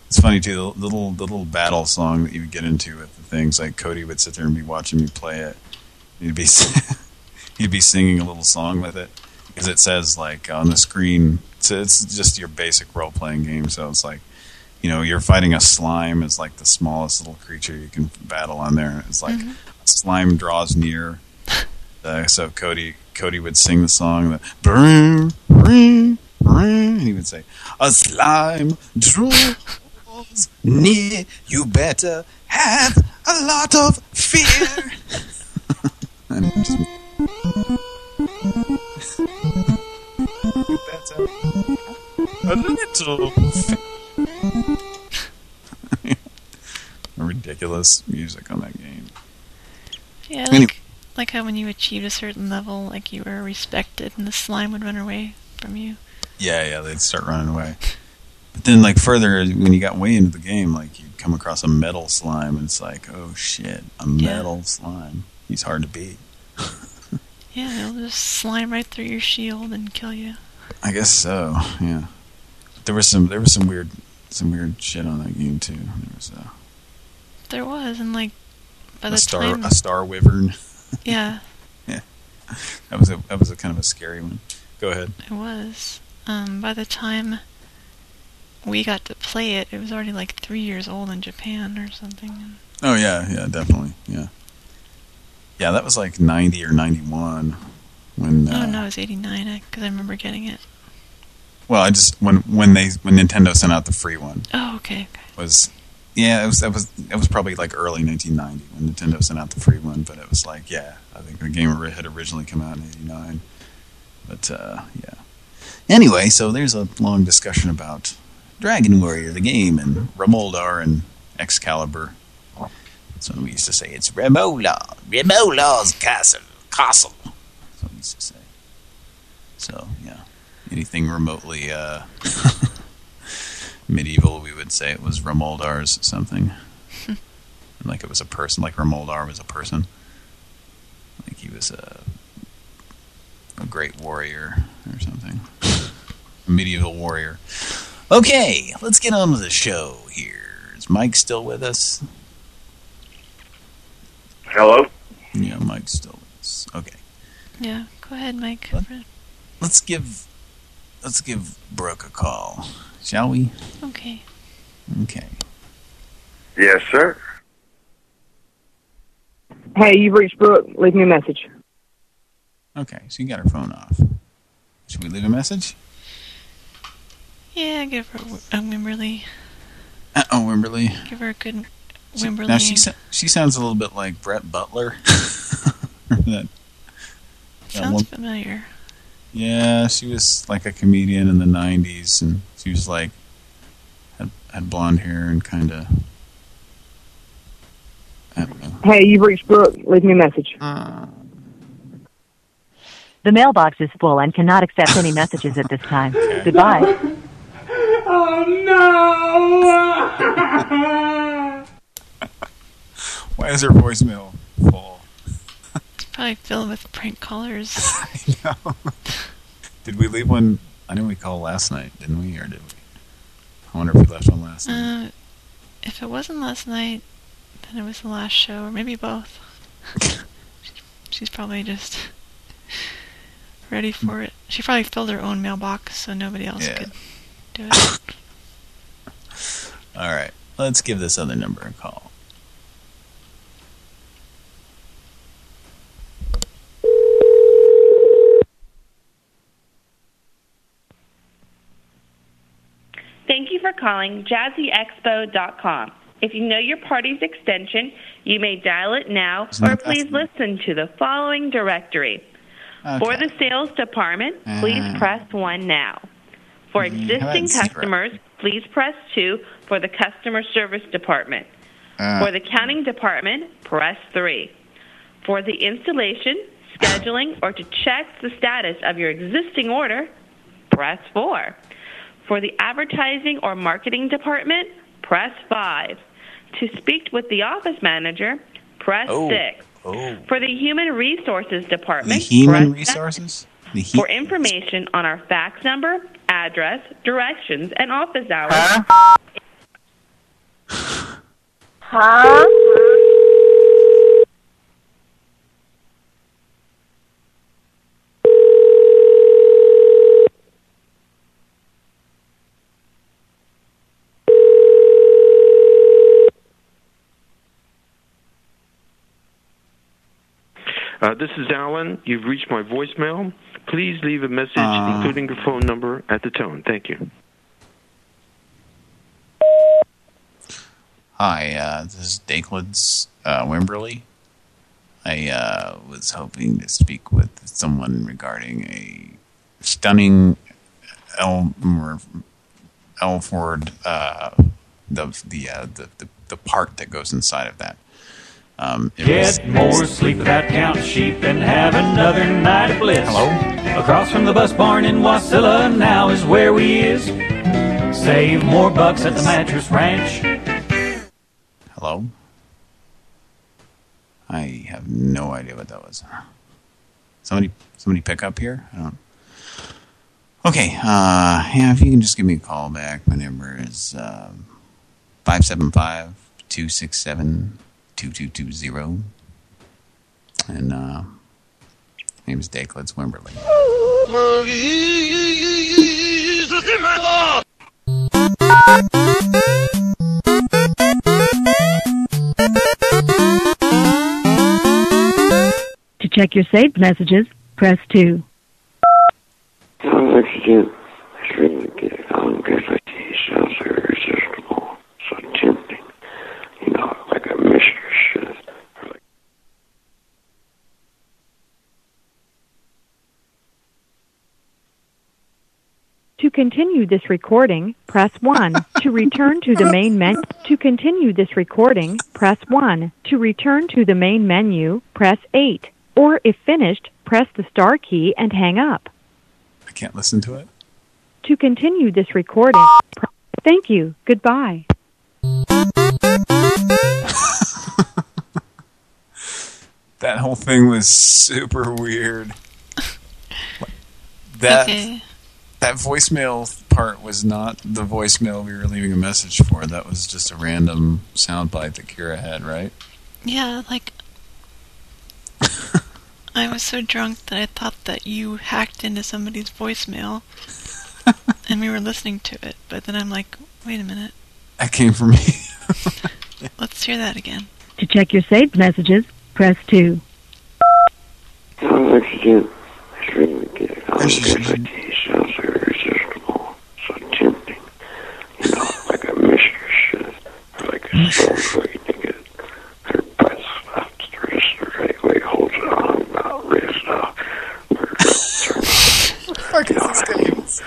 it's funny too. The, the little the little battle song that you would get into with the things like Cody would sit there and be watching me play it. He'd be he'd be singing a little song with it because it says like on the screen. It's, it's just your basic role playing game, so it's like you know you're fighting a slime. It's like the smallest little creature you can battle on there. It's like Mhm. slime draws near. Uh, so Cody Cody would sing the song that bring bring bring. He would say a slime draws near. You better have a lot of fear. and it just, you better a little fear. Ridiculous music on that game. Yeah, like, Anyway. like how when you achieved a certain level, like you were respected and the slime would run away from you. Yeah, yeah, they'd start running away. But then, like, further, when you got way into the game, like, you'd come across a metal slime, and it's like, oh, shit, a metal slime. He's hard to beat. Yeah, they'll just slime right through your shield and kill you. I guess so, yeah. There was some, there was some weird, some weird shit on that game, too. There was uh, There was, and like by a the star, time, a star wyvern. yeah, yeah. That was a, that was a kind of a scary one. Go ahead. it was. Um, by the time we got to play it, it was already like three years old in Japan or something. Oh, yeah, yeah, definitely, yeah. Yeah, that was like 90 or 91 when, uh, oh no, it was '89 because I remember getting it. Well, I just when when they when Nintendo sent out the free one Oh, okay. was yeah it was that was it was probably like early 1990 when Nintendo sent out the free one, but it was like yeah I think the game had originally come out in '89, but uh, yeah. Anyway, so there's a long discussion about Dragon Warrior the game and Rimuldar and Excalibur. That's what we used to say. It's Ramola, Ramola's castle, castle. That's what we used to say. So yeah anything remotely uh, medieval, we would say it was Rimuldar's something. like it was a person, like Ramoldar was a person. Like he was a, a great warrior or something. a medieval warrior. Okay, let's get on with the show here. Is Mike still with us? Hello? Yeah, Mike's still with us. Okay. Yeah, go ahead, Mike. Let's give let's give Brooke a call, shall we? Okay. Okay. Yes, sir. Hey, you've reached Brooke. Leave me a message. Okay, so you got her phone off. Should we leave a message? Yeah, give her a Wimberly. Uh oh, Wimberly. Give her a good Wimberly. now she she sounds a little bit like Brett Butler. that, that Sounds one- familiar. yeah, she was like a comedian in the '90s, and she was like had, had blonde hair and kind of. I don't know. Hey, you've reached Brooke. Leave me a message. The mailbox is full and cannot accept any messages at this time. Goodbye. Oh no! Why is her voicemail full? It's probably filled with prank callers. I know. Did we leave one? I know we called last night, didn't we? Or did we? I wonder if we left one last night. Uh, if it wasn't last night, then it was the last show, or maybe both. She's probably just ready for it. She probably filled her own mailbox, so nobody else Yeah. could do it. All right. Let's give this other number a call. Thank you for calling jazzyexpo.com. If you know your party's extension, you may dial it now or please listen to the following directory. Okay. For the sales department, please ah. press 1 now. For existing about zero? customers, please press 2 for the customer service department. Uh. For the counting department, press 3. For the installation, scheduling, or to check the status of your existing order, press 4. For the advertising or marketing department, press 5. To speak with the office manager, press Oh. 6. Oh. For the human resources The department, human press seven. Resources? He For information on our fax number, address, directions, and office hours. Huh? Huh? Uh, this is Alan. You've reached my voicemail. Please leave a message, Uh. including your phone number, at the tone. Thank you. Hi, uh, this is Dakelands uh, Wimberly. I uh, was hoping to speak with someone regarding a stunning Elmer Elford, uh, the the, uh, the the the part that goes inside of that. Um, Get was, more sleep without counting sheep and have another night of bliss. Hello? Across from the bus barn in Wasilla now is where we is. Save more bucks at the mattress ranch. Hello? I have no idea what that was. Somebody somebody pick up here? I don't... Okay, uh, yeah, if you can just give me a call back. My number is um, uh, 575 267 2220. And uh, name is Daklitz Wimberly. To check your saved messages, press 2 like a. To continue this recording, press 1. to return to the main menu, to continue this recording, press 1. To return to the main menu, press 8. Or if finished, press the star key and hang up. I can't listen to it. To continue this recording, thank you. Goodbye. That whole thing was super weird. That Okay. that voicemail part was not the voicemail we were leaving a message for. That was just a random soundbite that Kira had, right? Yeah, like I was so drunk that I thought that you hacked into somebody's voicemail and we were listening to it. But then I'm like, wait a minute, That came from me. let's hear that again. To check your saved messages, press 2. I'd like to do is really get on because like he sounds irresistible, so tempting. You know, like a mistress. Like a soul where you can get her butt slapped the wrist the right way, holds it on about wrist off. Where it turns Fuck is this guy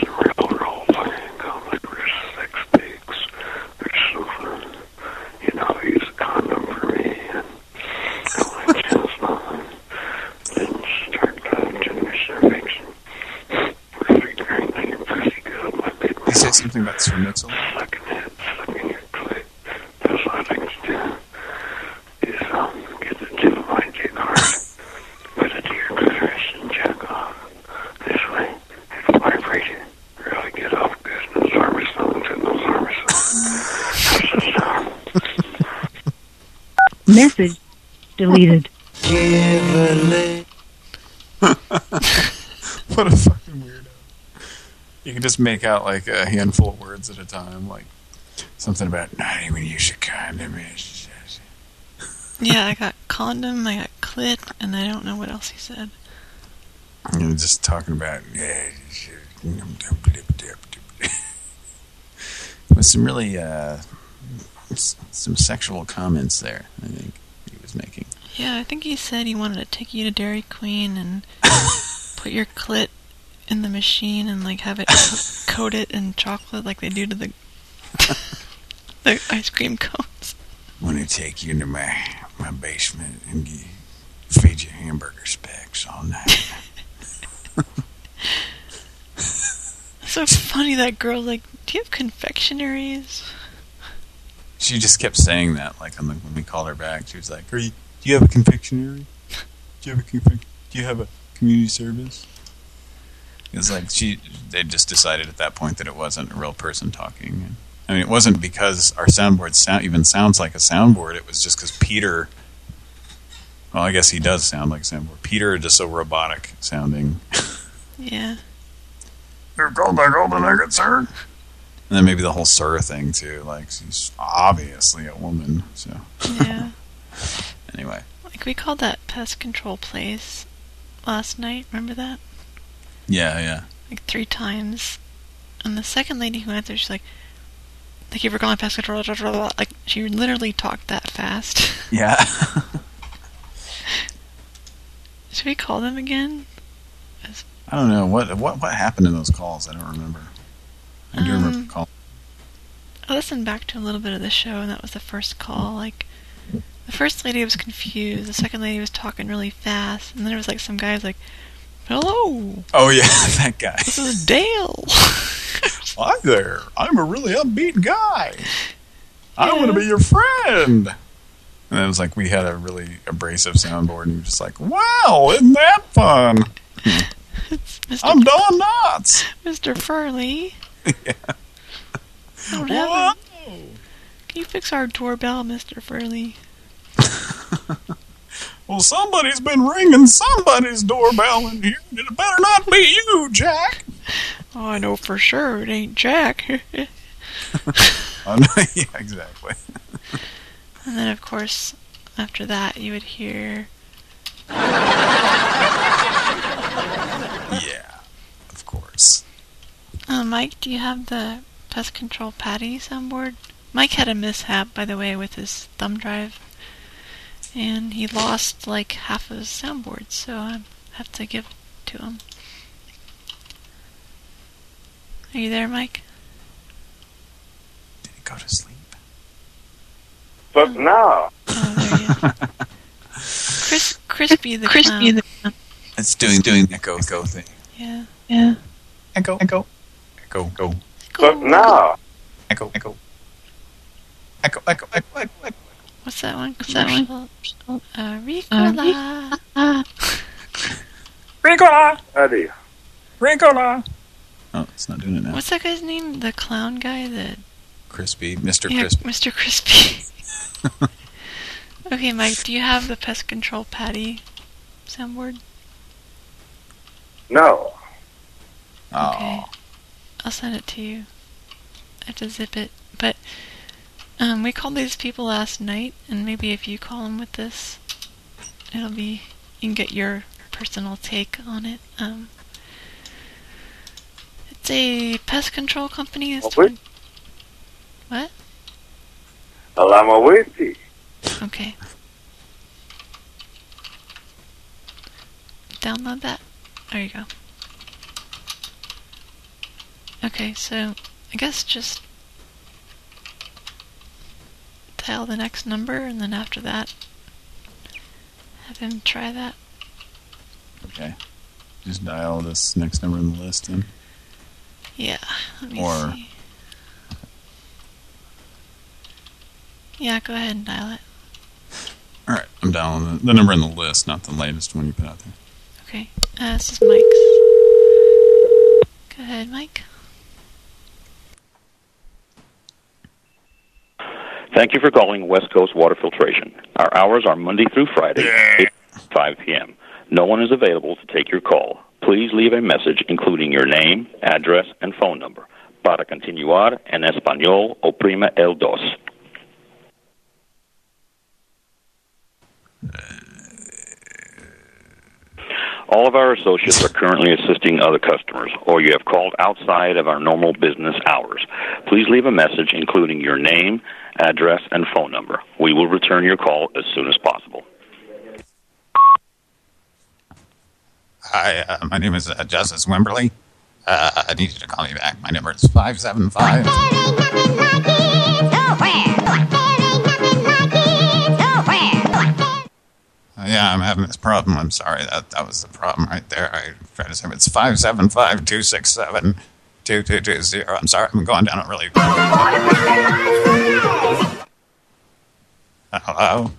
Some real role playing on like wrist sex pigs. They're so fun. You know, I use a condom for me and go like chest on. Then start uh, doing the cervix. Really great on your pussy good. My big He said something about Sernitzel. sucking it, sucking your clit. That's what I like to do. Is um, get the tip of my dick hard, put it to your clitoris and jack off. This way, it'll vibrate it. Really get off good. Those armor songs and those armor songs. How's that sound? Message deleted. what a fucking weirdo. You can just make out like a handful of words at a time, like something about not even use a condom. Yeah, I got condom, I got clit, and I don't know what else he said. You know, just talking about. yeah, was some really uh, some sexual comments there. I think he was making. Yeah, I think he said he wanted to take you to Dairy Queen and put your clit in the machine and like have it co- coat it in chocolate like they do to the the ice cream cones. want to take you into my my basement and feed you hamburger specks all night. So funny that girl like, do you have confectionaries? She just kept saying that, like on the, when we called her back. She was like, "Are you? Do you have a confectionery? Do you have a confec? Do you have a community service?" It's like she. They just decided at that point that it wasn't a real person talking. I mean, it wasn't because our soundboard sound even sounds like a soundboard. It was just because Peter. Well, I guess he does sound like a soundboard. Peter is just so robotic sounding. Yeah. You're called my golden nugget, sir. And then maybe the whole sir thing too. Like she's obviously a woman. So Yeah. anyway, Like we called that pest control place last night, remember that? yeah, yeah. Like three times. And the second lady who answered, she's like, Thank you for calling pest control. blah, blah, blah." Like, she literally talked that fast. Yeah. Should we call them again? I don't know what what what happened in those calls. I don't remember. I do Um, remember call. I listened back to a little bit of the show, and that was the first call. Like, the first lady was confused. The second lady was talking really fast, and then there was like some guy who's like, "Hello, Oh yeah, that guy. this is Dale." Hi there. I'm a really upbeat guy. I want to be your friend. And it was like we had a really abrasive soundboard, and he was just like, "Wow, isn't that fun?" I'm Don Knotts. Mr. Furley. Yeah. I don't have a- Can you fix our doorbell, Mr. Furley? Well, somebody's been ringing somebody's doorbell in here. and It better not be you, Jack. Oh, I know for sure it ain't Jack. I know, yeah, exactly. And then, of course, after that, you would hear. Yeah, of course. Uh, Mike, do you have the pest control patty soundboard? Mike had a mishap, by the way, with his thumb drive. And he lost like half of his soundboard, so I have to give it to him. Are you there, Mike? Did he go to sleep? But now, Chris, Crispy the Crispy clown. the It's doing doing the echo echo thing. Yeah. Yeah. Echo echo echo go but now, echo echo echo echo echo echo. echo. What's that one? What's that one? Commercial? Uh, Ricola. Ricola. Eddie, Ricola. Oh, it's not doing it now. What's that guy's name? The clown guy? The Crispy, Mr. yeah, Crispy. Mr. Crispy. okay, Mike, do you have the pest control patty soundboard? no. Okay. I'll send it to you. I have to zip it. But um, we called these people last night, and maybe if you call them with this, it'll be you can get your personal take on it. Um, it's a pest control company. It's What? what? Alamawiti. Okay. Download that. There you go. Okay, so I guess just dial the next number and then after that have him try that. Okay. Just dial this next number in the list then. Yeah, let me Or see. Yeah, go ahead and dial it. all right, I'm dialing the, the number in the list, not the latest one you put out there. Okay, uh, this is Mike's. Go ahead, Mike. Thank you for calling West Coast Water Filtration. Our hours are Monday through Friday, 8 5 p.m. No one is available to take your call. Please leave a message including your name, address, and phone number. Para continuar en español, oprima el dos. Uh, All of our associates are currently assisting other customers, or you have called outside of our normal business hours. Please leave a message including your name, address, and phone number. We will return your call as soon as possible. Hi, uh, my name is uh, Justice Wimberly. Uh, I need you to call me back. My number is 575. Yeah, I'm having this problem. I'm sorry. That that was the problem right there. I tried to say it's 575-267-2220. I'm sorry. I'm going down a really... Uh, hello?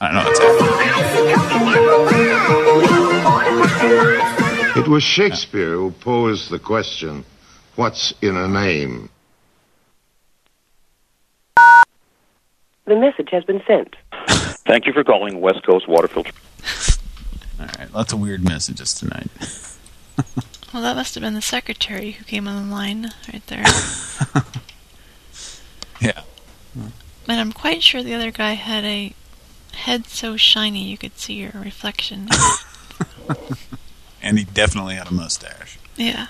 I don't know what's happening. It was Shakespeare who posed the question, what's in a name? The message has been sent. Thank you for calling West Coast Water Filter. All right, lots of weird messages tonight. Well, that must have been the secretary who came on the line right there. Yeah. And I'm quite sure the other guy had a head so shiny you could see your reflection. And he definitely had a mustache. yeah.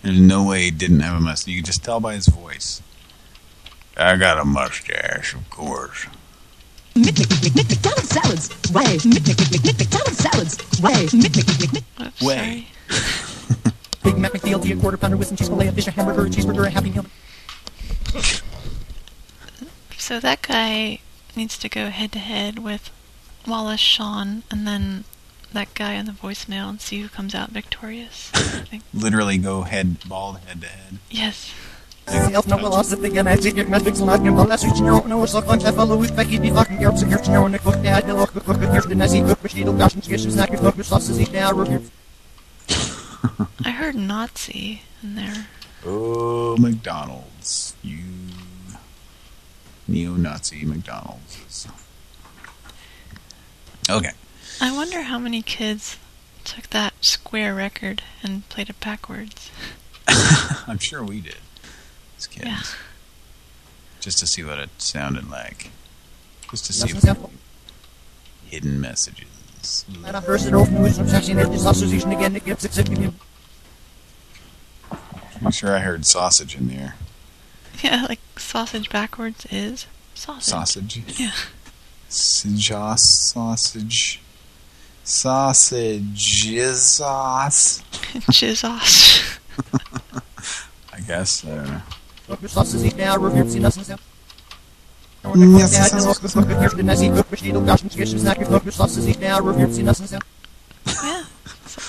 There's no way he didn't have a mustache. You could just tell by his voice. I got a mustache, of course. McDonald's salads. Way. McDonald's salads. Way. Way. Big Mac McDLT, a quarter pounder with some cheese fillet, a fish, a hamburger, a cheeseburger, a happy meal. So that guy needs to go head to head with Wallace Shawn and then that guy on the voicemail and see who comes out victorious. I think. Literally go head, bald head to head. Yes. Elf no will also begin I take your metrics and not give a less reaching out no so fun to follow with Becky be fucking gear so gear no and cook that the look cook here the nazi cook machine do gosh and sketch snack cook with sauces eat now I heard Nazi in there. Oh, McDonald's. You neo-Nazi McDonald's. Okay. I wonder how many kids took that square record and played it backwards. I'm sure we did. As kids. Yeah. Just to see what it sounded like. Just to see Yes, if hidden messages. And I'm first off news from section it is association again it gives it it I'm sure I heard sausage in there. Yeah, like sausage backwards is sausage. Sausage. Yeah. Sausage. Sausage. Sausage is sauce. Jizz I guess. I don't know. cook with sauces eat now review see nothing else Yes. Yeah, look the nazi cook machine do gosh and sketch snack cook with sauces eat now review see nothing else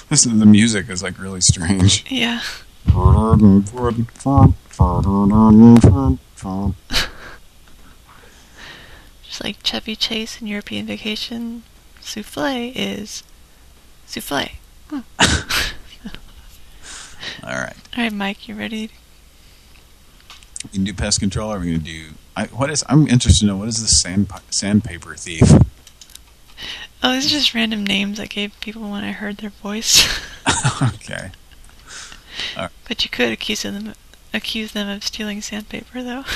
This is, the music is like really strange. Yeah. Just like Chevy Chase in European Vacation, souffle is souffle. All right. All right, Mike, you ready? We can do pest control. Or are we going to do? I, what is? I'm interested to know what is the sand sandpaper thief? Oh, these are just random names I gave people when I heard their voice. okay. Right. but you could accuse them accuse them of stealing sandpaper, though.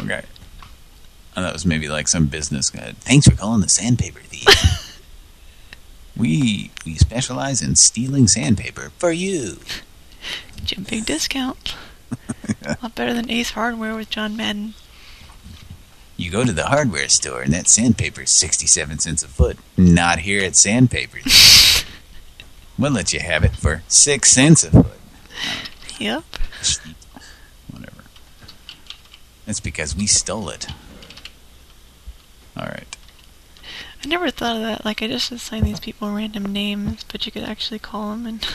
Okay. And that was maybe like some business guy. Thanks for calling the sandpaper thief. we we specialize in stealing sandpaper for you. Jim Big discount. A lot better than Ace Hardware with John Madden. You go to the hardware store and that sandpaper is 67 cents a foot. Not here at Sandpaper. we'll let you have it for 6 cents a foot. Yep. Whatever. That's because we stole it. All right. I never thought of that. Like, I just assign these people random names, but you could actually call them and...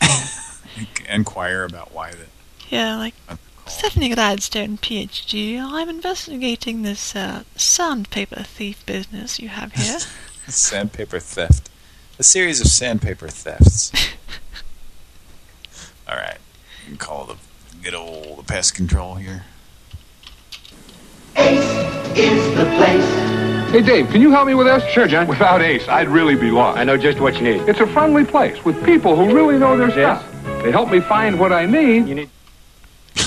Inquire about why that. Yeah, like, Stephanie Gladstone, PhD. I'm investigating this uh, sandpaper thief business you have here. Sandpaper theft. A series of sandpaper thefts. All right. You can call the good old the pest control here. Ace is the place. Hey, Dave, can you help me with this? Sure, John. Without Ace, I'd really be lost. I know just what you need. It's a friendly place with people who really know their stuff. They help me find what I need. You need. All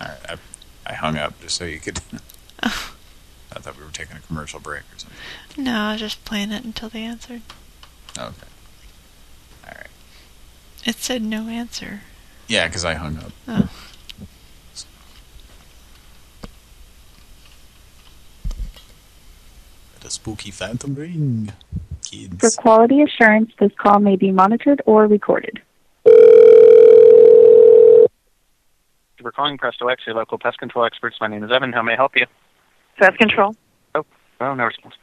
right. I, I hung up just so you could. I thought we were taking a commercial break or something. No, I was just playing it until they answered. Okay. All right. It said no answer. Yeah, because I hung up. Oh. The spooky phantom ring. Kids. For quality assurance, this call may be monitored or recorded. We're calling Presto X, your local pest control experts. My name is Evan. How may I help you? Pest control. Oh, oh, no response.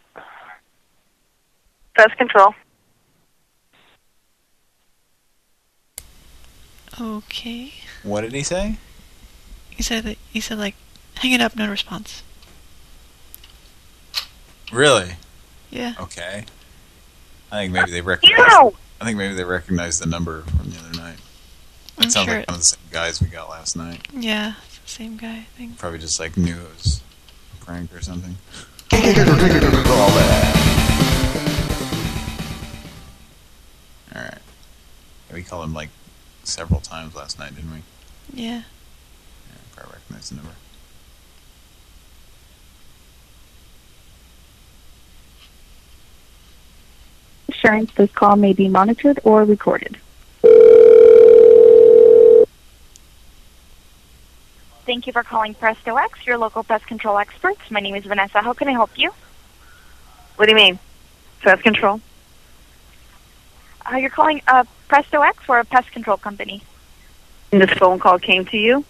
Pest control. Okay. What did he say? He said that he said like, hang it up, no response. Really? Yeah. Okay. I think maybe they recognize. I think maybe they recognize the number from the other night. It I'm sounds sure like one of the same guys we got last night. Yeah, it's the same guy, I think. Probably just like knew it was a prank or something. All right. We called him like several times last night, didn't we? Yeah. Yeah, probably recognize the number. Assurance, this call may be monitored or recorded. Thank you for calling Presto X, your local pest control experts. My name is Vanessa. How can I help you? What do you mean? Pest control? Uh, you're calling uh, Presto X or a pest control company? And this phone call came to you?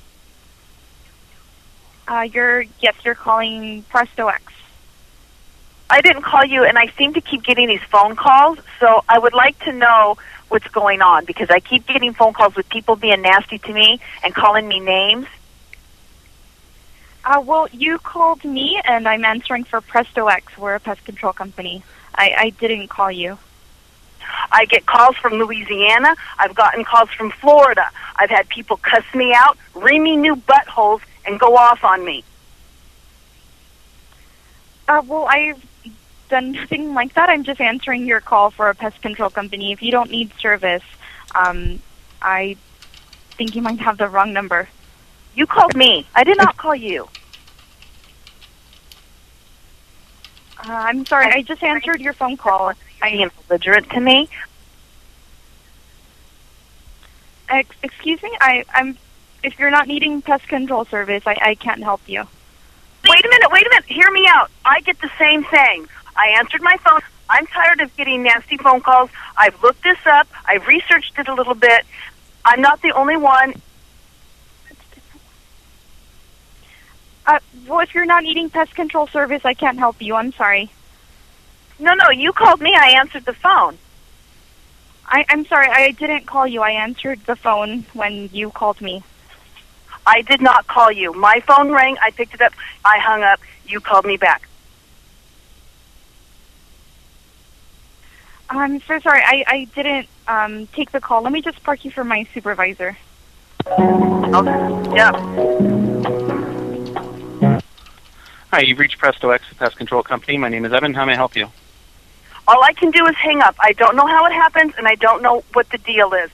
Uh, you're yes, you're calling Presto X. I didn't call you, and I seem to keep getting these phone calls, so I would like to know what's going on because I keep getting phone calls with people being nasty to me and calling me names. Uh, well, you called me, and I'm answering for Presto X. We're a pest control company. I, I didn't call you. I get calls from Louisiana. I've gotten calls from Florida. I've had people cuss me out, ring me new buttholes, and go off on me. Uh, well, I've done nothing like that. I'm just answering your call for a pest control company. If you don't need service, um, I think you might have the wrong number. You called me. I did not call you. Uh, I'm sorry. I just answered your phone call. I am belligerent to me. Ex- excuse me. I, I'm. If you're not needing pest control service, I, I can't help you. Wait a minute, wait a minute. Hear me out. I get the same thing. I answered my phone. I'm tired of getting nasty phone calls. I've looked this up. I've researched it a little bit. I'm not the only one. Uh, well, if you're not needing pest control service, I can't help you. I'm sorry. No, no, you called me. I answered the phone. I, I'm sorry. I didn't call you. I answered the phone when you called me. I did not call you. My phone rang. I picked it up. I hung up. You called me back. I'm so sorry. I, I didn't um, take the call. Let me just park you for my supervisor. Okay. Yeah. Hi, you've reached Presto X, the pest control company. My name is Evan. How may I help you? All I can do is hang up. I don't know how it happens, and I don't know what the deal is.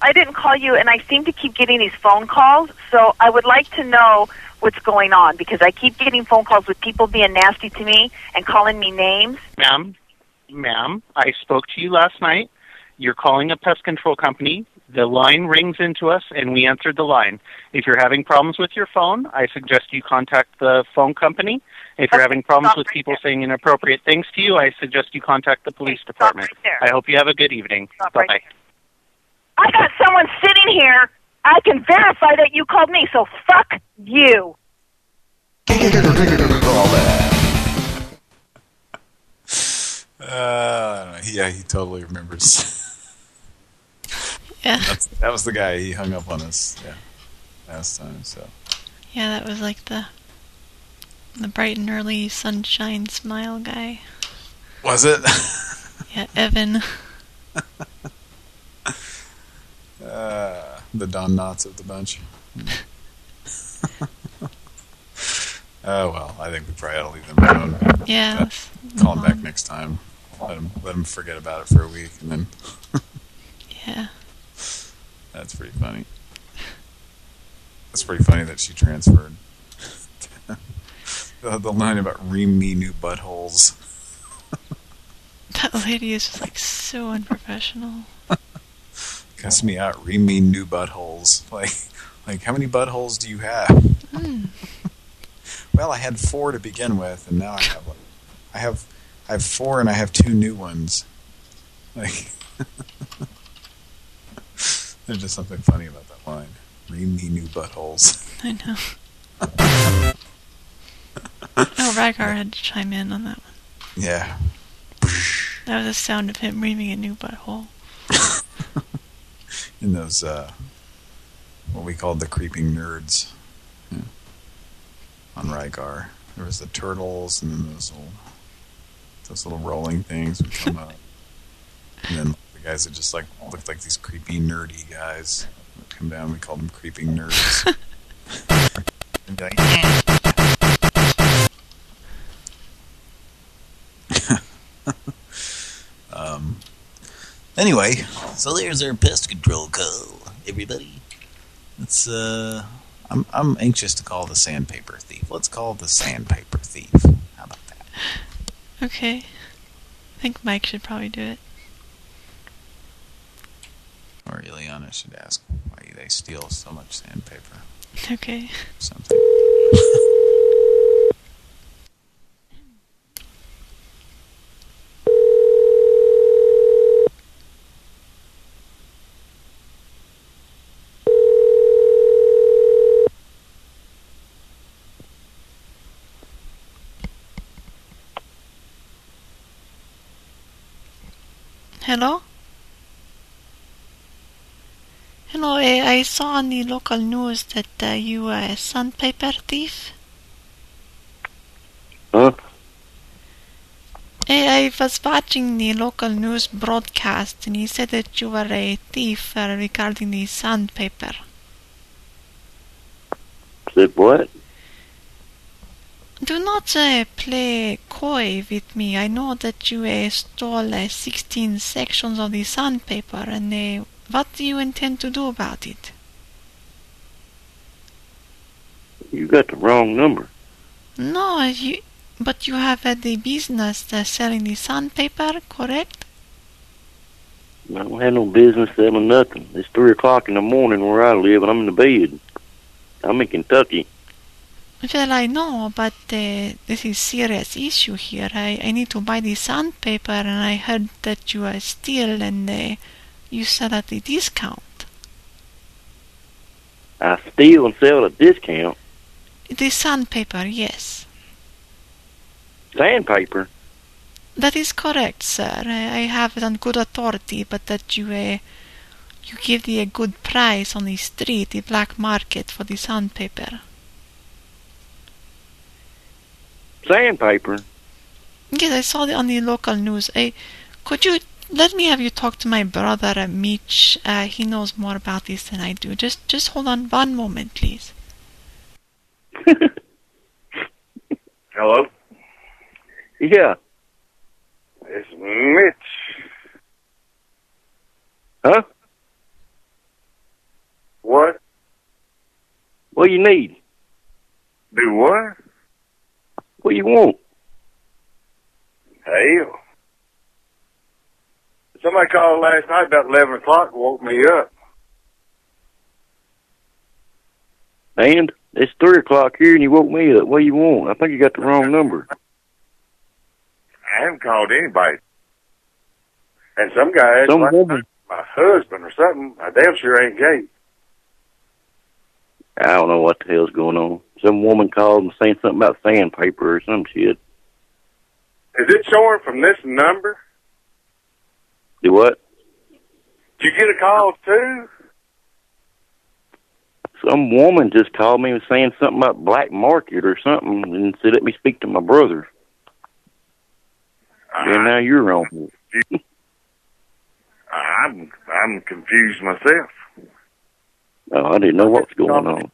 I didn't call you, and I seem to keep getting these phone calls, so I would like to know what's going on because I keep getting phone calls with people being nasty to me and calling me names. Ma'am, ma'am, I spoke to you last night. You're calling a pest control company. The line rings into us, and we answered the line. If you're having problems with your phone, I suggest you contact the phone company. If you're having problems with people saying inappropriate things to you, I suggest you contact the police department. there. I hope you have a good evening. Stop Bye right. I got someone sitting here. I can verify that you called me, so fuck you. Uh, yeah, he totally remembers. Yeah. That's, that was the guy. He hung up on us. Yeah, last time. So Yeah, that was like the the bright and early sunshine smile guy. was it? Yeah, Evan. uh, the Don Knotts of the bunch. oh well, I think we probably ought to leave them alone. Yeah, call them back next time. Let them let them forget about it for a week, and then Yeah. That's pretty funny. That's pretty funny that she transferred. the, the line about ream me new buttholes. That lady is just like so unprofessional. Cuss me out, ream me new buttholes. Like, like how many buttholes do you have? Hmm. Well, I had four to begin with, and now I have, like, I have, I have four, and I have two new ones. Like, there's just something funny about that line. Ream me new buttholes. I know. oh, Rygar had to chime in on that one. Yeah. That was the sound of him reaming a new butthole. in those uh, what we called the creeping nerds yeah. on Rygar. There was the turtles and then those little those little rolling things would come up. And then the guys that just like looked like these creepy nerdy guys come down. We called them creeping nerds. um Anyway, so there's our pest control call, everybody. It's uh, I'm I'm anxious to call the sandpaper thief. Let's call the sandpaper thief. How about that? Okay. I think Mike should probably do it. Or Ileana should ask why they steal so much sandpaper. Okay. Something. Hello? Hello, eh, I saw on the local news that uh, you were a sandpaper thief. Huh? Eh, I was watching the local news broadcast and he said that you were a thief uh, regarding the sandpaper. Said what? Do not uh, play coy with me. I know that you uh, stole uh, 16 sections of the sandpaper, and what do you intend to do about it? You got the wrong number. No, you, but you have had the business uh, selling the sandpaper, correct? I don't have no business selling nothing. It's three o'clock in the morning where I live, and I'm in the bed. I'm in Kentucky. Well, I know, but uh, this is serious issue here. I, I need to buy the sandpaper, and I heard that you are steal and uh, you sell at a discount. I steal and sell at a discount. The sandpaper, yes. Sandpaper. That is correct, sir. I have it on good authority, but that you uh, you give the a good price on the street, the black market for the sandpaper. Sandpaper. Yes, I saw it on the local news. I, could you let me have you talk to my brother, uh, Mitch? Uh, he knows more about this than I do. Just just hold on one moment, please. Hello? Yeah. It's Mitch. Huh? What? What do you need? Do what? What do you want? Hell. Somebody called last night about 11 o'clock and woke me up. And it's three o'clock here, and you woke me up. What do you want? I think you got the wrong number. I haven't called anybody. And some guy asked Some my, woman. my husband or something. I damn sure ain't gay. I don't know what the hell's going on. Some woman called and saying something about sandpaper or some shit. Is it showing from this number? Do what? Did you get a call too? Some woman just called me and was saying something about black market or something and said, let me speak to my brother. And uh-huh. now you're on. Uh, I'm I'm confused myself. Oh, I didn't know what was going on.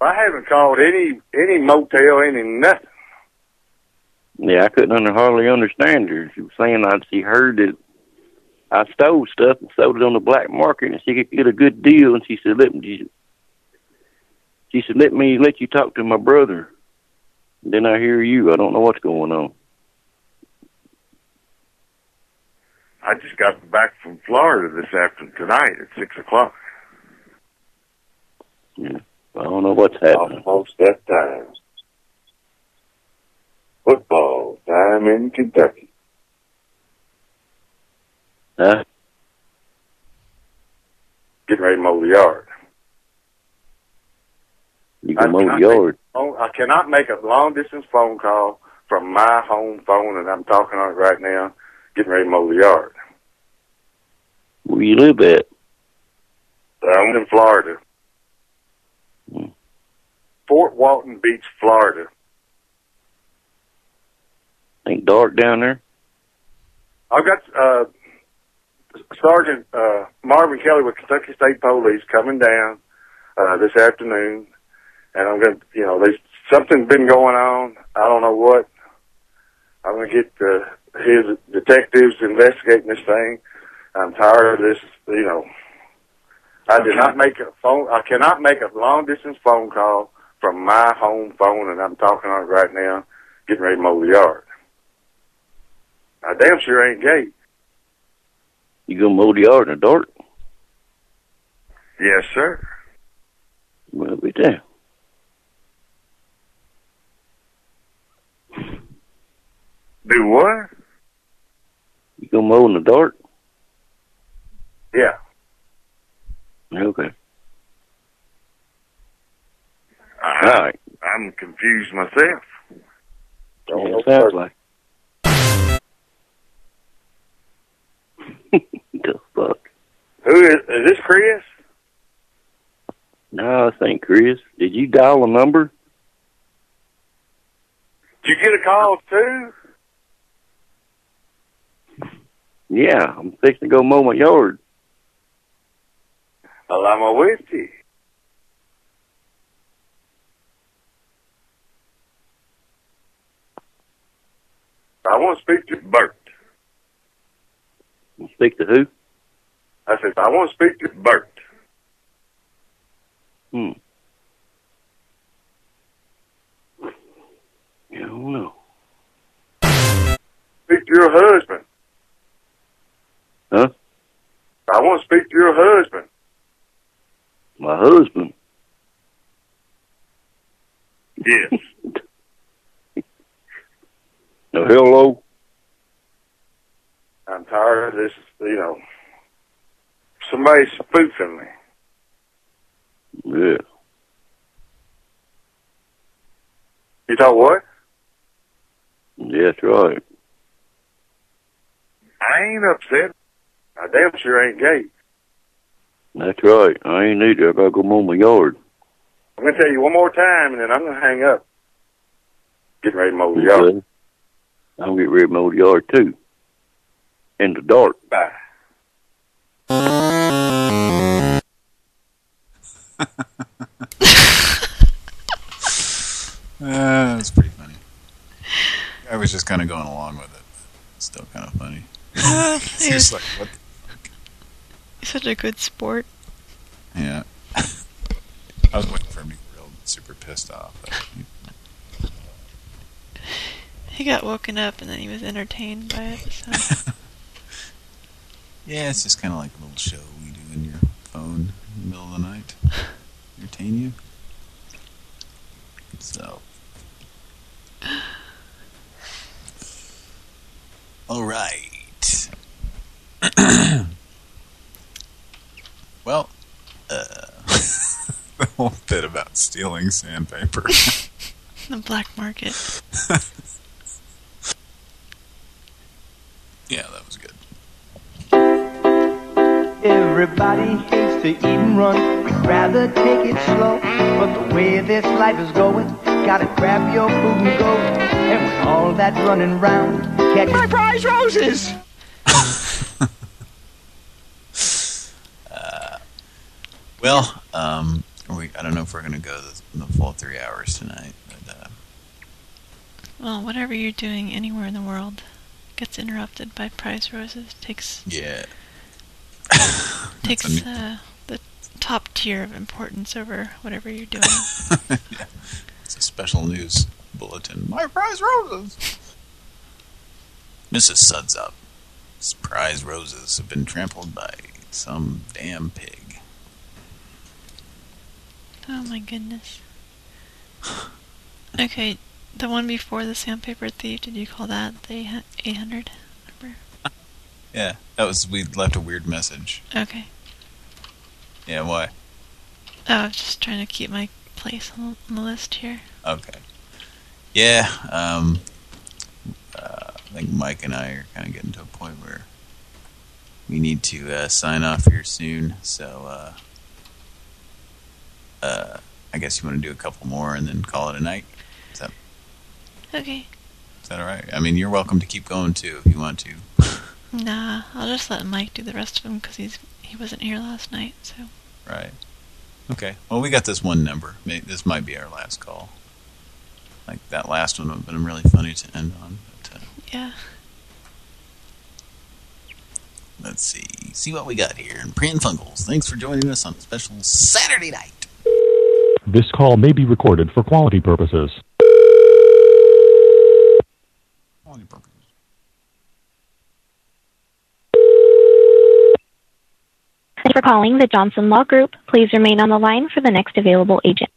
I haven't called any any motel, any nothing. Yeah, I couldn't under, hardly understand her. She was saying that she heard that I stole stuff and sold it on the black market, and she could get a good deal. And she said, "Let me." She said, "Let me let you talk to my brother." Then I hear you. I don't know what's going on. I just got back from Florida this afternoon tonight at six o'clock. Yeah. I don't know what's happening. Almost that time. Football time in Kentucky. Huh? Getting ready to mow the yard. You can I mow cannot the yard. Oh, I cannot make a long distance phone call from my home phone, and I'm talking on it right now. Getting ready to mow the yard. Where you live at? I'm in Florida. Fort Walton Beach, Florida. Ain't dark down there? I've got uh, Sergeant uh, Marvin Kelly with Kentucky State Police coming down uh, this afternoon, and I'm going to, you know, there's something been going on. I don't know what. I'm going to get uh, his detectives investigating this thing. I'm tired of this, you know. I did not make a phone. I cannot make a long distance phone call from my home phone, and I'm talking on it right now, getting ready to mow the yard. I damn sure ain't gay. You gonna mow the yard in the dark? Yes, sir. Well, be damn. Do what? You gonna mow in the dark? Yeah. Okay. I, All right. I'm confused myself. Don't Yeah, know sounds like. the fuck? Who is, is this Chris? No, I think Chris. Did you dial a number? Did you get a call too? Yeah, I'm fixing to go mow my yard. Well, I'm with you. I want to speak to Bert. Speak to who? I said, I want to speak to Bert. Hmm. I don't know. Speak to your husband. Huh? I want to speak to your husband. My husband. Yes. No, hello. Tired of this, you know, somebody spoofing me. Yeah. You thought what? That's right. I ain't upset. I damn sure ain't gay. That's right. I ain't either. I gotta go mow my yard. I'm gonna tell you one more time, and then I'm gonna hang up. Getting ready to mow the yard. Okay. I'm getting ready to mow the yard too. In the dark. Bye. Uh, that's pretty funny. I was just kind of going along with it. Still kind of funny. Uh, It's just like, what? He's such a good sport. Yeah. I was waiting for him to get real super pissed off. But he- He got woken up and then he was entertained by it. So. Yeah, it's just kind of like a little show we do in your phone in the middle of the night. Entertain you. So. All right. well, uh, the whole bit about stealing sandpaper. the black market. yeah, that was good. Everybody hates to eat and run. We'd rather take it slow. But the way this life is going, gotta grab your food and go. And with all that running round, catch my prize roses. Uh, well, um, we I don't know if we're gonna go the, the full three hours tonight, but uh, Well, whatever you're doing anywhere in the world gets interrupted by prize roses. Takes yeah, takes uh, the top tier of importance over whatever you're doing. yeah, it's a special news bulletin. My prize roses. Mrs. Suds up. His prize roses have been trampled by some damn pig. Oh my goodness. Okay, the one before the sandpaper thief, did you call that the 800 number? Yeah, that was we left a weird message. Okay. Yeah, why? Oh, I was just trying to keep my place on the, list here. Okay. Yeah, um, uh, I think Mike and I are kind of getting to a point where we need to uh, sign off here soon. So, uh, uh, I guess you want to do a couple more and then call it a night. Is that Okay. is that all right? I mean, you're welcome to keep going too if you want to. Nah, I'll just let Mike do the rest of them because he's he wasn't here last night. So Right. Okay. Well, we got this one number. May this might be our last call. Like that last one would have been really funny to end on. But, uh, yeah. let's see. See what we got here. And Pran Funkels, thanks for joining us on a special Saturday night. This call may be recorded for quality purposes. Thanks for calling the Johnson Law Group. Please remain on the line for the next available agent.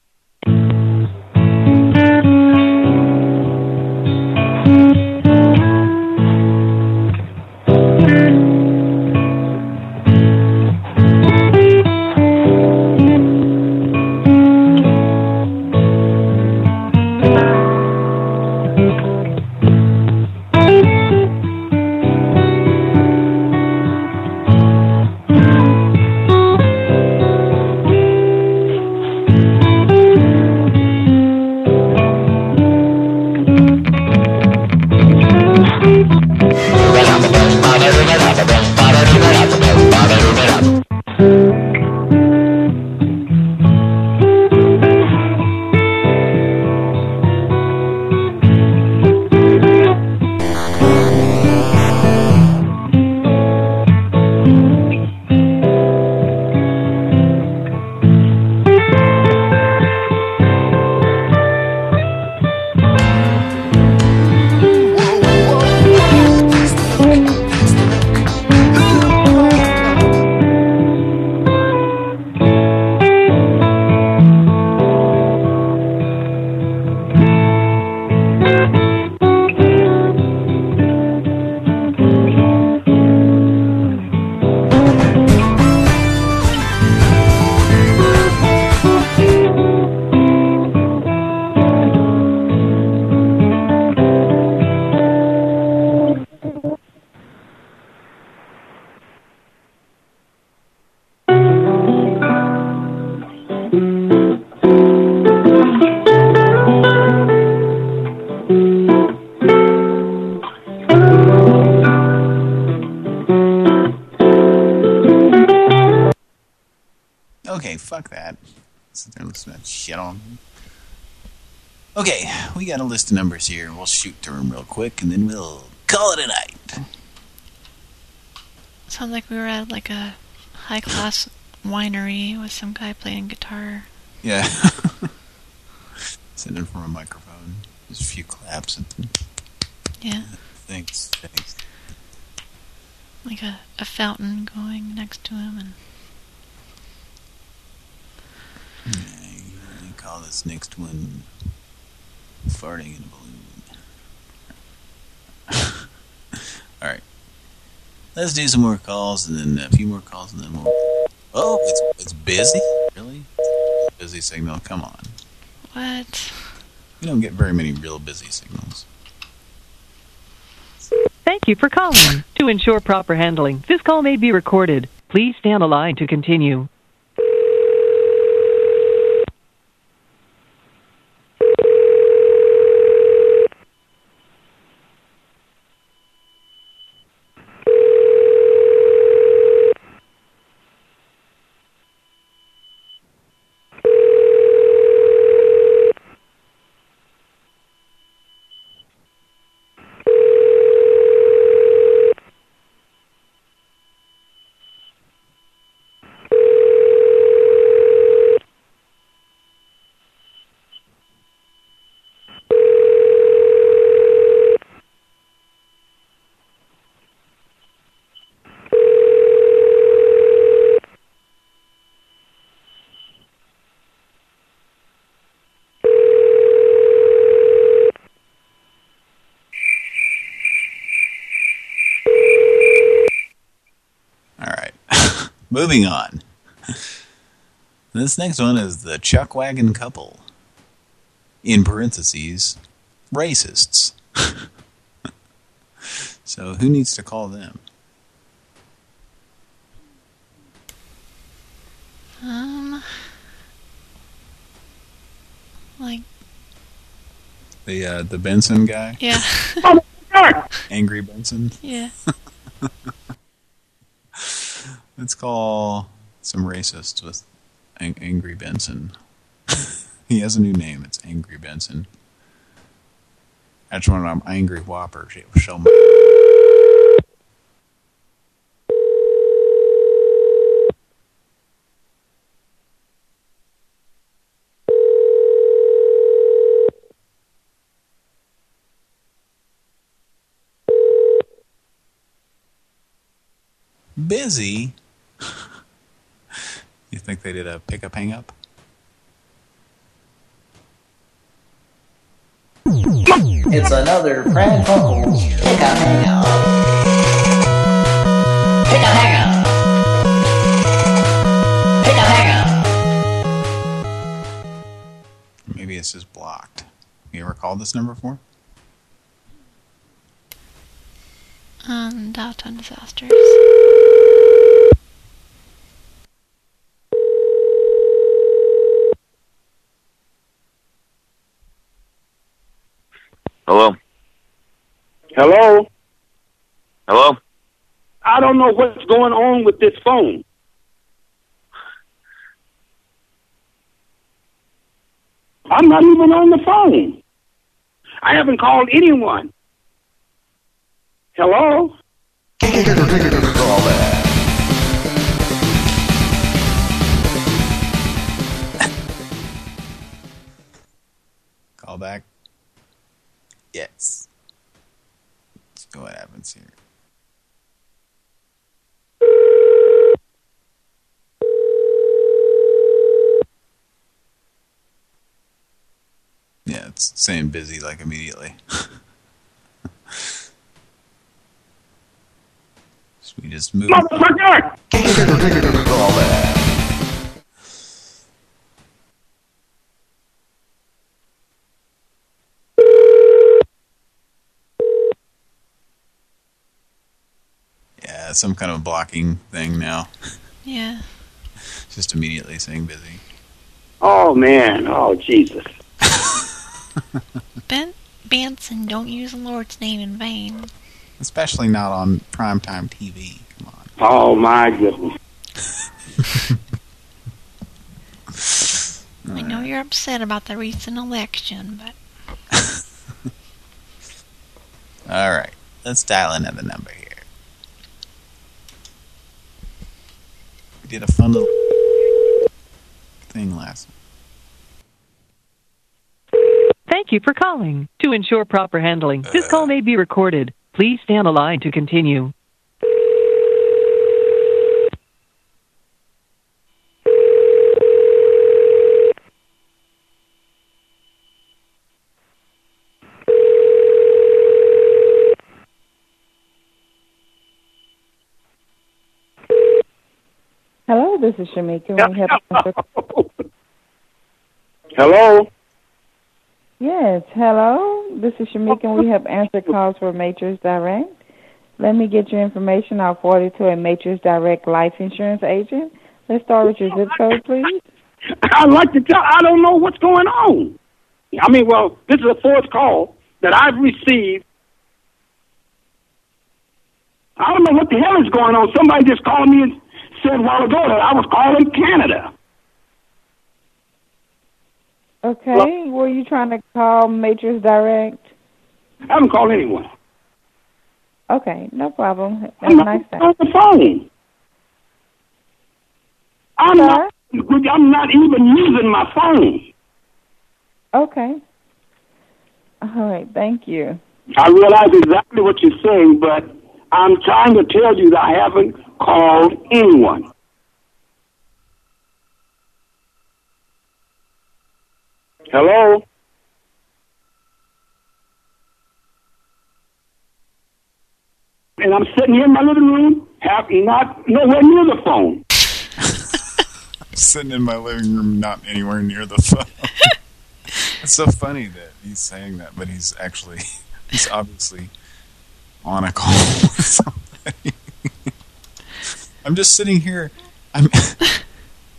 We got a list of numbers here. We'll shoot through them real quick, and then we'll call it a night. sounds like we were at like a high class winery with some guy playing guitar. Yeah. Sitting of a microphone. Just a few claps. And Yeah, thanks, thanks. like a, a fountain going next to him, and We call this next one farting in a balloon. All right. Let's do some more calls, and then a few more calls, and then we'll... Oh, it's, it's busy? Really? Busy signal? Come on. what? We don't get very many real busy signals. Thank you for calling. to ensure proper handling, this call may be recorded. Please stay on the line to continue. Moving on. This next one is the Chuck Wagon couple. In parentheses, racists. so who needs to call them? Um, like, The uh, the Benson guy? yeah, Angry Benson? yeah. Let's call some racists with Ang Angry Benson. he has a new name. It's Angry Benson. That's one of to Angry Whopper. Show me. Busy? You think they did a pickup hang up? It's another Brad Buckles pickup hangout. Pickup hangout. Pickup hangout. Maybe this is blocked. You ever called this number before? Um, Downtown Disasters. Hello? Hello? I don't know what's going on with this phone. I'm not even on the phone. I haven't called anyone. Hello? Call back. Yes. See what happens here. Yeah, it's saying busy like immediately. so we just move. Motherfucker! Yeah, some kind of blocking thing now. Yeah. Just immediately saying busy. Oh, man. Oh, Jesus. Ben Benson, don't use the Lord's name in vain. Especially not on primetime TV. Come on. Oh, my goodness. I know you're upset about the recent election, but All right, let's dial another number here. We did a fun little thing last. Thank you for calling. To ensure proper handling, this uh. call may be recorded. Please stand on the line to continue. This is Shamika. We have Hello? yes, hello. This is Shamika. and We have answered calls for Matrix Direct. Let me get your information. I'll forward it to a Matrix Direct life insurance agent. Let's start with your zip code, please. I'd like to tell, I don't know what's going on. I mean, well, this is the fourth call that I've received. I don't know what the hell is going on. Somebody just called me and said a while ago that I was calling Canada. Okay, were you trying to call Matrix Direct? I haven't called anyone. Okay, no problem. Have a I'm not nice day. on the phone. I'm not. I'm not even using my phone. Okay. All right, thank you. I realize exactly what you're saying, but I'm trying to tell you that I haven't called anyone. Hello? And I'm sitting here in my living room, not nowhere near the phone. sitting in my living room, not anywhere near the phone. it's so funny that he's saying that, but he's actually, he's obviously on a call with somebody. I'm just sitting here. I'm,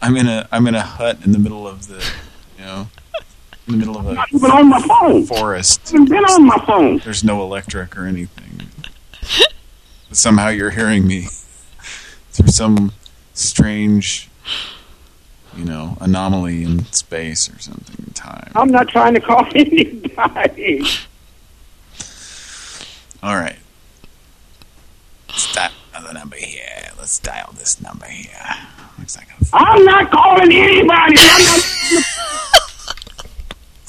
I'm in a, I'm in a hut in the middle of the, you know, in the middle of a not even on my phone. forest. I've been on my phone. There's no electric or anything. But somehow you're hearing me through some strange, you know, anomaly in space or something in time. I'm not trying to call anybody. All right. Let's dial the number here. Let's dial this number here. Looks like a I'm not calling anybody. I'm not.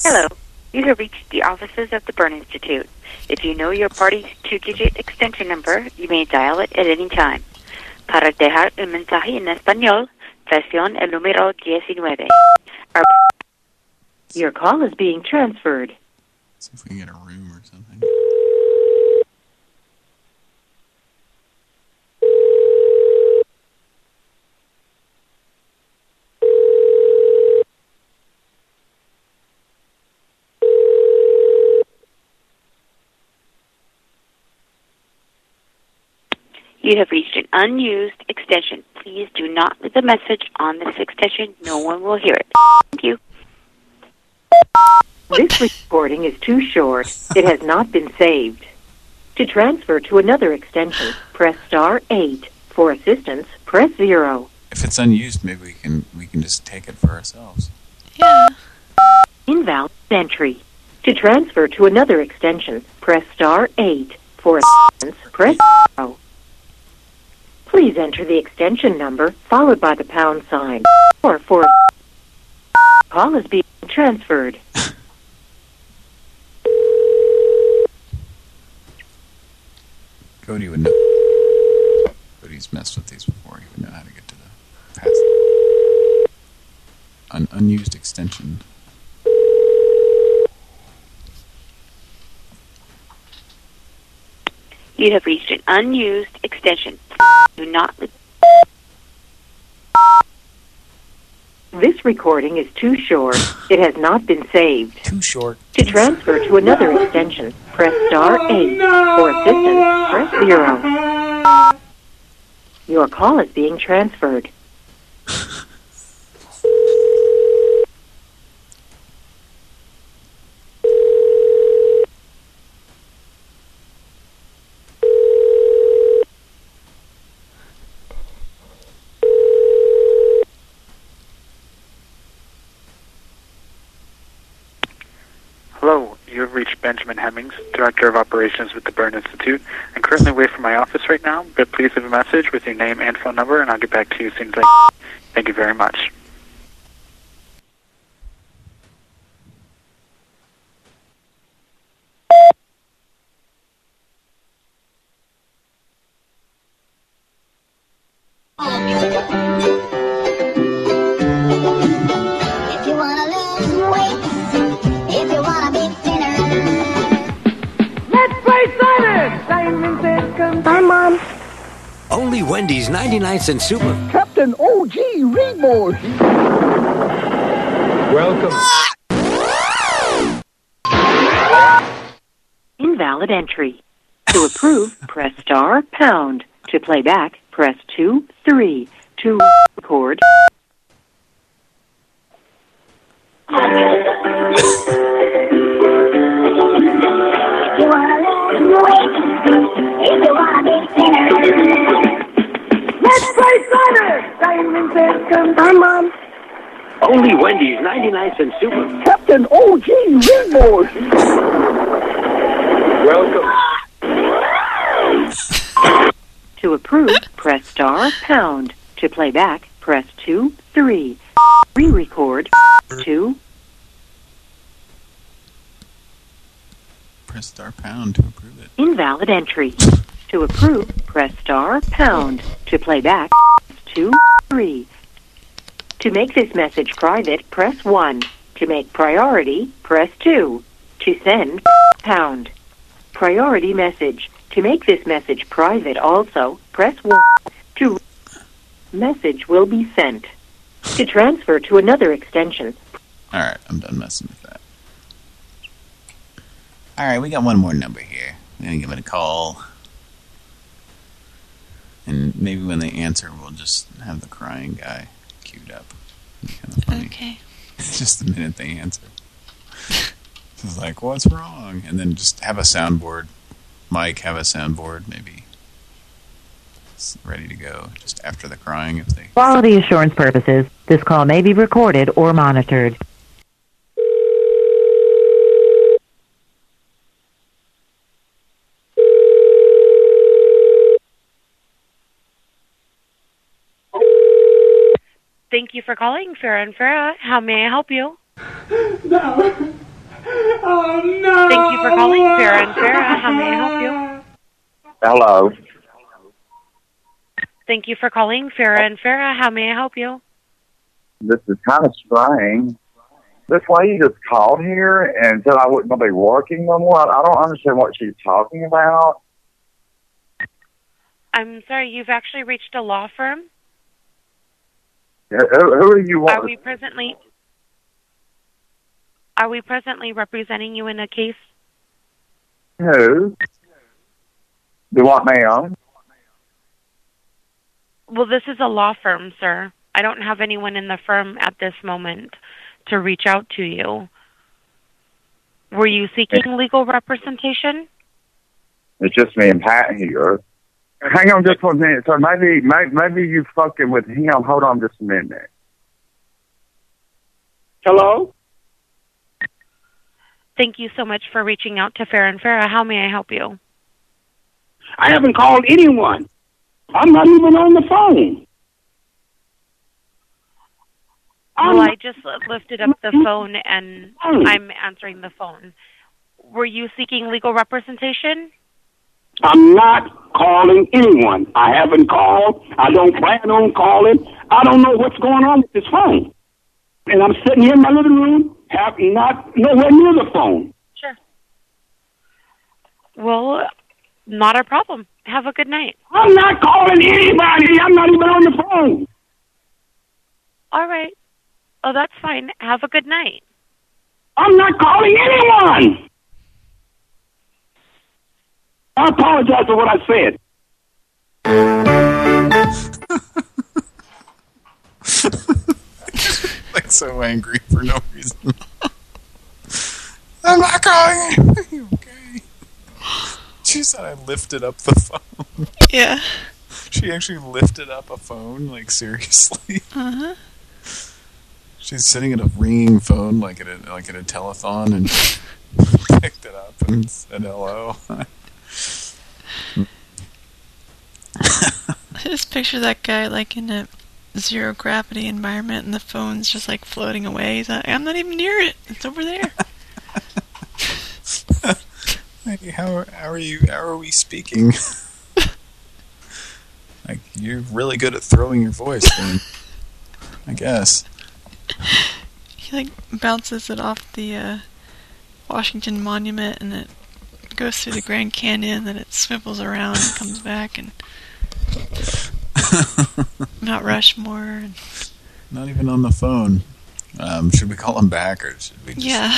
Hello. You have reached the offices of the Burn Institute. If you know your party's two-digit extension number, you may dial it at any time. Para dejar un mensaje en español, presione el número 19. Our- Your call is being transferred. See if we can get a room or something. You have reached an unused extension. Please do not leave a message on this extension. No one will hear it. Thank you. This recording is too short. It has not been saved. To transfer to another extension, press star 8. For assistance, press 0. If it's unused, maybe we can we can just take it for ourselves. Yeah. Invalid entry. To transfer to another extension, press star 8. For assistance, press 0. Please enter the extension number followed by the pound sign. Or for call is being transferred. Cody would know. Cody's messed with these before. He would know how to get to the past. An unused extension. You have reached an unused extension. Do not This recording is too short. It has not been saved. Too short. To transfer to another extension, press star 8. For assistance, press 0. Your call is being transferred. Hello, you have reached Benjamin Hemmings, Director of Operations with the Burn Institute. I'm currently away from my office right now, but please leave a message with your name and phone number, and I'll get back to you as soon as I Thank you very much. 99 super. Captain OG Readmore. Welcome. Invalid entry. To approve, press star pound. To play back, press 2 3. To record, If you wanna lose weight, if you wanna be thinner. Let's play Simon! Simon says come. Bye, Mom. Only Wendy's 99 cent super. Captain OG Readmore. Welcome. to approve, press star pound. To play back, press 2 3. Re record, 2 Press star pound to approve it. Invalid entry. To approve, press star pound. To play back, 2 3. To make this message private, press 1. To make priority, press 2. To send, pound. Priority message. To make this message private also, press 1. To message will be sent. To transfer to another extension, All right, I'm done messing with that. All right, we got one more number here. I'm gonna give it a call, and maybe when they answer, we'll just have the crying guy queued up. Kind of funny. Okay. just the minute they answer, it's like, "What's wrong?" And then just have a soundboard. Mike, have a soundboard, maybe it's ready to go just after the crying if they. Quality assurance purposes, this call may be recorded or monitored. Thank you for calling Farah and Farah. How may I help you? No. Oh no. Thank you for calling Farah and Farah. How may I help you? Hello. Thank you for calling Farah and Farah. How may I help you? This is kind of strange. This lady just called here and said I wasn't going to be working no more. I I don't understand what she's talking about. I'm sorry, you've actually reached a law firm. Who, who are you? Are we presently Are we presently representing you in a case? Who? Do what, ma'am? Well, this is a law firm, sir. I don't have anyone in the firm at this moment to reach out to you. Were you seeking legal representation? It's just me and Pat here. Hang on just one minute. So maybe, maybe, maybe you fucking with him. Hold on just a minute. Hello? Thank you so much for reaching out to Farah and Farah. How may I help you? I haven't called anyone. I'm not even on the phone. Well, I just lifted up the phone and I'm answering the phone. Were you seeking legal representation? I'm not calling anyone. I haven't called. I don't plan on calling. I don't know what's going on with this phone. And I'm sitting here in my living room, have not nowhere near the phone. Sure. Well, not a problem. Have a good night. I'm not calling anybody. I'm not even on the phone. All right. Oh, that's fine. Have a good night. I'm not calling anyone. I apologize for what I said. like so angry for no reason. I'm not calling you. okay. She said I lifted up the phone. Yeah. She actually lifted up a phone, like seriously. Uh-huh. She's sitting at a ringing phone, like at a like at a telethon, and picked it up and said hello. I just picture that guy like in a zero gravity environment and the phone's just like floating away. He's like, I'm not even near it. It's over there. How how are you? How are we speaking? like you're really good at throwing your voice, then. I guess. he like bounces it off the uh, Washington Monument and it goes through the Grand Canyon, then it swivels around and comes back and Mount Rushmore. And, Not even on the phone. Um, should we call him back, or should we just... yeah.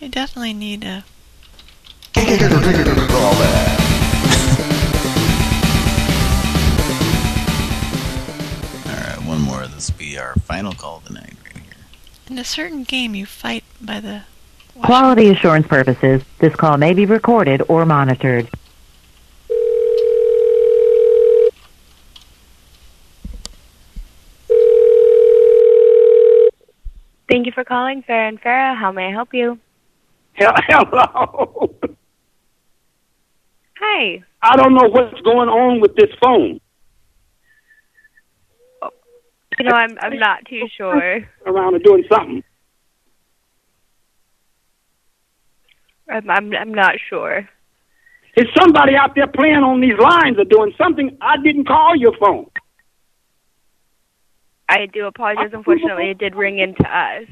I definitely need a Alright, one more. This will be our final call tonight. right here. in a certain game you fight by the Quality assurance purposes, this call may be recorded or monitored. Thank you for calling Farah and Farah. How may I help you? Hello. Hi. I don't know what's going on with this phone. You know, I'm I'm not too sure. Around and doing something. I'm I'm, I'm not sure. Is somebody out there playing on these lines or doing something? I didn't call your phone. I do apologize. Unfortunately, it did ring into us.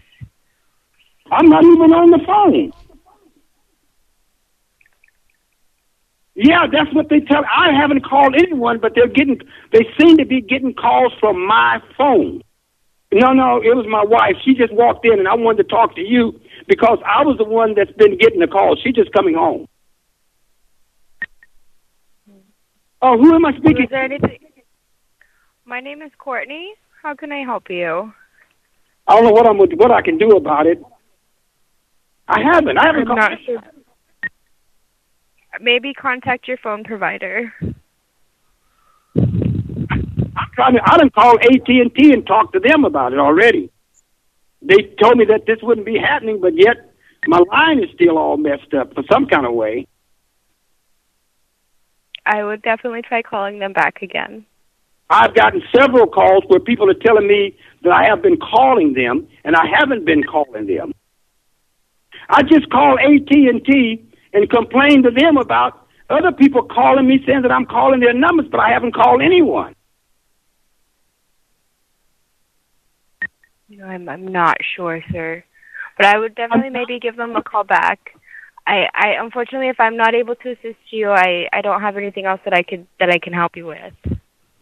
I'm not even on the phone. Yeah, that's what they tell. I haven't called anyone, but they're getting. They seem to be getting calls from my phone. No, no, it was my wife. She just walked in, and I wanted to talk to you because I was the one that's been getting the calls. She's just coming home. Oh, who am I speaking? Anything? My name is Courtney. How can I help you? I don't know what I'm what I can do about it. I haven't. I haven't I'm called. not sure. Maybe contact your phone provider. I'm trying to. I done called AT and T and talked to them about it already. They told me that this wouldn't be happening, but yet my line is still all messed up for some kind of way. I would definitely try calling them back again. I've gotten several calls where people are telling me that I have been calling them, and I haven't been calling them. I just call AT and T and complain to them about other people calling me saying that I'm calling their numbers, but I haven't called anyone. You know, I'm I'm not sure, sir, but I would definitely maybe give them a call back. I, I unfortunately, if I'm not able to assist you, I, I don't have anything else that I could that I can help you with.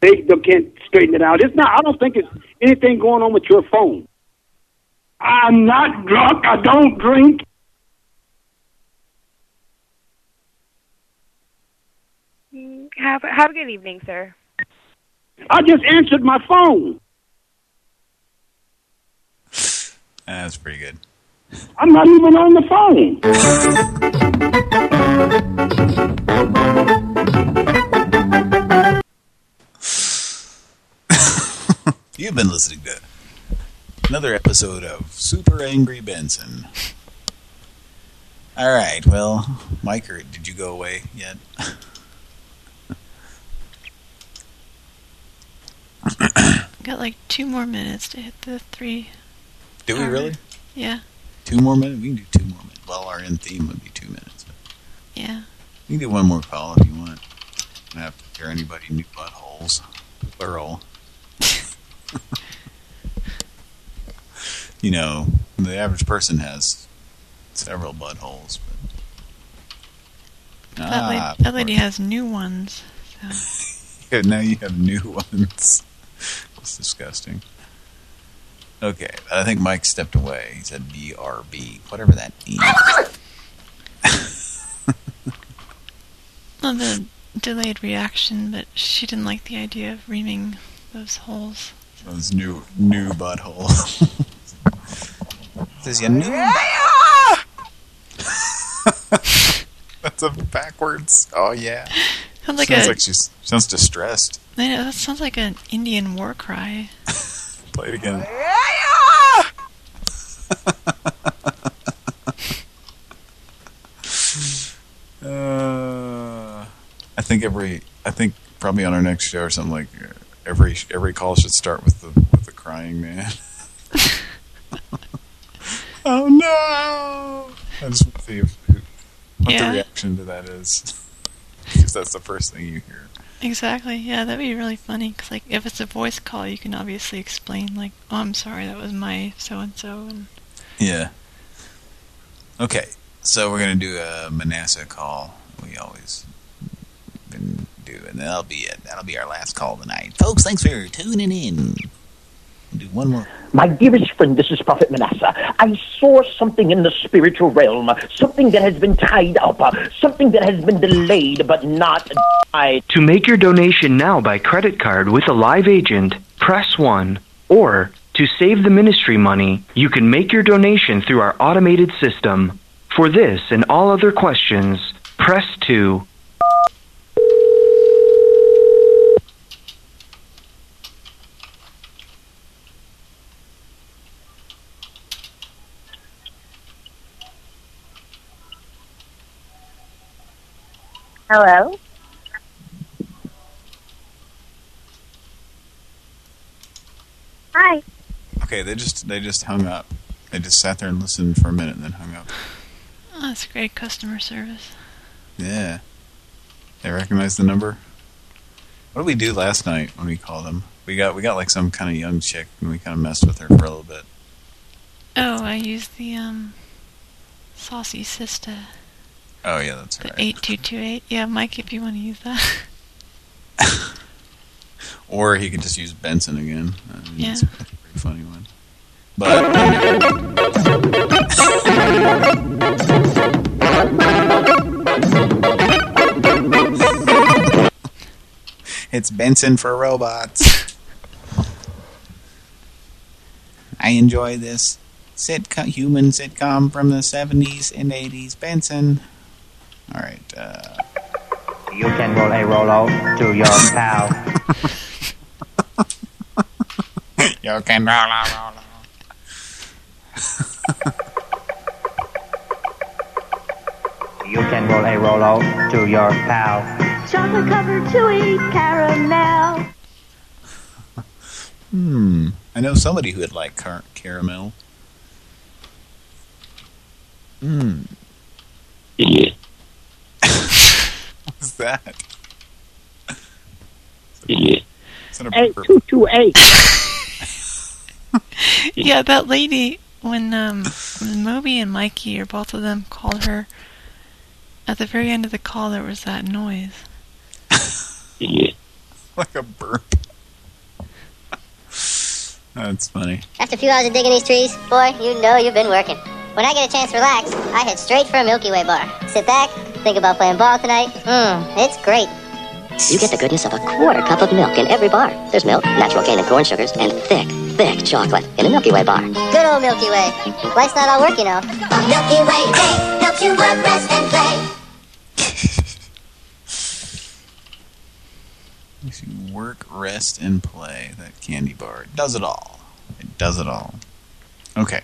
They, they can't straighten it out. It's not. I don't think it's anything going on with your phone. I'm not drunk. I don't drink. Mm, Have have a good evening, sir. I just answered my phone. That's pretty good. I'm not even on the phone. You've been listening to another episode of Super Angry Benson. All right, well, Mike, or did you go away yet? Got like two more minutes to hit the three. Do we really? Yeah, Two more minutes? We can do two more minutes. Well, our end theme would be two minutes. yeah. You can do one more call if you want. I don't have to hear anybody new buttholes. Plural. you know, the average person has several buttholes. But... That, lady, Ah, that lady has new ones. So. Yeah, now you have new ones. It's disgusting. Okay, I think Mike stepped away. He said BRB, whatever that means. Well, the delayed reaction, but she didn't like the idea of reaming those holes. Those new new butthole. Says you new. That's a backwards. Oh yeah. Sounds like sounds a- like she's sounds distressed. I know, that sounds like an Indian war cry. Play it again. Uh, I think every, I think probably on our next show or something like every every call should start with the with the crying man. oh no! I just want to see if, what Yeah. the reaction to that is, because that's the first thing you hear. Exactly. Yeah, that'd be really funny. Cause like, if it's a voice call, you can obviously explain like, "Oh, I'm sorry, that was my so and so," and Yeah. Okay, so we're gonna do a Manasseh call. We always been doing. That'll be it. That'll be our last call tonight, folks. Thanks for tuning in. We'll do one more. My dearest friend, this is Prophet Manasseh. I saw something in the spiritual realm, something that has been tied up, something that has been delayed but not died. To make your donation now by credit card with a live agent, press 1. Or, to save the ministry money, you can make your donation through our automated system. For this and all other questions, press 2. Hello. Hi. Okay, they just they just hung up. They just sat there and listened for a minute and then hung up. oh, that's great customer service. Yeah. They recognize the number. What did we do last night when we called them? We got we got like some kind of young chick and we kind of messed with her for a little bit. Oh, I used the um, saucy sister. Oh yeah, that's The right. 8228. Yeah, Mike, if you want to use that. Or he could just use Benson again. I mean, Yeah. It's a pretty funny one. But it's Benson for robots. I enjoy this sitcom, human sitcom from the 70s and 80s. Benson. All right. Uh, You can roll a Rolo to your pal. you can roll a Rolo. You can roll a Rolo to your pal. Chocolate covered chewy caramel. Hmm. I know somebody who would like car caramel. Hmm. What's that a Eight two two eight. yeah, that lady, when um, when Moby and Mikey, or both of them, called her, at the very end of the call, there was that noise. like a burp. That's funny. After a few hours of digging these trees, boy, you know you've been working. When I get a chance to relax, I head straight for a Milky Way bar. Sit back, think about playing ball tonight. Mmm, it's great. You get the goodness of a quarter cup of milk in every bar. There's milk, natural cane and corn sugars, and thick, thick chocolate in a Milky Way bar. Good old Milky Way. Life's not all work, you know. A Milky Way day helps you work, rest, and play. Makes you work, rest, and play. That candy bar it does it all. It does it all. Okay.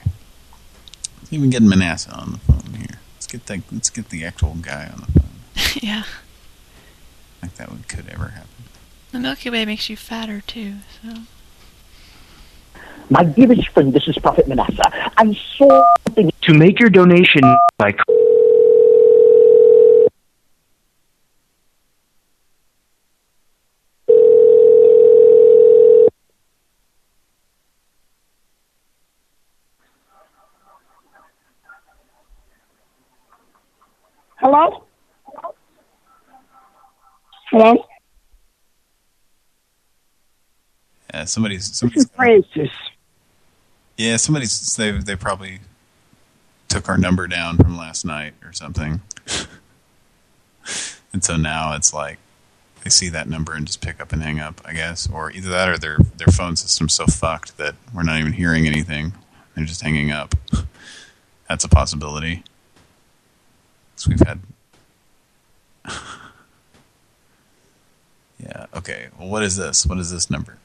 Let's even get Manasseh on the phone here. Let's get the let's get the actual guy on the phone. yeah. Like that would could ever happen. The Milky Way makes you fatter too, so. My dearest friend, this is Prophet Manasseh. I saw something. To make your donation by Hello? Hello? Yeah, somebody's This somebody's is Francis. Yeah, somebody's they they probably took our number down from last night or something. and so now it's like they see that number and just pick up and hang up, I guess, or either that or their their phone system's so fucked that we're not even hearing anything. They're just hanging up. That's a possibility. So we've had Yeah, okay. Well, what is this? What is this number?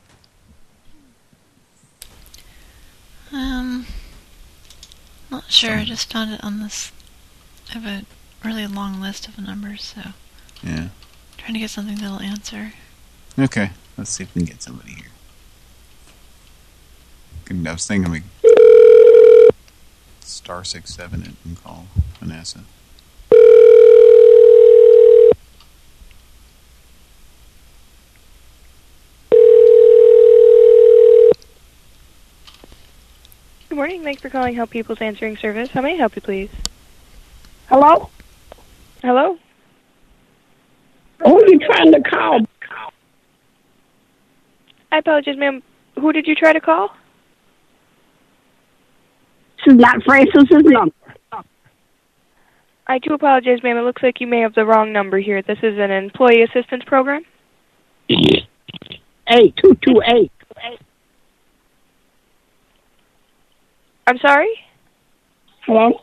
Um, not sure. I just found it on this. I have a really long list of numbers, so Yeah. trying to get something that'll answer. Okay, let's see if we can get somebody here. Good, I was thinking we star six seven it and call Vanessa. Morning. Thanks for calling Help People's Answering Service. How may I help you, please? Hello? Hello? Who are you trying to call? I apologize, ma'am. Who did you try to call? This is not Francis's number. I do apologize, ma'am. It looks like you may have the wrong number here. This is an employee assistance program. Eight two two eight. I'm sorry? Hello?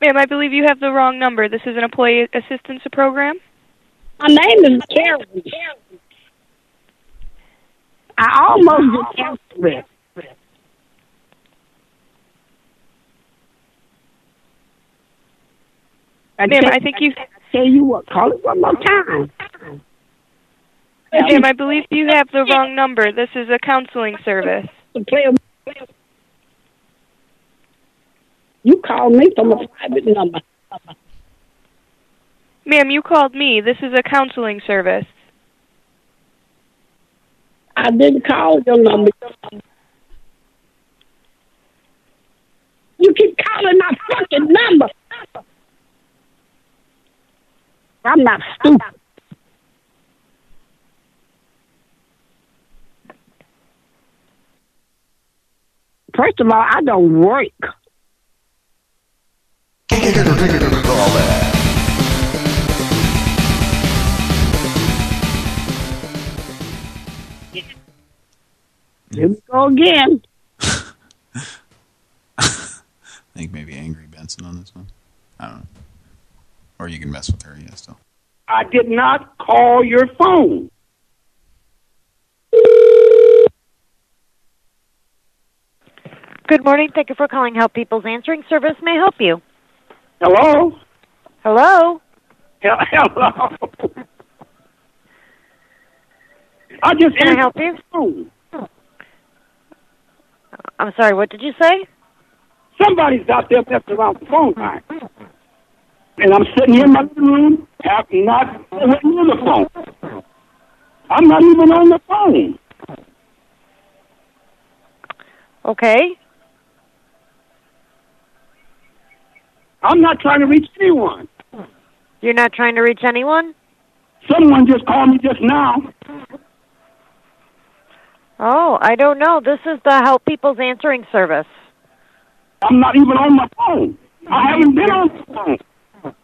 Ma'am, I believe you have the wrong number. This is an employee assistance program. My name is Karen. I almost just answered it. Ma'am, I think you... Tell you what, call it one more time. Ma'am, I believe you have the wrong number. This is a counseling service. You called me from a private number. Ma'am, you called me. This is a counseling service. I didn't call your number. You keep calling my fucking number. I'm not stupid. First of all, I don't work. Here we go again. I think maybe Angry Benson on this one. I don't know. Or you can mess with her, yeah, still. I did not call your phone. Good morning. Thank you for calling Help People's Answering Service. May I help you? Hello? Hello? Hel- Hello? I just Can I help you? the phone. Oh, I'm sorry, what did you say? Somebody's out there messing around the phone line. And I'm sitting here in my room, have not near the phone. I'm not even on the phone. Okay. I'm not trying to reach anyone. You're not trying to reach anyone? Someone just called me just now. Oh, I don't know. This is the Help People's Answering Service. I'm not even on my phone. I haven't been on the phone.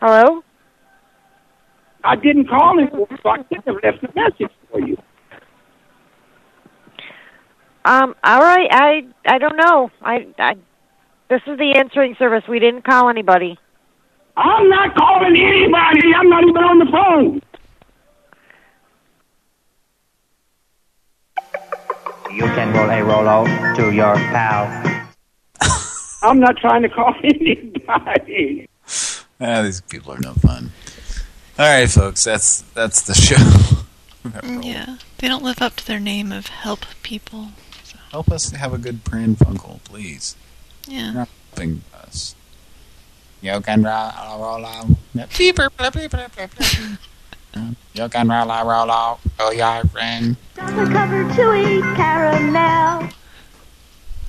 Hello? I didn't call him, so I couldn't have left a message for you. Um, all right. I I don't know. I I this is the answering service. We didn't call anybody. I'm not calling anybody. I'm not even on the phone. You can roll a Rolo to your pal. I'm not trying to call anybody. Ah, these people are no fun. All right, folks, that's that's the show. Yeah, they don't live up to their name of help people. Help us have a good Pran Funkel, please. Yeah. You're not helping us. You can roll, roll out. Beeper, blah, blah, blah, blah, blah. You can roll, roll out. Oh, your friend. Chocolate covered chewy caramel.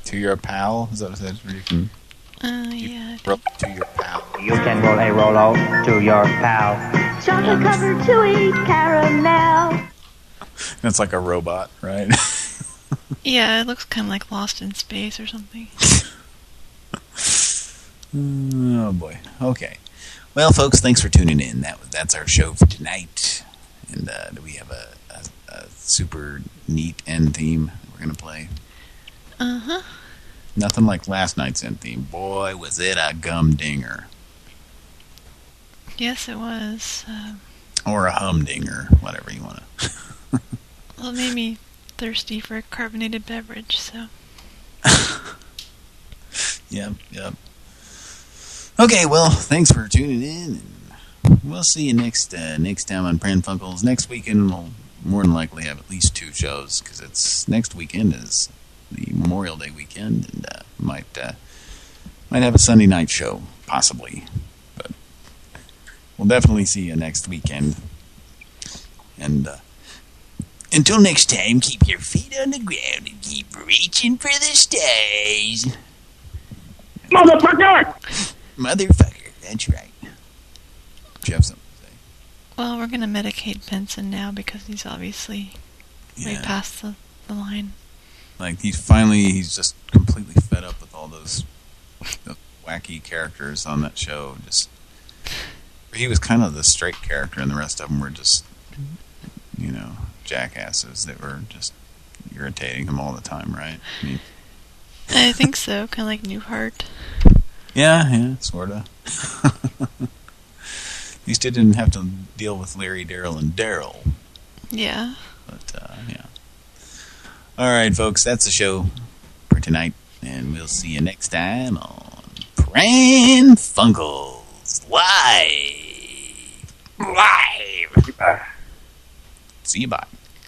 To your pal? Is that what it says? Where you can Uh, yeah. roll to your pal. You can roll a Rolo to your pal. Chocolate covered chewy caramel. That's like a robot, right? Yeah, it looks kind of like Lost in Space or something. oh boy. Okay. Well, folks, thanks for tuning in. That that's our show for tonight. And uh, do we have a, a, a super neat end theme we're gonna play? Uh huh. Nothing like last night's end theme. Boy, was it a gum dinger Yes, it was. Uh, or a humdinger, whatever you want to. well, me thirsty for a carbonated beverage, so. Yep, yep. Okay, well, thanks for tuning in. We'll see you next uh, next time on Pran Funkels. Next weekend we'll more than likely have at least two shows because it's next weekend is the Memorial Day weekend, and uh, might uh, might have a Sunday night show possibly, but we'll definitely see you next weekend. And uh, until next time, keep your feet on the ground and keep reaching for the stars. Motherfucker! Motherfucker, that's right. Do you have something? Well, we're gonna medicate Benson now because he's obviously way past the, the line. Like he's finally he's just completely fed up with all those, those wacky characters on that show. Just he was kind of the straight character, and the rest of them were just you know jackasses that were just irritating him all the time, right? I mean, I think so, kind of like Newhart. yeah, yeah, sort of. At least it didn't have to deal with Larry, Darryl, and Darryl. Yeah. But, uh, yeah. All right, folks, that's the show for tonight. And we'll see you next time on Pran Funkels Live. Live. See you, bye.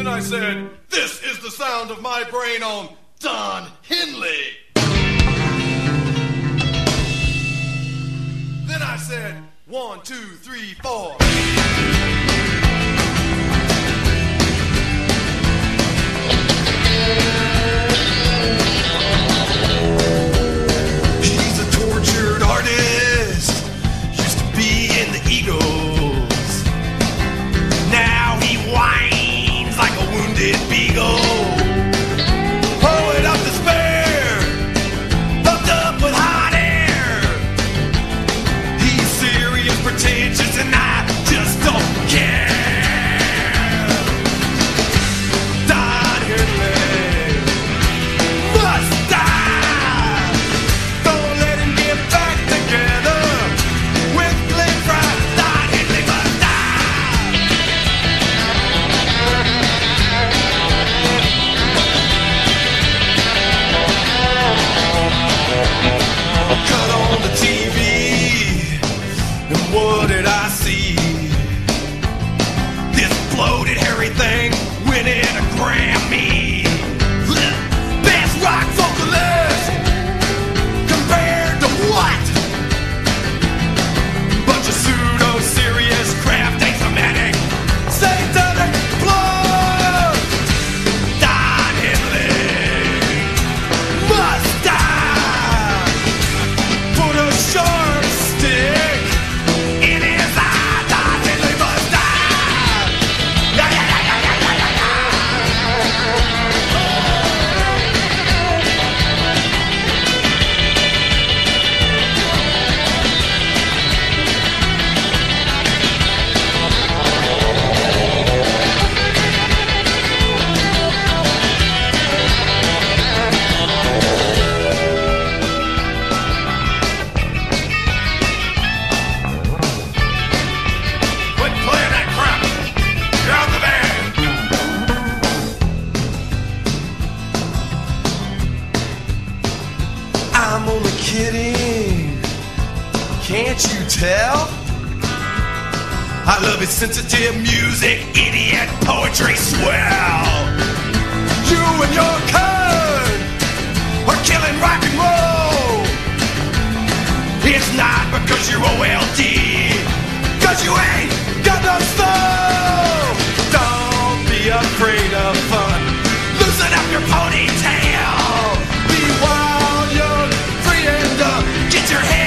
Then I said, This is the sound of my brain on Don Henley. Then I said, One, two, three, four. He's love his sensitive music, idiot poetry swell. You and your kind are killing rock and roll. It's not because you're OLD, cause you ain't got no soul. Don't be afraid of fun. Loosen up your ponytail. Be wild, young, free and dumb. Get your head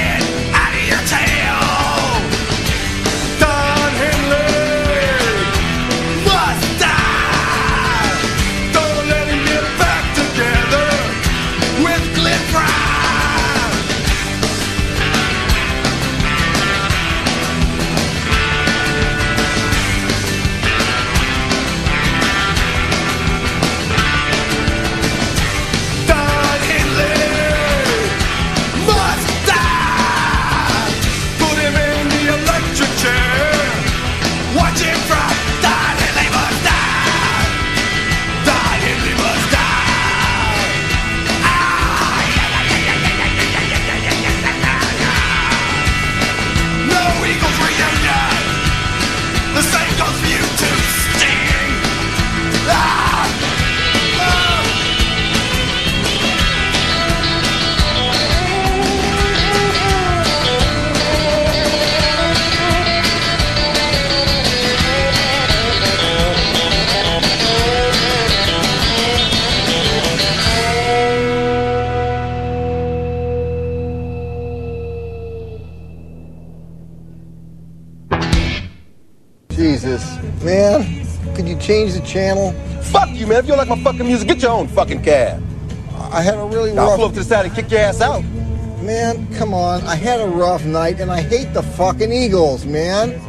channel? Fuck you, man. If you don't like my fucking music, get your own fucking cab. I had a really I'll rough. pull up to the side and kick your ass out. Man, come on. I had a rough night and I hate the fucking Eagles, man.